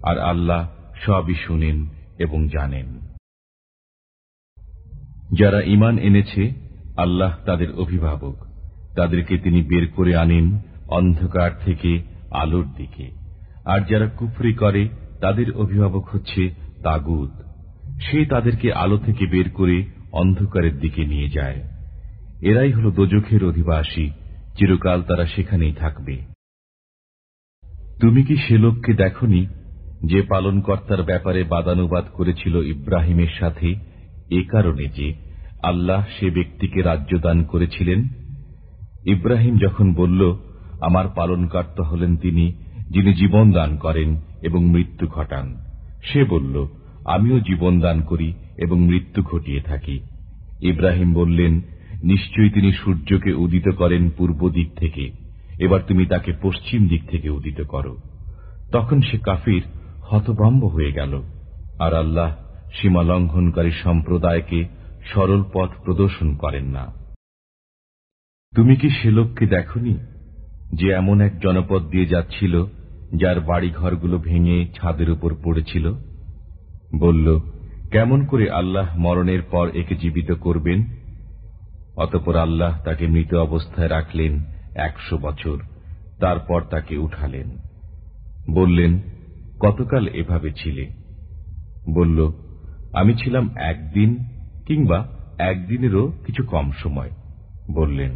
আর আল্লাহ সবই শুনেন এবং জানেন। যারা ইমান এনেছে, আল্লাহ তাদের অভিভাবক। তাদেরকে তিনি বের করে আনেন অন্ধকার থেকে আলোর দিকে। আর যারা কুফরি করে, তাদের অভিভাবক হচ্ছে তাগুদ সে তাদেরকে আলো থেকে বের করে অন্ধকারের দিকে নিয়ে যায়। এরাই হল দোজখের অধিবাসী, চিরকাল তারা সেখানেই থাকবে। তুমি কি সে লোককে দেখনি যে পালনকর্তার ব্যাপারে বাদানুবাদ করেছিল ইব্রাহিমের সাথে? এ কারণে যে আল্লাহ সে ব্যক্তিকে রাজ্য দান করেছিলেন। ইব্রাহিম যখন বলল, আমার পালনকর্তা হলেন তিনি, যিনি জীবন দান করেন এবং মৃত্যু ঘটান। সে বলল, আমিও জীবন দান করি এবং মৃত্যু ঘটিয়ে থাকি। ইব্রাহিম বললেন নিশ্চয়ই তিনি সূর্যকে উদিত করেন পূর্ব দিক থেকে। এবার তুমি তাকে পশ্চিম দিক থেকে উদিত করো। তখন সে কাফির হতভম্ব হয়ে গেল। আর আল্লাহ সীমা লঙ্ঘনকারী সম্প্রদায়কে সরল পথ প্রদর্শন করেন না। তুমি কি সে লোককে দেখনি, যে এমন এক জনপদ দিয়ে যাচ্ছিল, যার বাড়ি ঘরগুলো ভেঙে ছাদের উপর পড়েছিল? বলল, কেমন করে আল্লাহ মরণের পর একে জীবিত করবেন অতপর আল্লাহ তাকে মৃত অবস্থায় রাখলেন একশো বছর, তারপর তাকে উঠালেন। বললেন, কতকাল এভাবে ছিলে? বলল, আমি ছিলাম একদিন কিংবা একদিনেরও কিছু কম সময়। বললেন,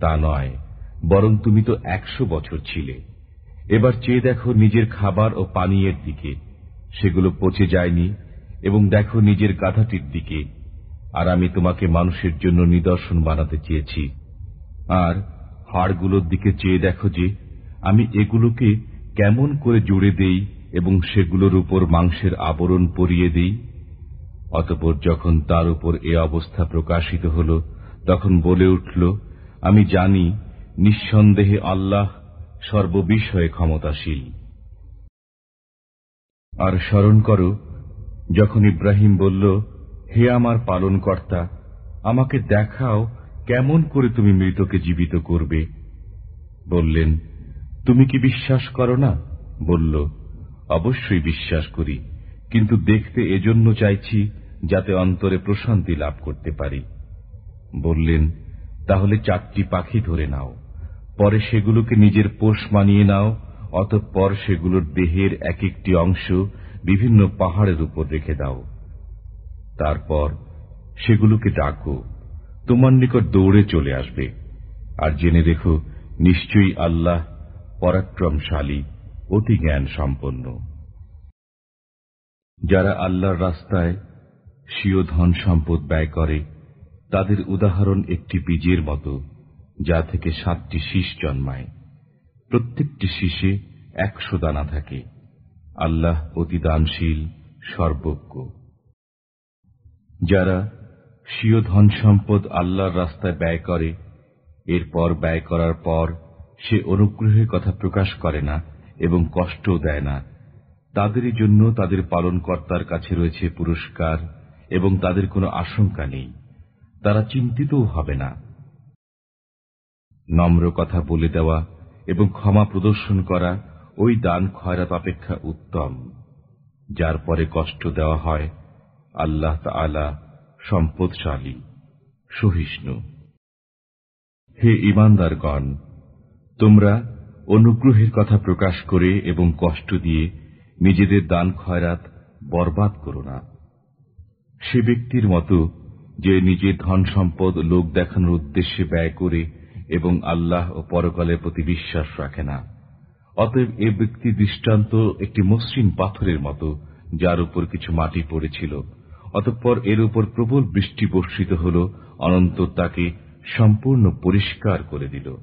তা নয়, বরং তুমি তো একশো বছর ছিলে। এবার চেয়ে দেখো নিজের খাবার ও পানীয়ের দিকে, সেগুলো পচে যায়নি, এবং দেখো নিজের গাধাটির দিকে। আর আমি তোমাকে মানুষের জন্য নিদর্শন বানাতে চেয়েছি। আর হাড়গুলোর দিকে চেয়ে দেখো যে, আমি এগুলোকে কেমন করে জুড়ে দেই এবং সেগুলোর উপর মাংসের আবরণ পরিয়ে দেই? অতপর যখন তার উপর এ অবস্থা প্রকাশিত হল, তখন বলে উঠল, আমি জানি নিঃসন্দেহে আল্লাহ সর্ববিষয়ে ক্ষমতাশীল। আর স্মরণ করো, যখন ইব্রাহিম বলল হে আমার পালন কর্তা আমাকে দেখাও কেমন করে তুমি মৃতকে জীবিত করবে। বললেন, তুমি কি বিশ্বাস করো না? বলল, অবশ্যই বিশ্বাস করি, কিন্তু দেখতে এজন্য চাইছি যাতে অন্তরে প্রশান্তি লাভ করতে পারি। বললেন, তাহলে চারটি পাখি ধরে নাও, পরে সেগুলোকে নিজের পোষ মানিয়ে নাও, অতঃপর সেগুলোর দেহের এক একটি অংশ বিভিন্ন পাহাড়ের উপর রেখে দাও। তারপর সেগুলোকে ডাকো, তোমার নিকট দৌড়ে চলে আসবে। আর জেনে রেখো, নিশ্চয়ই আল্লাহ পরাক্রমশালী, অতি জ্ঞান সম্পন্ন যারা আল্লাহর রাস্তায় স্বীয় ধন সম্পদ ব্যয় করে, তাদের উদাহরণ একটি বীজের মতো, যা থেকে সাতটি শীষ জন্মায়। প্রত্যেকটি শীষে একশো দানা থাকে। আল্লাহ অতি দানশীল, সর্বজ্ঞ। যারা স্বীয় ধন সম্পদ আল্লাহর রাস্তায় ব্যয় করে, এরপর ব্যয় করার পর সে অনুগ্রহের কথা প্রকাশ করে না এবং কষ্টও দেয় না। তাদেরই জন্য তাদের পালনকর্তার কাছে রয়েছে পুরস্কার এবং তাদের কোনো আশঙ্কা নেই। তারা চিন্তিতও হবে না। নম্র কথা বলে দেওয়া এবং ক্ষমা প্রদর্শন করা ওই দান খয়রাত অপেক্ষা উত্তম। যার পরে কষ্ট দেওয়া হয় আল্লাহ তালা সম্পদশালী, সহিষ্ণু। হে ইমানদারগণ তোমরা অনুগ্রহের কথা প্রকাশ করে এবং কষ্ট দিয়ে নিজেদের দান খয়রাত বরবাদ করো না। সে ব্যক্তির মতো যে নিজের ধন সম্পদ লোক দেখানোর উদ্দেশ্যে ব্যয় করে এবং আল্লাহ ও পরকালের প্রতি বিশ্বাস রাখে না, অতএব এ ব্যক্তি দৃষ্টান্ত একটি মসৃণ পাথরের মতো যার উপর কিছু মাটি পড়েছিল। অতঃপর এর উপর প্রবল বৃষ্টি বর্ষিত হল অনন্তর তাকে সম্পূর্ণ পরিষ্কার করে দিল।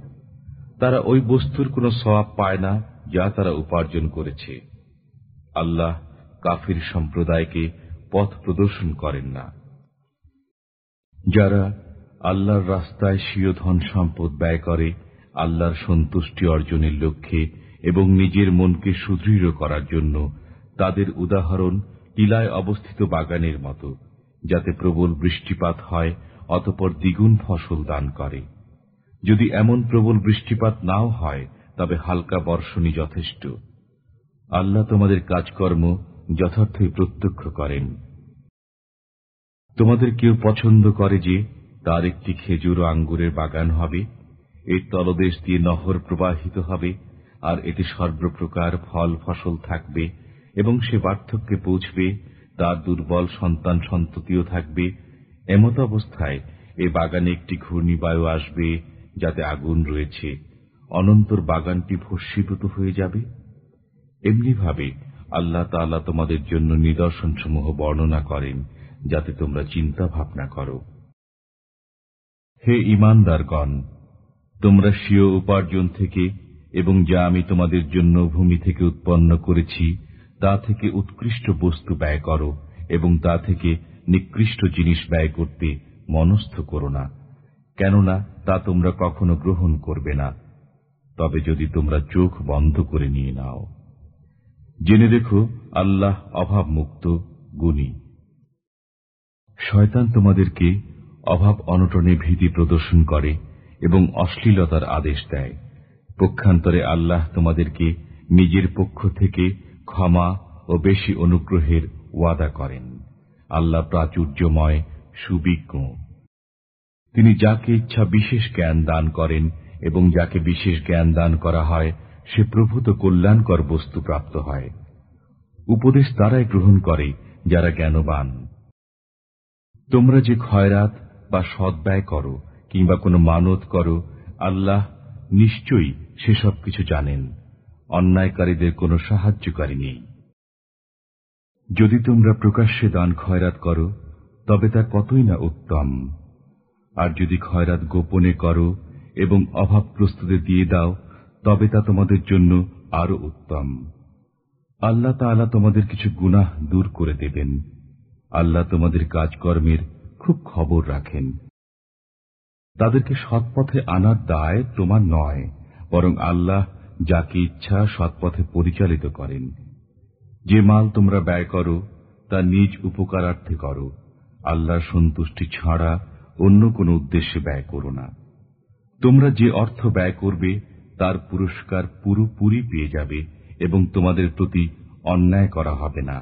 তারা ওই বস্তুর কোন সবাব পায় না যা তারা উপার্জন করেছে। আল্লাহ কাফির সম্প্রদায়কে পথ প্রদর্শন করেন না। যারা আল্লাহর রাস্তায় স্বীয় ধন সম্পদ ব্যয় করে, আল্লাহর সন্তুষ্টি অর্জনের লক্ষ্যে এবং নিজের মনকে সুদৃঢ় করার জন্য তাদের উদাহরণ টিলায় অবস্থিত বাগানের মতো, যাতে প্রবল বৃষ্টিপাত হয় অতপর দ্বিগুণ ফসল দান করে। যদি এমন প্রবল বৃষ্টিপাত নাও হয়, তবে হালকা বর্ষণই যথেষ্ট। আল্লাহ তোমাদের কাজকর্ম যথার্থই প্রত্যক্ষ করেন। তোমাদের কেউ পছন্দ করে যে তার একটি খেজুর ও আঙ্গুরের বাগান হবে, এর তলদেশ দিয়ে নহর প্রবাহিত হবে, আর এতে সর্বপ্রকার ফল ফসল থাকবে এবং সে পার্থক্যে পৌঁছবে, তার দুর্বল সন্তান সন্ততিও থাকবে। এমত অবস্থায় এ বাগানে একটি ঘূর্ণিবায়ু আসবে, যাতে আগুন রয়েছে। অনন্তর বাগানটি ভস্মীভূত হয়ে যাবে। এমনিভাবে আল্লাহ তাল্লাহ তোমাদের জন্য নিদর্শনসমূহ বর্ণনা করেন, যাতে তোমরা চিন্তা ভাবনা করো। হে ইমানদারগণ তোমরা স্বীয় উপার্জন থেকে এবং যা আমি তোমাদের জন্য ভূমি থেকে উৎপন্ন করেছি তা থেকে উৎকৃষ্ট বস্তু ব্যয় করো এবং তা থেকে নিকৃষ্ট জিনিস ব্যয় করতে মনস্থ করো না। কেননা তা তোমরা কখনো গ্রহণ করবে না। তবে যদি তোমরা চোখ বন্ধ করে নিয়ে নাও। জেনে দেখো আল্লাহ অভাবমুক্ত, গুণী। শয়তান তোমাদেরকে অভাব অনটনে ভীতি প্রদর্শন করে এবং অশ্লীলতার আদেশ দেয়। পক্ষান্তরে আল্লাহ তোমাদেরকে নিজের পক্ষ থেকে ক্ষমা ও বেশি অনুগ্রহের ওয়াদা করেন। আল্লাহ প্রাচুর্যময়, সুবিজ্ঞ। তিনি যাকে ইচ্ছা বিশেষ জ্ঞান দান করেন এবং যাকে বিশেষ জ্ঞান দান করা হয়, সে প্রভূত কল্যাণকর বস্তু প্রাপ্ত হয়। উপদেশ তারাই গ্রহণ করে যারা জ্ঞানবান। তোমরা যে খয়রাত বা সৎ ব্যয় করো কিংবা কোনো মানত করো, আল্লাহ নিশ্চয়ই সেসব কিছু জানেন। অন্যায়কারীদের কোনো সাহায্যকারী নেই। যদি তোমরা প্রকাশ্যে দান খয়রাত করো, তবে তা কতই না উত্তম। আর যদি খয়রাত গোপনে করো এবং অভাবগ্রস্তদের দিয়ে দাও, তবে তা তোমাদের জন্য আরও উত্তম। আল্লাহ তাআলা তোমাদের কিছু গুনাহ দূর করে দেবেন। আল্লাহ তোমাদের কাজকর্মের খুব খবর রাখেন। তাদেরকে সৎপথে আনার দায় তোমার নয়, বরং আল্লাহ যাকে ইচ্ছা সৎপথে পরিচালিত করেন। যে মাল তোমরা ব্যয় করো, তা নিজ উপকারার্থে করো। আল্লাহর সন্তুষ্টি ছাড়া অন্য কোনো উদ্দেশ্যে ব্যয় করো না। তোমরা যে অর্থ ব্যয় করবে, তার পুরস্কার পুরোপুরি পেয়ে যাবে এবং তোমাদের প্রতি অন্যায় করা হবে না।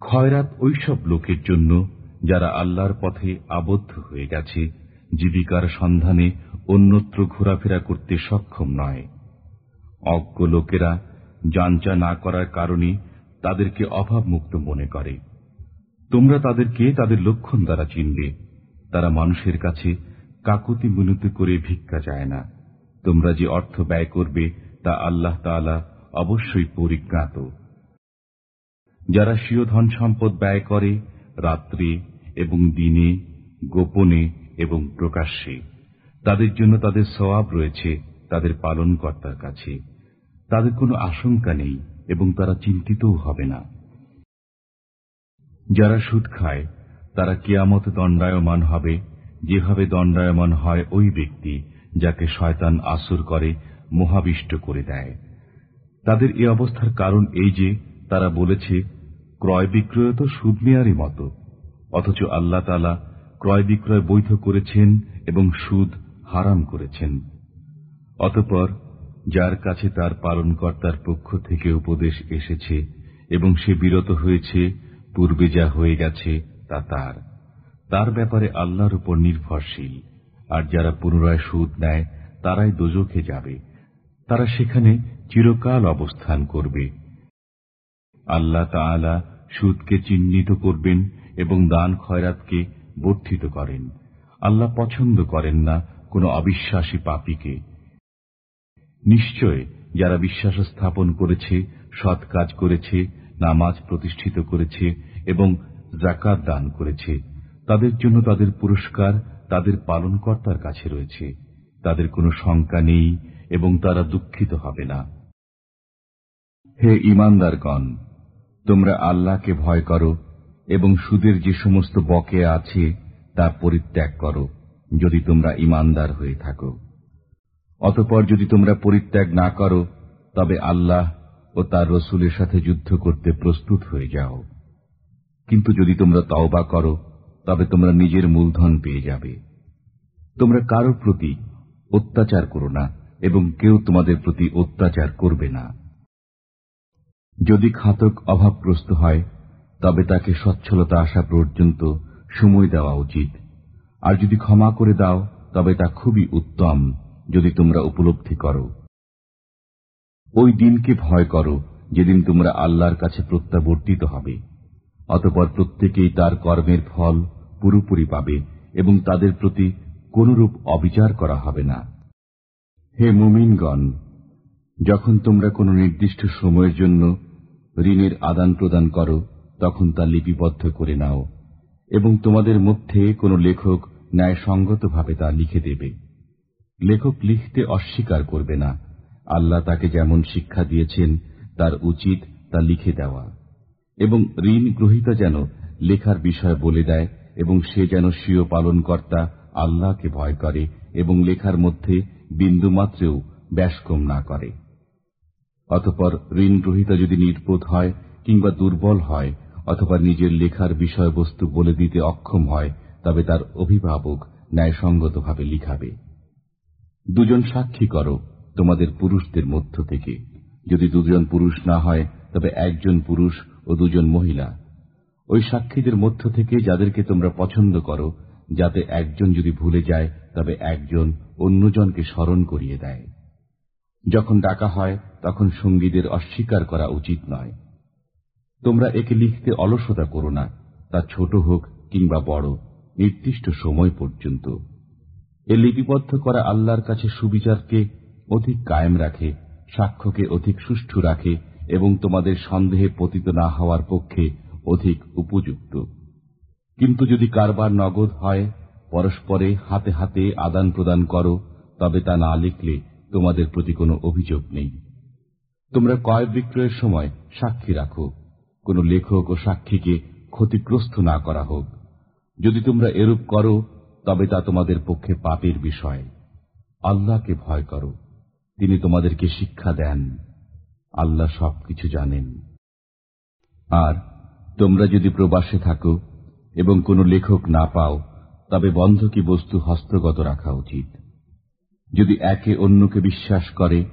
খয়রাত ওইসব লোকের জন্য যারা আল্লাহর পথে আবদ্ধ হয়ে গেছে, জীবিকার সন্ধানে অন্যত্র ঘোরাফেরা করতে সক্ষম নয়। অজ্ঞ লোকেরা যাঞ্চা না করার কারণে তাদেরকে অভাবমুক্ত মনে করে। তোমরা তাদেরকে তাদের লক্ষণ দ্বারা চিনবে। তারা মানুষের কাছে কাকুতি মিনতি করে ভিক্ষা চায় না। তোমরা যে অর্থ ব্যয় করবে তা আল্লাহ তাআলা অবশ্যই পরিজ্ঞাত। যারা স্বীয় ধন সম্পদ ব্যয় করে রাত্রে এবং দিনে, গোপনে এবং প্রকাশ্যে। তাদের জন্য তাদের সওয়াব রয়েছে, তাদের পালনকর্তার কাছে। তাদের কোনো আশঙ্কা নেই এবং তারা চিন্তিতও হবে না। যারা সুদ খায়, তারা কেয়ামত দণ্ডায়মান হবে। যেভাবে দণ্ডায়মান হয় ওই ব্যক্তি, যাকে শয়তান আসর করে, মহাবিষ্ট করে দেয়। তাদের এ অবস্থার কারণ এই যে, তারা বলেছে, ক্রয় বিক্রয় তো সুদ নেয়ারই মতো। অথচ আল্লাহ তালা ক্রয় বিক্রয় বৈধ করেছেন এবং সুদ হারাম করেছেন। অতপর যার কাছে তার পালনকর্তার পক্ষ থেকে উপদেশ এসেছে এবং সে বিরত হয়েছে, পূর্বে যা হয়ে গেছে তা তার। তার ব্যাপারে আল্লাহর উপর নির্ভরশীল। আর যারা পুনরায় সুদ নেয়, তারাই দোজখে যাবে। তারা সেখানে চিরকাল অবস্থান করবে। আল্লাহ তাআলা সুদকে চিহ্নিত করবেন এবং দান খয়রাতকে বর্ধিত করেন। আল্লাহ পছন্দ করেন না কোনো অবিশ্বাসী পাপীকে। নিশ্চয় যারা বিশ্বাস স্থাপন করেছে, সৎ কাজ করেছে, নামাজ প্রতিষ্ঠিত করেছে এবং জাকাত দান করেছে, তাদের জন্য তাদের পুরস্কার তাদের পালনকর্তার কাছে রয়েছে। তাদের কোনো শঙ্কা নেই এবং তারা দুঃখিত হবে না। হে ইমানদারগণ তোমরা আল্লাহকে ভয় করো এবং সুদের যে সমস্ত বকে আছে তা পরিত্যাগ করো। যদি তোমরা ইমানদার হয়ে থাকো। অতপর যদি তোমরা পরিত্যাগ না করো, তবে আল্লাহ ও তার রসুলের সাথে যুদ্ধ করতে প্রস্তুত হয়ে যাও। কিন্তু যদি তোমরা তওবা করো, তবে তোমরা নিজের মূলধন পেয়ে যাবে। তোমরা কারও প্রতি অত্যাচার করো না এবং কেউ তোমাদের প্রতি অত্যাচার করবে না। যদি খাতক অভাবগ্রস্ত হয়, তবে তাকে সচ্ছলতা আসা পর্যন্ত সময় দেওয়া উচিত। আর যদি ক্ষমা করে দাও, তবে তা খুবই উত্তম, যদি তোমরা উপলব্ধি করো। ওই দিনকে ভয় করো, যেদিন তোমরা আল্লাহর কাছে প্রত্যাবর্তিত হবে। অতপর প্রত্যেকেই তার কর্মের ফল পুরোপুরি পাবে এবং তাদের প্রতি কোনরূপ অবিচার করা হবে না। হে মুমিনগণ, যখন তোমরা কোনো নির্দিষ্ট সময়ের জন্য ঋণের আদান প্রদান করো, তখন তা লিপিবদ্ধ করে নাও, এবং তোমাদের মধ্যে কোনো লেখক ন্যায়সঙ্গতভাবে তা লিখে দেবে। লেখক লিখতে অস্বীকার করবে না। আল্লাহ তাকে যেমন শিক্ষা দিয়েছেন, তার উচিত তা লিখে দেওয়া। এবং ঋণ গ্রহিতা যেন লেখার বিষয় বলে দেয় এবং সে যেন স্বীয় পালনকর্তা আল্লাহকে ভয় করে এবং লেখার মধ্যে বিন্দুমাত্রেও ব্যাসকম না করে। অতপর ঋণ গ্রহিতা যদি নির্বোধ হয় কিংবা দুর্বল হয়, অথবা নিজের লেখার বিষয়বস্তু বলে দিতে অক্ষম হয় তবে তার অভিভাবক ন্যায়সঙ্গতভাবে লিখাবে। দুজন সাক্ষী করো, তোমাদের পুরুষদের মধ্য থেকে। যদি দুজন পুরুষ না হয়, তবে একজন পুরুষ ও দুজন মহিলা। ওই সাক্ষীদের মধ্য থেকে যাদেরকে তোমরা পছন্দ করো, যাতে একজন যদি ভুলে যায়, তবে একজন অন্যজনকে স্মরণ করিয়ে দেয়। যখন ডাকা হয়, তখন সঙ্গীদের অস্বীকার করা উচিত নয়। তোমরা একে লিখতে অলসতা করো না, তা ছোট হোক কিংবা বড়। নির্দিষ্ট সময় পর্যন্ত এ লিপিবদ্ধ করা আল্লাহর কাছে সুবিচারকে অধিক কায়েম রাখে, সাক্ষ্যকে অধিক সুষ্ঠু রাখে এবং তোমাদের সন্দেহে পতিত না হওয়ার পক্ষে অধিক উপযুক্ত। কিন্তু যদি কারবার নগদ হয়, পরস্পরে হাতে হাতে আদান প্রদান করো, তবে তা না লিখলে তোমাদের প্রতি কোনো অভিযোগ নেই। তোমরা কয় বিক্রয়ের সময় সাক্ষী রাখো। কোন লেখক ও সাক্ষীকে ক্ষতিগ্রস্ত না করা হোক। যদি তোমরা এরূপ করো, তবে তা তোমাদের পক্ষে পাপের বিষয়। আল্লাহকে ভয় করো। তিনি তোমাদেরকে শিক্ষা দেন। আল্লাহ সবকিছু জানেন। আর তোমরা যদি প্রবাসে থাকো এবং কোনো লেখক না পাও, তবে বন্ধকি বস্তু হস্তগত রাখা উচিত। যদি একে অন্যকে বিশ্বাস করে,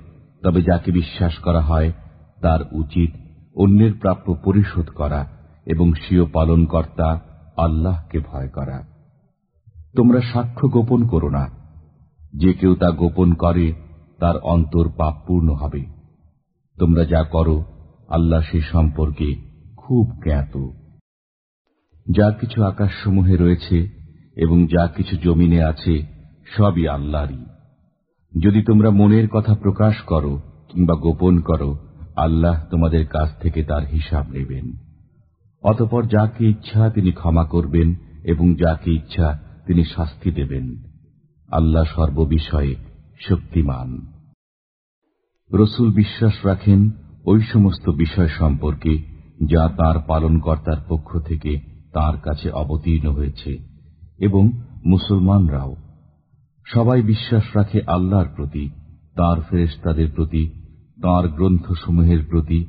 তবে যাকে বিশ্বাস করা হয়, তার উচিত অন্যের প্রাপ্য পরিশোধ করা এবং স্বীয় পালনকর্তা আল্লাহকে ভয় করা। তোমরা সাক্ষ্য গোপন করো না। যে কেউ তা গোপন করে, তার অন্তর পাপপূর্ণ হবে। তোমরা যা করো, আল্লাহ সে সম্পর্কে খুব জ্ঞাত। যা কিছু আকাশসমূহে রয়েছে এবং যা কিছু জমিনে আছে, সবই আল্লাহরই। যদি তোমরা মনের কথা প্রকাশ করো কিংবা গোপন করো, আল্লাহ তোমাদের কাছ থেকে তার হিসাব নেবেন। অতপর যাকে ইচ্ছা তিনি ক্ষমা করবেন এবং যাকে ইচ্ছা তিনি শাস্তি দেবেন। আল্লাহ সর্ববিষয়ে শক্তিমান। রসুল বিশ্বাস রাখেন ওই সমস্ত বিষয় সম্পর্কে যা তার পালনকর্তার পক্ষ থেকে তার কাছে অবতীর্ণ হয়েছে এবং মুসলমানরাও। সবাই বিশ্বাস রাখে আল্লাহর প্রতি, তার ফেরেস্তাদের প্রতি, তার গ্রন্থসমূহের প্রতি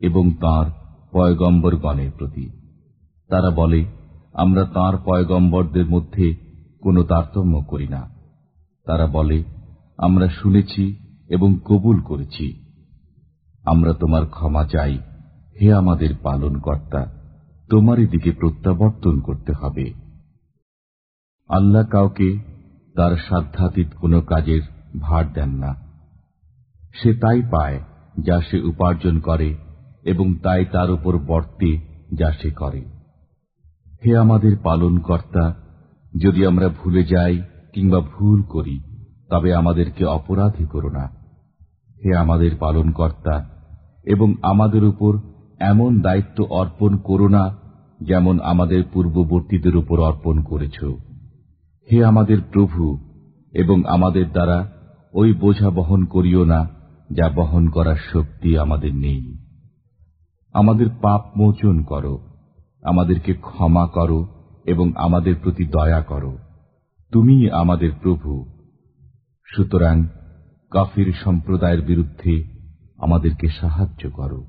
এবং তাঁর পয়গম্বরগণের প্রতি। তারা বলে, আমরা তাঁর পয়গম্বরদের মধ্যে কোনো তারতম্য করি না। তারা বলে, আমরা শুনেছি এবং কবুল করেছি। আমরা তোমার ক্ষমা চাই। হে আমাদের পালন কর্তা তোমারই দিকে প্রত্যাবর্তন করতে হবে। আল্লাহ কাউকে তার সাধ্যাতীত কোনো কাজের ভার দেন না। সে তাই পায় যা সে উপার্জন করে এবং তাই তার উপর বর্তে যা সে করে। হে আমাদের পালন কর্তা যদি আমরা ভুলে যাই কিংবা ভুল করি, তবে আমাদেরকে অপরাধী করো না। হে আমাদের পালন কর্তা এবং আমাদের উপর এমন দায়িত্ব অর্পণ করো না যেমন আমাদের পূর্ববর্তীদের উপর অর্পণ করেছ। হে আমাদের প্রভু, এবং আমাদের দ্বারা ওই বোঝা বহন করিও না যা বহন করার শক্তি আমাদের নেই। আমাদের পাপ মোচন করো, আমাদেরকে ক্ষমা করো এবং আমাদের প্রতি দয়া করো। তুমি আমাদের প্রভু। সুতরাং কাফির সম্প্রদায়ের বিরুদ্ধে আমাদেরকে সাহায্য করো।